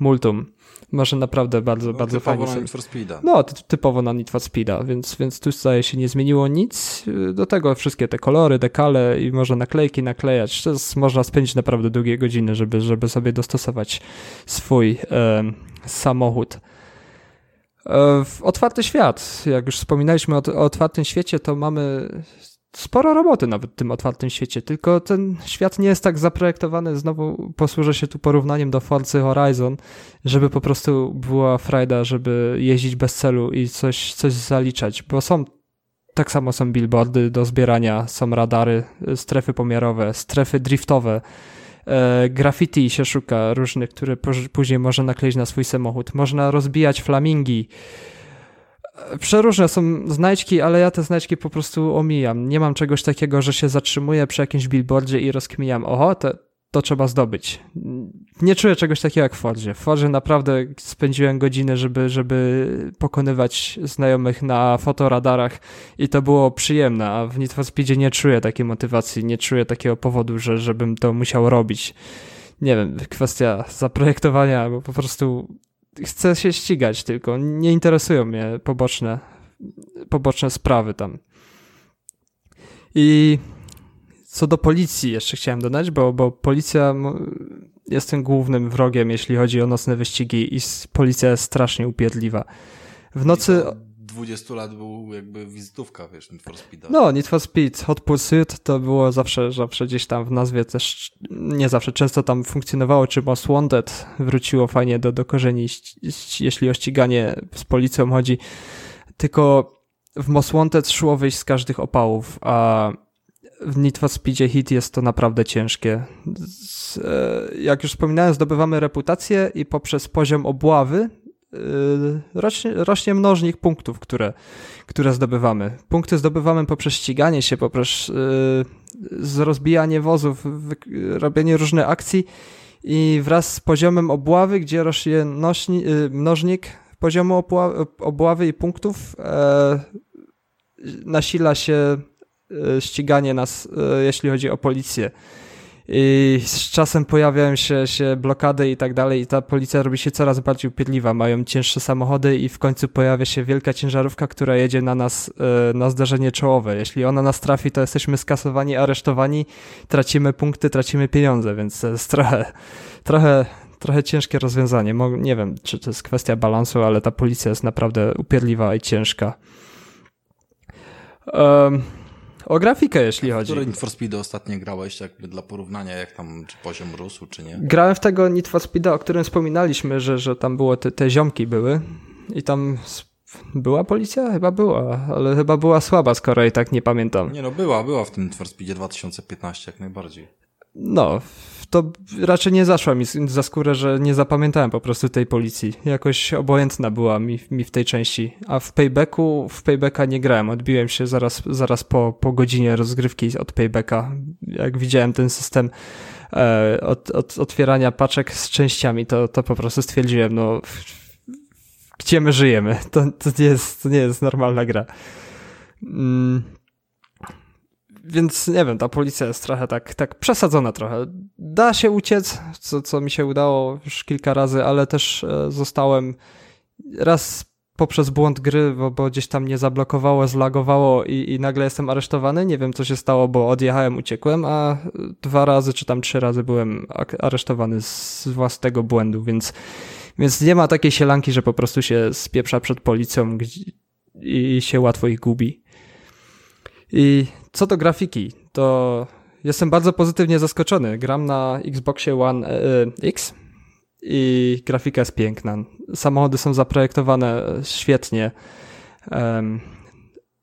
multum może naprawdę bardzo, no, bardzo typowo fajnie. na Need for Speeda. No, typowo na Need for Speeda, więc, więc tu zdaje się nie zmieniło nic. Do tego wszystkie te kolory, dekale i można naklejki naklejać. To jest, można spędzić naprawdę długie godziny, żeby, żeby sobie dostosować swój e, samochód. E, otwarty świat. Jak już wspominaliśmy o, o otwartym świecie, to mamy sporo roboty nawet w tym otwartym świecie, tylko ten świat nie jest tak zaprojektowany, znowu posłużę się tu porównaniem do Forza Horizon, żeby po prostu była frajda, żeby jeździć bez celu i coś, coś zaliczać, bo są tak samo są billboardy do zbierania, są radary, strefy pomiarowe, strefy driftowe, e, graffiti się szuka różnych, które później można nakleić na swój samochód. Można rozbijać flamingi, Przeróżne są znajdźki, ale ja te znajdźki po prostu omijam. Nie mam czegoś takiego, że się zatrzymuję przy jakimś billboardzie i rozkminiam, oho, to, to trzeba zdobyć. Nie czuję czegoś takiego jak w Fordzie. W Fordzie naprawdę spędziłem godziny, żeby, żeby pokonywać znajomych na fotoradarach i to było przyjemne, a w Need for Speedzie nie czuję takiej motywacji, nie czuję takiego powodu, że, żebym to musiał robić. Nie wiem, kwestia zaprojektowania, bo po prostu chcę się ścigać tylko. Nie interesują mnie poboczne, poboczne sprawy tam. I co do policji jeszcze chciałem dodać, bo, bo policja jest tym głównym wrogiem, jeśli chodzi o nocne wyścigi i policja jest strasznie upierdliwa. W nocy 20 lat był jakby wizytówka, wiesz, Need for Speed. No, Need for Speed, Hot Pursuit to było zawsze, zawsze gdzieś tam w nazwie też, nie zawsze, często tam funkcjonowało, czy Most Wanted wróciło fajnie do, do korzeni, jeśli o ściganie z policją chodzi. Tylko w Most Wanted szło wyjść z każdych opałów, a w Need for Speedzie hit jest to naprawdę ciężkie. E, jak już wspominałem, zdobywamy reputację i poprzez poziom obławy rośnie, rośnie mnożnik punktów, które, które zdobywamy. Punkty zdobywamy poprzez ściganie się, poprzez yy, rozbijanie wozów, robienie różnych akcji i wraz z poziomem obławy, gdzie rośnie nośni, y, mnożnik poziomu obławy i punktów, e, nasila się e, ściganie nas, e, jeśli chodzi o policję i z czasem pojawiają się, się blokady i tak dalej i ta policja robi się coraz bardziej upierdliwa, mają cięższe samochody i w końcu pojawia się wielka ciężarówka, która jedzie na nas e, na zdarzenie czołowe. Jeśli ona nas trafi, to jesteśmy skasowani, aresztowani, tracimy punkty, tracimy pieniądze, więc to jest trochę, trochę, trochę ciężkie rozwiązanie. Nie wiem, czy to jest kwestia balansu, ale ta policja jest naprawdę upierdliwa i ciężka. Um, o grafikę, jeśli chodzi. Który Need for Speed ostatnio grałeś, jakby dla porównania, jak tam, czy poziom rósł, czy nie? Grałem w tego Need for Speeda, o którym wspominaliśmy, że, że tam było, te, te ziomki były i tam była policja? Chyba była, ale chyba była słaba, skoro i tak nie pamiętam. Nie no, była, była w tym Need for Speedzie 2015 jak najbardziej. No, to raczej nie zaszła mi za skórę, że nie zapamiętałem po prostu tej policji. Jakoś obojętna była mi, mi w tej części. A w Paybacku, w Paybacka nie grałem. Odbiłem się zaraz, zaraz po, po godzinie rozgrywki od Paybacka. Jak widziałem ten system e, od, od otwierania paczek z częściami, to, to po prostu stwierdziłem, no gdzie my żyjemy? To, to, nie, jest, to nie jest normalna gra. Mm więc nie wiem, ta policja jest trochę tak, tak przesadzona trochę. Da się uciec, co, co mi się udało już kilka razy, ale też e, zostałem raz poprzez błąd gry, bo, bo gdzieś tam nie zablokowało, zlagowało i, i nagle jestem aresztowany. Nie wiem, co się stało, bo odjechałem, uciekłem, a dwa razy czy tam trzy razy byłem aresztowany z własnego błędu, więc, więc nie ma takiej sielanki, że po prostu się spieprza przed policją i się łatwo ich gubi. I co do grafiki, to jestem bardzo pozytywnie zaskoczony. Gram na Xboxie One e, e, X i grafika jest piękna. Samochody są zaprojektowane świetnie.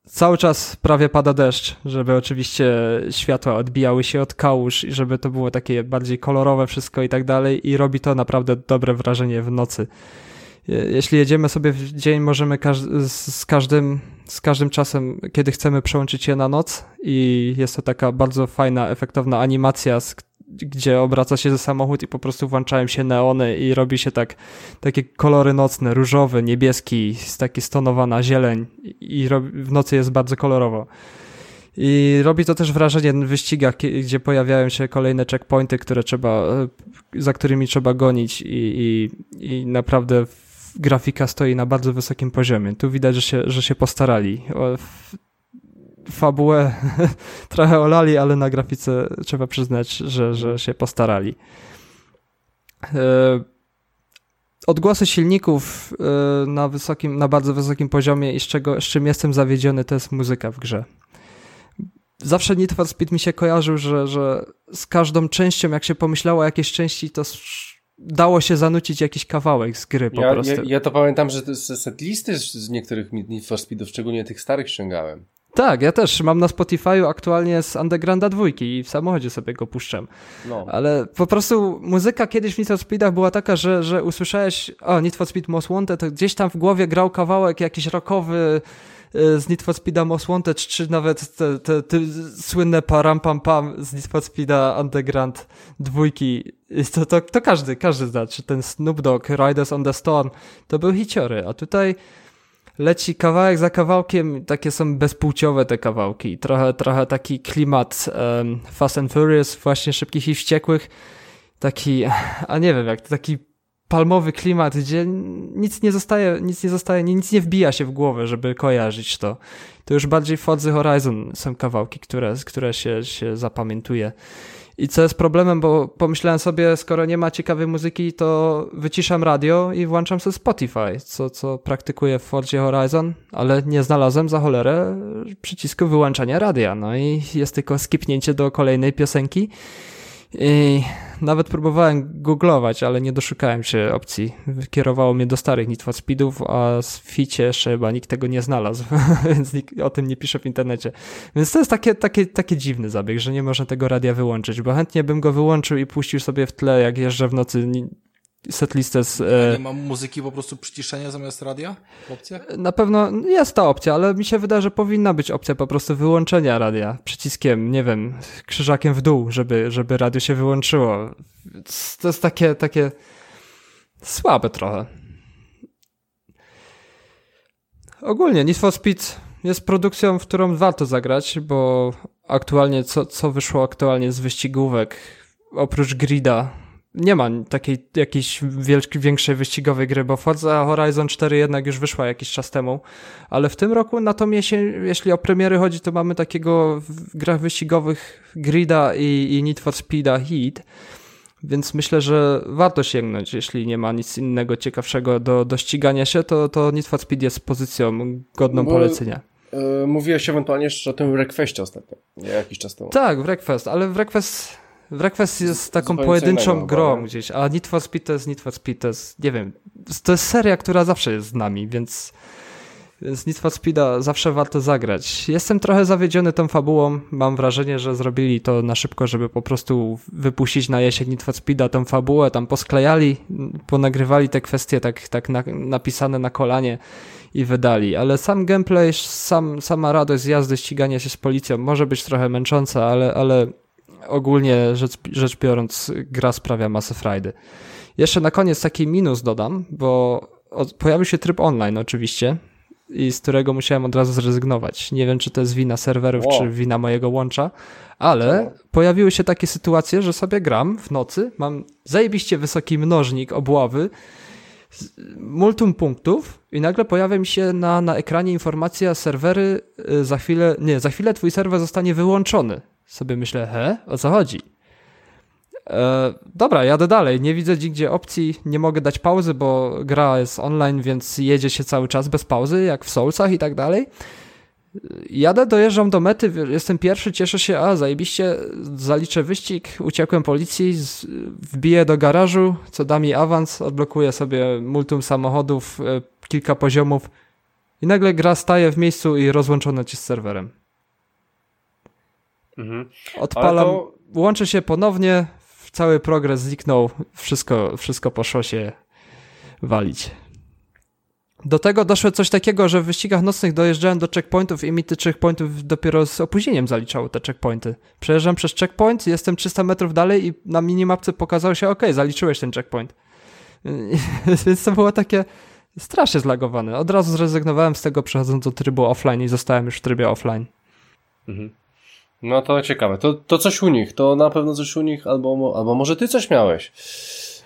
Cały czas prawie pada deszcz, żeby oczywiście światła odbijały się od kałuż i żeby to było takie bardziej kolorowe wszystko i tak dalej i robi to naprawdę dobre wrażenie w nocy jeśli jedziemy sobie w dzień, możemy każ z, każdym, z każdym czasem, kiedy chcemy przełączyć je na noc i jest to taka bardzo fajna, efektowna animacja, gdzie obraca się samochód i po prostu włączają się neony i robi się tak, takie kolory nocne, różowy, niebieski, taki stonowana zieleń i w nocy jest bardzo kolorowo. I robi to też wrażenie w wyścigach, gdzie pojawiają się kolejne checkpointy, które trzeba, e, za którymi trzeba gonić i, i, i naprawdę grafika stoi na bardzo wysokim poziomie. Tu widać, że się, że się postarali. Fabułę trochę olali, ale na grafice trzeba przyznać, że, że się postarali. E, odgłosy silników e, na, wysokim, na bardzo wysokim poziomie i z, czego, z czym jestem zawiedziony, to jest muzyka w grze. Zawsze Need for Speed mi się kojarzył, że, że z każdą częścią, jak się pomyślało o jakiejś części, to dało się zanucić jakiś kawałek z gry po ja, prostu. Ja, ja to pamiętam, że setlisty z niektórych Need for Speedów, szczególnie tych starych ściągałem. Tak, ja też mam na Spotify'u aktualnie z Undergrounda dwójki i w samochodzie sobie go puszczam. No. Ale po prostu muzyka kiedyś w Need for Speedach była taka, że, że usłyszałeś o Need for Speed Most Wanted, to gdzieś tam w głowie grał kawałek jakiś rockowy z Need for Speeda Most Wanted, czy nawet te, te, te słynne param pam pam z Need for Speeda Underground dwójki. To, to, to każdy, każdy zna, czy ten Snoop Dogg, Riders on the Storm, to były hiciory, a tutaj leci kawałek za kawałkiem, takie są bezpłciowe te kawałki, trochę, trochę taki klimat um, Fast and Furious, właśnie Szybkich i Wściekłych, taki, a nie wiem, jak taki palmowy klimat, gdzie nic nie zostaje, nic nie zostaje, nic nie wbija się w głowę, żeby kojarzyć to. To już bardziej Forza Horizon są kawałki, które, które się, się zapamiętuje. I co jest problemem, bo pomyślałem sobie, skoro nie ma ciekawej muzyki, to wyciszam radio i włączam sobie Spotify, co, co praktykuję w Forzie Horizon, ale nie znalazłem za cholerę przycisku wyłączania radia. No i jest tylko skipnięcie do kolejnej piosenki i nawet próbowałem googlować, ale nie doszukałem się opcji. Kierowało mnie do starych Need for Speedów, a w ficie jeszcze chyba nikt tego nie znalazł, więc nikt o tym nie pisze w internecie. Więc to jest takie, takie, taki dziwny zabieg, że nie można tego radia wyłączyć, bo chętnie bym go wyłączył i puścił sobie w tle, jak jeżdżę w nocy setlistę z... E... Nie mam muzyki po prostu przyciszenia zamiast radia w opcjach? Na pewno jest ta opcja, ale mi się wydaje, że powinna być opcja po prostu wyłączenia radia przyciskiem, nie wiem, krzyżakiem w dół, żeby, żeby radio się wyłączyło. To jest takie, takie słabe trochę. Ogólnie Need for Speed jest produkcją, w którą warto zagrać, bo aktualnie, co, co wyszło aktualnie z wyścigówek, oprócz Grida, nie ma takiej jakiejś większej wyścigowej gry, bo Forza Horizon 4 jednak już wyszła jakiś czas temu, ale w tym roku na to jeśli o premiery chodzi, to mamy takiego w grach wyścigowych Grida i, i Need for Speeda Heat, więc myślę, że warto sięgnąć, jeśli nie ma nic innego ciekawszego do, do ścigania się, to, to Need for Speed jest pozycją godną Bo, polecenia. Yy, mówiłeś ewentualnie jeszcze o tym Wreckfestie ostatnio, jakiś czas temu. Tak, Wreckfest, ale Wreckfest, Wreckfest jest taką pojedynczą grą chyba, gdzieś, a Need for Speed to jest Need for Speed, to jest, nie wiem, to jest seria, która zawsze jest z nami, więc więc Need for Speeda zawsze warto zagrać. Jestem trochę zawiedziony tą fabułą. Mam wrażenie, że zrobili to na szybko, żeby po prostu wypuścić na jesień Need for Speeda tą fabułę, tam posklejali, ponagrywali te kwestie tak, tak na, napisane na kolanie i wydali. Ale sam gameplay, sam, sama radość z jazdy, ścigania się z policją może być trochę męcząca, ale, ale ogólnie rzecz, rzecz biorąc gra sprawia masę frajdy. Jeszcze na koniec taki minus dodam, bo pojawił się tryb online oczywiście, i z którego musiałem od razu zrezygnować. Nie wiem, czy to jest wina serwerów, wow. czy wina mojego łącza, ale pojawiły się takie sytuacje, że sobie gram w nocy, mam zajebiście wysoki mnożnik obławy, multum punktów i nagle pojawia mi się na, na ekranie informacja serwery y, za chwilę, nie, za chwilę twój serwer zostanie wyłączony. Sobie myślę, he, o co chodzi? E, dobra, jadę dalej. Nie widzę nigdzie opcji, nie mogę dać pauzy, bo gra jest online, więc jedzie się cały czas bez pauzy, jak w Soulsach i tak dalej. Jadę, dojeżdżam do mety, jestem pierwszy, cieszę się, a zajebiście, zaliczę wyścig, uciekłem policji, wbiję do garażu, co da mi awans, odblokuję sobie multum samochodów, e, kilka poziomów i nagle gra staje w miejscu i rozłączona ci z serwerem. Mhm. Odpalam, to... łączę się ponownie, cały progres zniknął, wszystko, wszystko poszło się walić. Do tego doszło coś takiego, że w wyścigach nocnych dojeżdżałem do checkpointów i mi tych checkpointów dopiero z opóźnieniem zaliczały te checkpointy. Przejeżdżam przez checkpoint, jestem 300 metrów dalej i na minimapce pokazało się, ok, zaliczyłeś ten checkpoint. Więc to było takie strasznie zlagowane. Od razu zrezygnowałem z tego przechodząc do trybu offline i zostałem już w trybie offline. Mhm. No to ciekawe. To, to coś u nich, to na pewno coś u nich, albo, albo może ty coś miałeś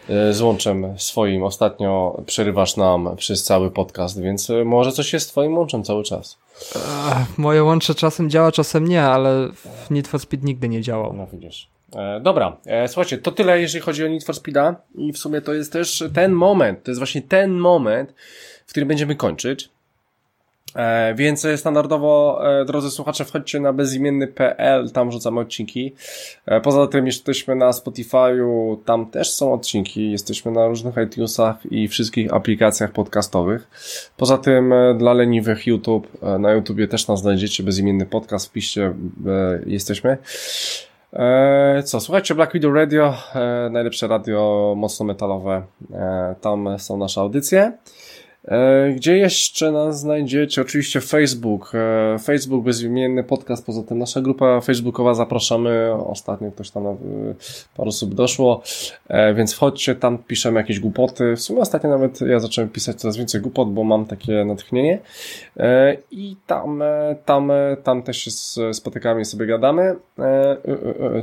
e, z łączem swoim. Ostatnio przerywasz nam przez cały podcast, więc e, może coś jest z twoim łączem cały czas. Ech, moje łącze czasem działa, czasem nie, ale w Need for Speed nigdy nie działał. No widzisz. E, dobra, e, słuchajcie, to tyle jeżeli chodzi o Need for Speeda i w sumie to jest też ten moment, to jest właśnie ten moment, w którym będziemy kończyć. E, więc standardowo, e, drodzy słuchacze, wchodźcie na bezimienny.pl, tam rzucamy odcinki. E, poza tym jesteśmy na Spotify'u, tam też są odcinki, jesteśmy na różnych iTunesach i wszystkich aplikacjach podcastowych. Poza tym e, dla leniwych YouTube, na YouTubie też nas znajdziecie, bezimienny podcast, wpiszcie, jesteśmy. Co, słuchajcie, Black Widow Radio, najlepsze radio mocno metalowe, tam są nasze audycje. E, gdzie jeszcze nas znajdziecie? Oczywiście Facebook. E, Facebook bezimienny podcast, poza tym nasza grupa facebookowa zapraszamy. Ostatnio ktoś tam e, parę osób doszło, więc wchodźcie, tam piszemy jakieś głupoty. W sumie ostatnio nawet ja zacząłem pisać coraz więcej głupot, bo mam takie natchnienie. I tam, tam, tam też się spotykamy sobie gadamy.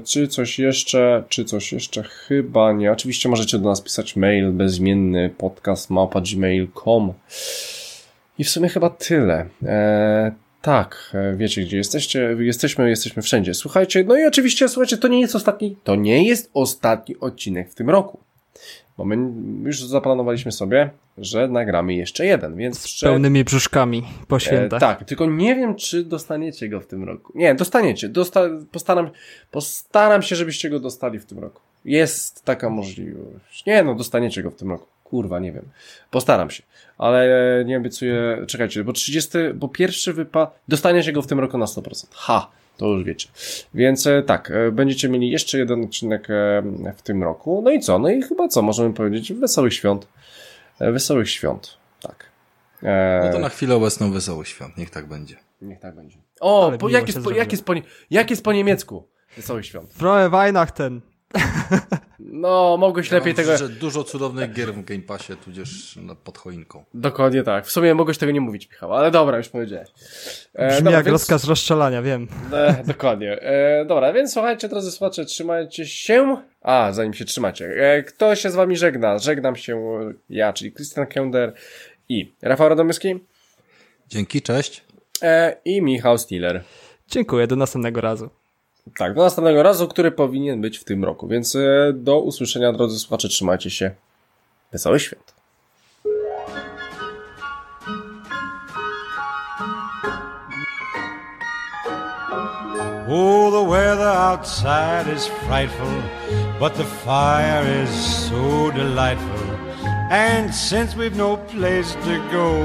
Czy coś jeszcze? Czy coś jeszcze? Chyba nie. Oczywiście możecie do nas pisać mail bezimienny podcast małpa gmail.com i w sumie chyba tyle. E, tak, e, wiecie gdzie jesteście, jesteśmy, jesteśmy wszędzie. Słuchajcie, no i oczywiście, słuchajcie, to nie jest ostatni, to nie jest ostatni odcinek w tym roku. Bo my już zaplanowaliśmy sobie, że nagramy jeszcze jeden, więc... Z pełnymi brzuszkami po e, świętach. E, tak, tylko nie wiem, czy dostaniecie go w tym roku. Nie, dostaniecie. Dosta postaram, postaram się, żebyście go dostali w tym roku. Jest taka możliwość. Nie, no dostaniecie go w tym roku. Kurwa, nie wiem. Postaram się. Ale nie obiecuję, czekajcie, bo 30, bo pierwszy wypad, dostanie się go w tym roku na 100%. Ha! To już wiecie. Więc e, tak, e, będziecie mieli jeszcze jeden odcinek e, w tym roku. No i co? No i chyba co? Możemy powiedzieć wesołych świąt. Wesołych świąt. Tak. E, No to na chwilę obecną wesoły świąt, niech tak będzie. Niech tak będzie. O, po, jak, jest po, jak, jest po, jak jest po niemiecku? Wesołych świąt. Frohe Weihnachten. No, mogłeś lepiej tego... Że dużo cudownych gier w Game Passie, tudzież no, pod choinką. Dokładnie tak. W sumie mogłeś tego nie mówić, Michał, ale dobra, już powiedziałeś. E, Brzmi dobra, jak więc- rozkaz rozstrzelania, wiem. E, dokładnie. E, dobra, więc słuchajcie, drodzy słuchacze, trzymajcie się. A, zanim się trzymacie. E, kto się z wami żegna? Żegnam się ja, czyli Christian Kender i Rafał Radomyski Dzięki, cześć. e, i Michał Stiller. Dziękuję, do następnego razu. Tak, do następnego razu, który powinien być w tym roku. Więc e, do usłyszenia, drodzy słuchacze, trzymajcie się. Wesoły świąt. Oh, the weather outside is frightful, but the fire is so delightful. And since we've no place to go,